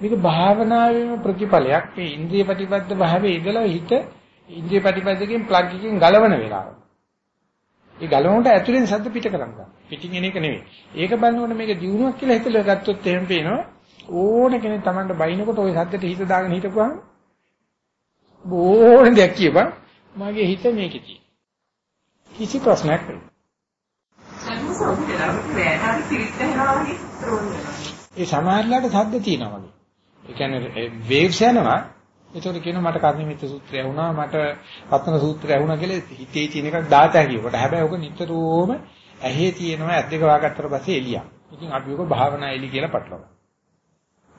මේක භාවනාවේම ප්‍රතිඵලයක් මේ ඉන්ද්‍රිය ප්‍රතිපද භාවයේ ඉඳලා හිත ඉන්ද්‍රිය ප්‍රතිපදකෙන් ප්ලග් එකකින් ගලවන වෙලාව. ඒ ගලවනට ඇතුලෙන් සද්ද පිට කරනවා. පිටින් එන එක නෙවෙයි. ඒක බලනකොට මේක දිනුවක් කියලා හිතලා ගත්තොත් එහෙම පේනවා ඕන කෙනෙක් Tamanට බයිනකොට ওই සද්දට හිත දාගෙන හිටපුවාම ඕන දෙයක් කියපන් මගේ හිත මේකේ තියෙන. කිසි ප්‍රශ්නයක් නැහැ. ඒ සමහරලාට සද්ද තියෙනවා වගේ. ඒ කියන්නේ වේව්ස් යනවා. ඒතකොට කියනවා මට කර්ණිමිත සූත්‍රය වුණා මට රත්න සූත්‍රය වුණා කියලා හිතේ තියෙන එකක් දාත හැකියකට. හැබැයි ඔක නිතරම ඇහි තියෙනවා ඇස් දෙක වහගත්තට පස්සේ එළියක්. ඉතින් අපි ඔක භාවනා එළි කියලා පටලවා.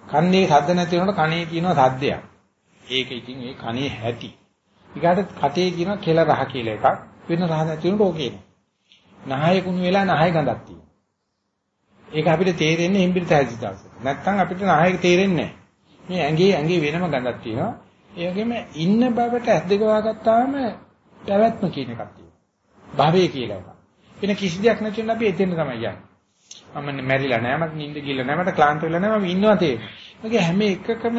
කන්නේ සද්ද නැති වෙනකොට කනේ තියෙනවා සද්දයක්. ඒක ඉතින් ඒ කනේ හැටි. ඊගාට කටේ තියෙනවා කෙල රහ කියලා එකක්. වෙන රහ නැති වෙනකොට ඕකේ. නහය කුණු වෙලා නහය ගඳක් තියෙනවා. ඒක අපිට තේරෙන්නේ එම්බිරිත හැදිච්ච දවසට. නැත්තම් අපිට නහය තේරෙන්නේ නැහැ. මේ ඇඟේ ඇඟේ වෙනම ගඳක් තියෙනවා. ඒ වගේම ඉන්න බවට ඇස් දෙක වහගත්තාම පැවැත්ම කියන එකක් තියෙනවා. භවය කියලා එකක්. වෙන කිසි දෙයක් නැති වෙන අපි එතෙන් තමයි යන්නේ. මම මැරිලා නැහැ මට නිින්ද ගිහලා නැහැ මට ක්ලාන්ත වෙලා නැහැ මම ඉන්නවා තේරෙන්නේ. ඒකේ හැම එකකම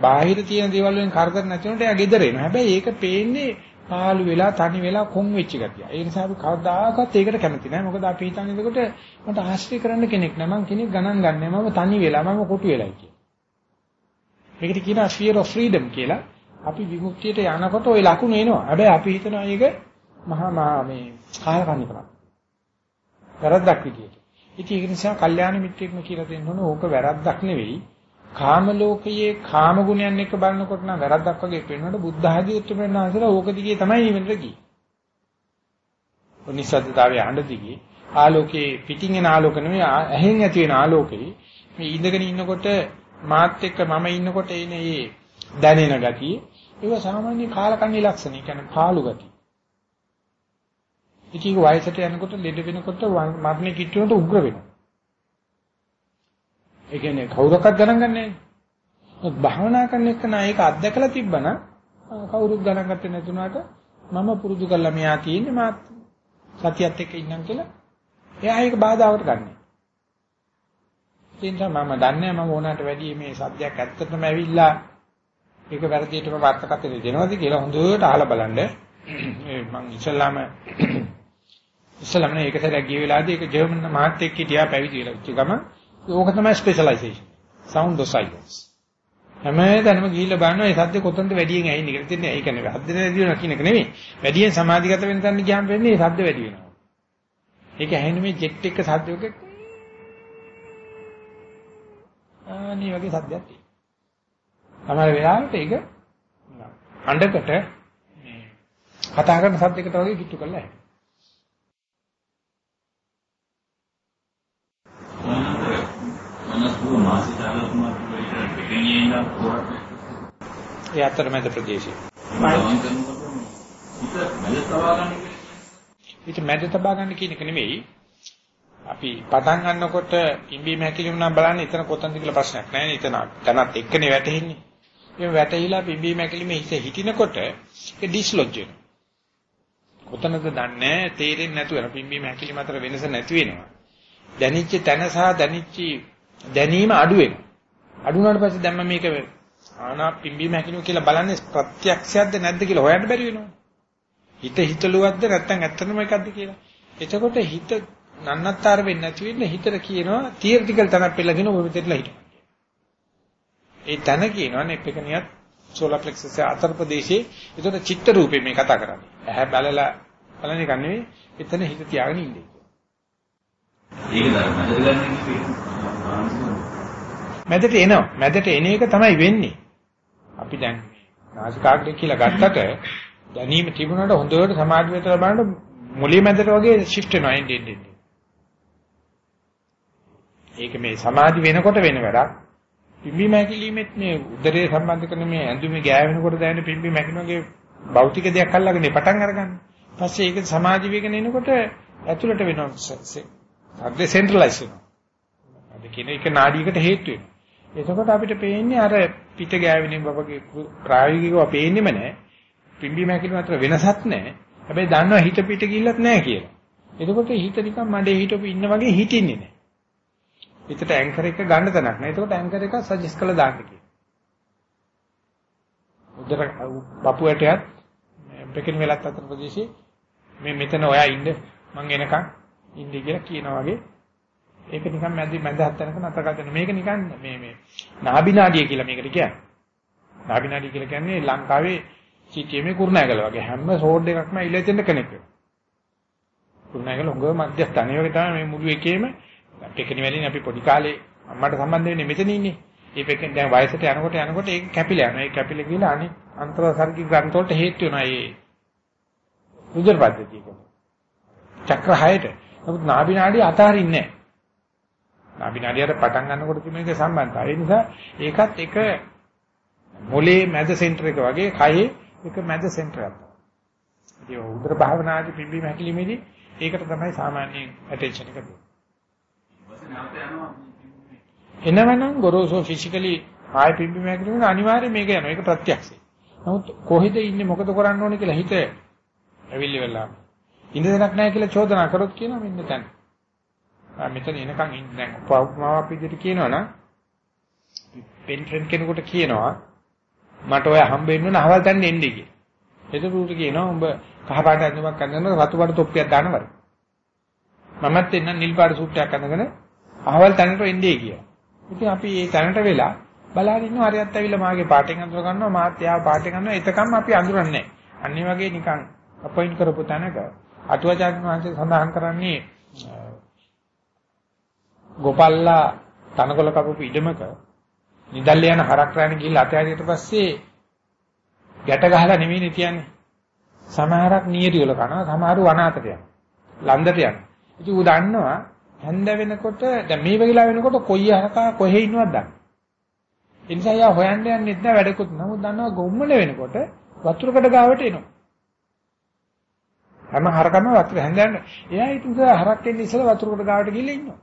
බාහිර තියෙන දේවල් වලින් කරදර නැති උන්ට එයා gedere එනවා. හැබැයි ඒක පේන්නේ පාළු වෙලා තනි වෙලා කොන් වෙච්ච ගතිය. ඒ නිසා අපි කවදාකවත් ඒකට කැමති නැහැ. මොකද අපි හිතන්නේ එතකොට මට ආශ්‍රය කරන්න කෙනෙක් නැහැ. මම කෙනෙක් ගණන් ගන්නෑ. මම තනි වෙලා මම කොටු වෙලා කියලා. මේකට කියනවා sphere of freedom කියලා. අපි විමුක්තියට යනකොට ওই ලකුණු එනවා. හැබැයි අපි හිතනවා මේක මහා මහා මේ කාලකන්ණි කරා. වැරද්දක් විදියට. ඉතින් ඒක නිසා කල්යාණ මිත්‍රෙක්ම කියලා දෙන්න ඕන ඕක වැරද්දක් නෙවෙයි. කාම ලෝකයේ කාම ගුණයන් එක්ක බලනකොට නම් වැරද්දක් වගේ පේනකොට බුද්ධ ආදී උත්තරමයන් ආසලා ඕක දිගේ තමයි නිවෙන්න ගියේ. ඔනිසද්දතාවයේ අඬ දිගේ ආලෝකේ පිටින් එන ආලෝක නෙවෙයි ඇහෙන් ඇති වෙන ආලෝකේ මේ ඉඳගෙන ඉන්නකොට මාත් එක්ක මම ඉන්නකොට එන මේ දැනෙන ගතිය ඒක සාමාන්‍ය කාලකන්ණි ලක්ෂණ. ඒ කියන්නේ පාළු ගතිය. ඉතින් වයසට යනකොට ලෙඩ වෙනකොට මරණය කිට්ටුවට උග්‍ර වෙනවා. ඒ කියන්නේ කවුරක්වත් ගණන් ගන්නෑ. මොකද භාවනා කරන එක නා ඒක අත්දැකලා තිබ්බනම් කවුරුත් ගණන් ගත්තේ නැතුණාට මම පුරුදු කළා මෙයා තියෙන්නේ මාත් සතියත් එක්ක ඉන්නම් කියලා එයා ඒක බාධාවට ගන්නවා. ඒ නිසා මම දන්නේ මම ඕනකට වැඩි මේ සත්‍යයක් ඇත්තටම ඇවිල්ලා ඒක වැරදියටම වාර්තාකතේ දෙනවද කියලා හොඳට අහලා බලන්න. මම ඉස්ලාම ඉස්ලාම නේ ඒක සැරයක් ගිය වෙලාවදී ඒක ජර්මන් මහත් එක්ක හිටියා පැවිදි වෙලා ඉච්ච ගම ඕක තමයි ස්පෙෂලායිසේෂන්. Sound of silence. හැමදාම ගිහිල්ලා බලනවා මේ සද්ද කොතනද වැඩියෙන් ඇහින්නේ කියලා. ඉතින් ඒක නෙවෙයි. හද්ද නැති වෙනවා කියන එක නෙවෙයි. වැඩියෙන් සමාධිගත වෙන තැන ගියාම වෙන්නේ සද්ද වැඩි වෙනවා. ඒක ඇහෙන්නේ මේ ජෙට් එක සද්දයක ආනි වගේ සද්දයක් තියෙනවා. සමහර වෙලාවට ඒක අඬකට මේ කතා කරන සද්දයකට වගේ කිට්ටු කරලා ඇහෙනවා. අනතුරු මාසිකාලතුමාට පිළිතර පිටිනියේ ඉඳන් පොරක් ඒ අතරමැද ප්‍රදේශයේ. හිත තබා ගන්න මැද තබා ගන්න කියන එක නෙමෙයි. අපි පටන් ගන්නකොට ඉම්බීම හැකිලිම නම් බලන්නේ එතන කොතනද කියලා ප්‍රශ්නයක් නැහැ නේ. එතන තනත් එක්කනේ වැටෙන්නේ. මේ වැටහිලා ඉම්බීම හැකිලිම හිත හිටිනකොට ඒක ඩිස්ලොජ් වෙනවා. කොතනද දන්නේ තේරෙන්නේ නැතුව යන ඉම්බීම හැකිලිම අතර වෙනස නැති වෙනවා. දැනිච්ච තැන සහ දැනිච්ච දැනීම අඩු වෙනවා. අඩු වුණාට පස්සේ දැන් මම මේක ආනා පිම්බීම හැකිනු කියලා බලන්නේ ප්‍රත්‍යක්ෂයක්ද නැද්ද කියලා හොයන්න බැරි වෙනවා. හිත හිතලුවක්ද නැත්නම් ඇත්තම එකක්ද කියලා. එතකොට හිත නන්නත්තර වෙන්නේ නැති වෙන්න හිතට කියනවා තියරිටිකල් තනක් පෙළගෙන ඔබ මෙතෙట్లా හිටපන්. ඒ තන කියනවා නෙපෙකනියත් සෝලාර් ප්ලෙක්සස් අතර ප්‍රදේශයේ ඒතර චිත්ත රූපේ මේ කතා කරන්නේ. ඇහැ බලලා බලන එක නෙවෙයි එතන හිත තියාගෙන ඉන්නේ. ඒක මැදට එනවා. මැදට එන එක තමයි වෙන්නේ. අපි දැන් නාසිකාග්‍රය කියලා ගත්තට දැනීම තිබුණාට හොඳට සමාධි විතර බලනකොට මුලිය මැදට වගේ shift වෙනවා එන්නේ එන්නේ. ඒක මේ සමාධි වෙනකොට වෙන වැඩක්. පිම්බි මැකිලිමෙත් මේ උදරයේ සම්බන්ධ කරන මේ ඇඳුමේ ගෑවෙනකොට දැනෙන පිම්බි මැකින වගේ භෞතික දෙයක් අල්ලගෙන පටන් අරගන්න. පස්සේ ඒක සමාධි වේගන එනකොට ඇතුළට වෙනවා. සද්ද සෙන්ට්‍රලයිස් වෙනවා. අද කියන එක නාඩියකට හේතු වෙනවා. එතකොට අපිට පේන්නේ අර පිට ගෑවෙන බබගේ ප්‍රායෝගිකව පේන්නේම නැහැ. පිම්බි මැකිලි අතර වෙනසක් නැහැ. හැබැයි දන්නවා හිත පිට ගිල්ලත් නැහැ කියලා. එතකොට හිත නිකන් මඩේ හිටපු ඉන්න වගේ හිටින්නේ නැහැ. හිතට ඇන්කර් එක ගන්න තැනක් නැහැ. එතකොට ඇන්කර් එක සජෙස්ට් කළා දාන්න කියලා. උදර බපු ඇටයත් පෙකින් වෙලත් අතර ප්‍රදේශේ මේ මෙතන ඔයා ඉන්න මං එනකන් ඉන්නේ කියලා කියනවා වගේ ඒක නිකන් මැදි මැද හතරක නතර කරගෙන මේක නිකන් මේ මේ නාබිනාඩිය කියලා මේකට කියන්නේ. නාබිනාඩිය කියලා කියන්නේ ලංකාවේ සිටියේ කුරුණෑගල වගේ හැම රෝඩ් එකක්ම ඉලෙජෙන්ඩ් කෙනෙක්. කුරුණෑගල උගව මැදස්ථානයේ වගේ තමයි මේ මුළු එකේම පෙකිනි වලින් අපි පොඩි කාලේ අම්මට සම්බන්ධ වෙන්නේ මෙතන ඉන්නේ. ඒ පෙකින් දැන් වයසට යනකොට යනකොට ඒක කැපිලා යනවා. ඒ කැපිලා ගිහලා අනිත් අන්තරසර්ගික ග්‍රන්ථ වලට හේතු වෙනවා. ඒ රුධිර පද්ධතිය කියන්නේ. චක්‍ර හයට. නමුත් නාබිනාඩිය අතාරින්නේ නැහැ. නාබිනාඩියට පටන් ගන්නකොට තියෙන එක සම්බන්ධයි. ඒ නිසා ඒකත් එක මොලේ මැද සෙන්ටර් එක වගේ කයේ එක මැද සෙන්ටර් එකක්. ඒ උදර භාවනාදී පිම්බීම හැකිලිමේදී ඒකට තමයි සාමාන්‍යයෙන් ඇටෙන්ෂන් එක දෙන්නේ. එනවනම් ගොරෝසෝ ෆිසිකලි ආය පිම්බීම හැකිලිම අනිවාර්යයෙන් මේක යනවා. ඒක ප්‍රත්‍යක්ෂයි. නමුත් කොහෙද ඉන්නේ මොකද කරන්න ඕනේ කියලා හිත ඇවිල්ලි වෙලා. ඉඳදනක් නැහැ කියලා චෝදනා කරොත් කියනවා මෙන්න දැන්. මෙතන එනකන් ඉන්න දැන් උපමාවක් විදිහට කියනවනම් පෙන් ෆ්‍රෙන්ඩ් කෙනෙකුට කියනවා මට ඔය හම්බෙන්න ඕන අහවල් තැන්න එන්නේ කියලා. එතකොට කියනවා උඹ කහ පාට ඇඳුමක් අඳගෙන රතු පාට තොප්පියක් දානවද? මමත් එන්න නිල් පාට සූට්යක් අඳගෙන අහවල් තැනට එන්නේ කියලා. ඉතින් අපි ඒ තැනට වෙලා බලාගෙන ඉන්නවා හරියට ඇවිල්ලා මාගේ පාටෙන් අඳුර ගන්නවා මාත් යා පාටෙන් ගන්නවා එතකම් අපි අඳුරන්නේ නැහැ. අනිත් වගේ නිකන් අපොයින්ට් කරපු තැනක අටුවාචාර්ය වහන්සේ සඳහන් කරන්නේ ගෝපල්ලා තනකොළ කපපු ඉඩමක නිදල්ල යන හරක් රැණ ගිහිල්ලා අතහැරියට පස්සේ ගැට ගහලා නෙමෙයිනේ තියන්නේ. සමහරක් නියටි වල කනවා, සමහරු වනාතට යනවා. ලන්දට යනවා. ඉතින් ඌ දන්නවා හැන්ද වෙනකොට දැන් මේ වගේලා වෙනකොට කොයි හරකා කොහෙ ඉන්නවද දන්නේ. ඒ නිසා යා හොයන්න යන්නෙත් නෑ වැඩකුත්. නමුත් දන්නවා ගොම්මල වෙනකොට වතුරකට ගාවට එනවා. හැම හරකම වතුර හැන්දන්න. එයා ඉතින් හරක් එන්නේ ඉස්සෙල්ලා වතුරකට ගාවට ගිහලා ඉන්නවා.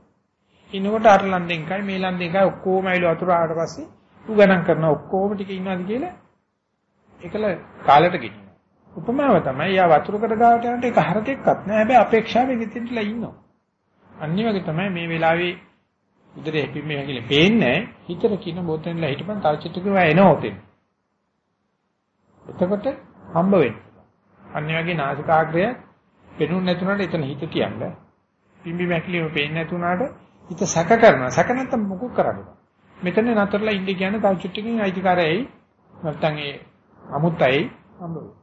ඉන්නකොට අර ලන්දෙන් එකයි මේ ලන්දෙන් එකයි ඔක්කොම ඇවිල්ලා වතුර ආවට පස්සේ ඌ ගණන් කරනවා ඔක්කොම ටික ඉන්නවාද කියලා ඒකල කාලයට ගෙනියනවා. උපමාව තමයි යා වතුරකට ගාවට යනට ඒක හරකෙක්වත් නෑ හැබැයි අපේක්ෂාවෙන් ඉතින්ලා ඉන්නවා. අනිත් වගේ තමයි මේ වෙලාවේ උදේ හැපිමේ හැකිලේ පේන්නේ හිතට කියන බොතෙන්ලා හිටපන් තව චිත්තකව එනවා උතෙන්. එතකොට හම්බ වෙන්නේ. අනිත් වගේ නාසිකාග්‍රය පෙනුනේ නැතුණාට එතන හිත තියන්න. පිම්බි මැකිලිම පේන්නේ නැතුණාට හිත සැක කරනවා. සැක නැත්තම් මොකක් කරන්නේ? මෙතන නතරලා ඉන්නේ කියන්නේ තව චුට්ටකින් අයිතිකාරයයි නැත්තම් ඒ අමුත්තයි හම්බ වෙනවා.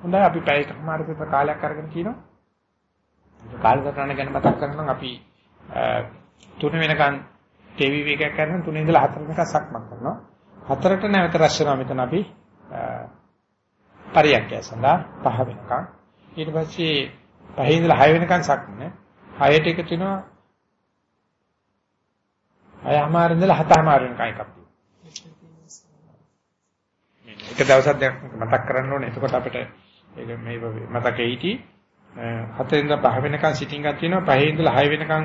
හොඳයි අපි පැයකමාර විතර කාලයක් අරගෙන කියනවා. කාලසටහන ගැන මතක් කරනවා අපි තුන වෙනකන් ටීවී එකක් කරන තුනේ ඉඳලා හතර වෙනකන් සක්මන් කරනවා. හතරට නැවත රැස් වෙනවා මෙතන අපි පරියන්කය සඳහා පහ වෙනකන් ඊට පස්සේ පහේ ඉඳලා 6 වෙනකන් සක්මන. 6ට එකතු වෙනවා. 6මාර ඉඳලා 7මාර වෙනකන් එකක් එක දවසක් දැන් මතක් කරන්න ඕනේ. එතකොට අපිට ඒක මේ මතකෙ හිටි. 7 ඉඳලා 5 වෙනකන් සිටින් එකක් තියෙනවා. 5 ඉඳලා 6 වෙනකන්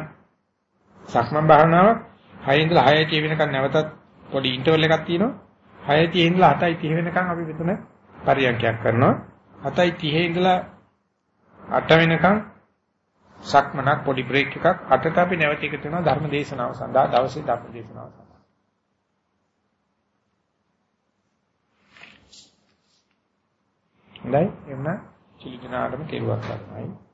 සක්මන් භාවනාවක්. 6 ඉඳලා 6ට වෙනකන් නැවතත් පොඩි ඉන්ටර්වල් එකක් තියෙනවා. 6ට ඉඳලා 7යි 30 වෙනකන් අපි මෙතන පරියන්කයක් කරනවා. 7යි 30 ඉඳලා 8 වෙනකන් සක්මනක් පොඩි බ්‍රේක් එකක් අටට අපි නැවත එකතු වෙනවා ධර්ම දේශනාව සඳහා දවසේ ධර්ම දේශනාව සඳහා. හොඳයි එන්න චිලි දිනාටම කෙරුවක් ගන්නයි.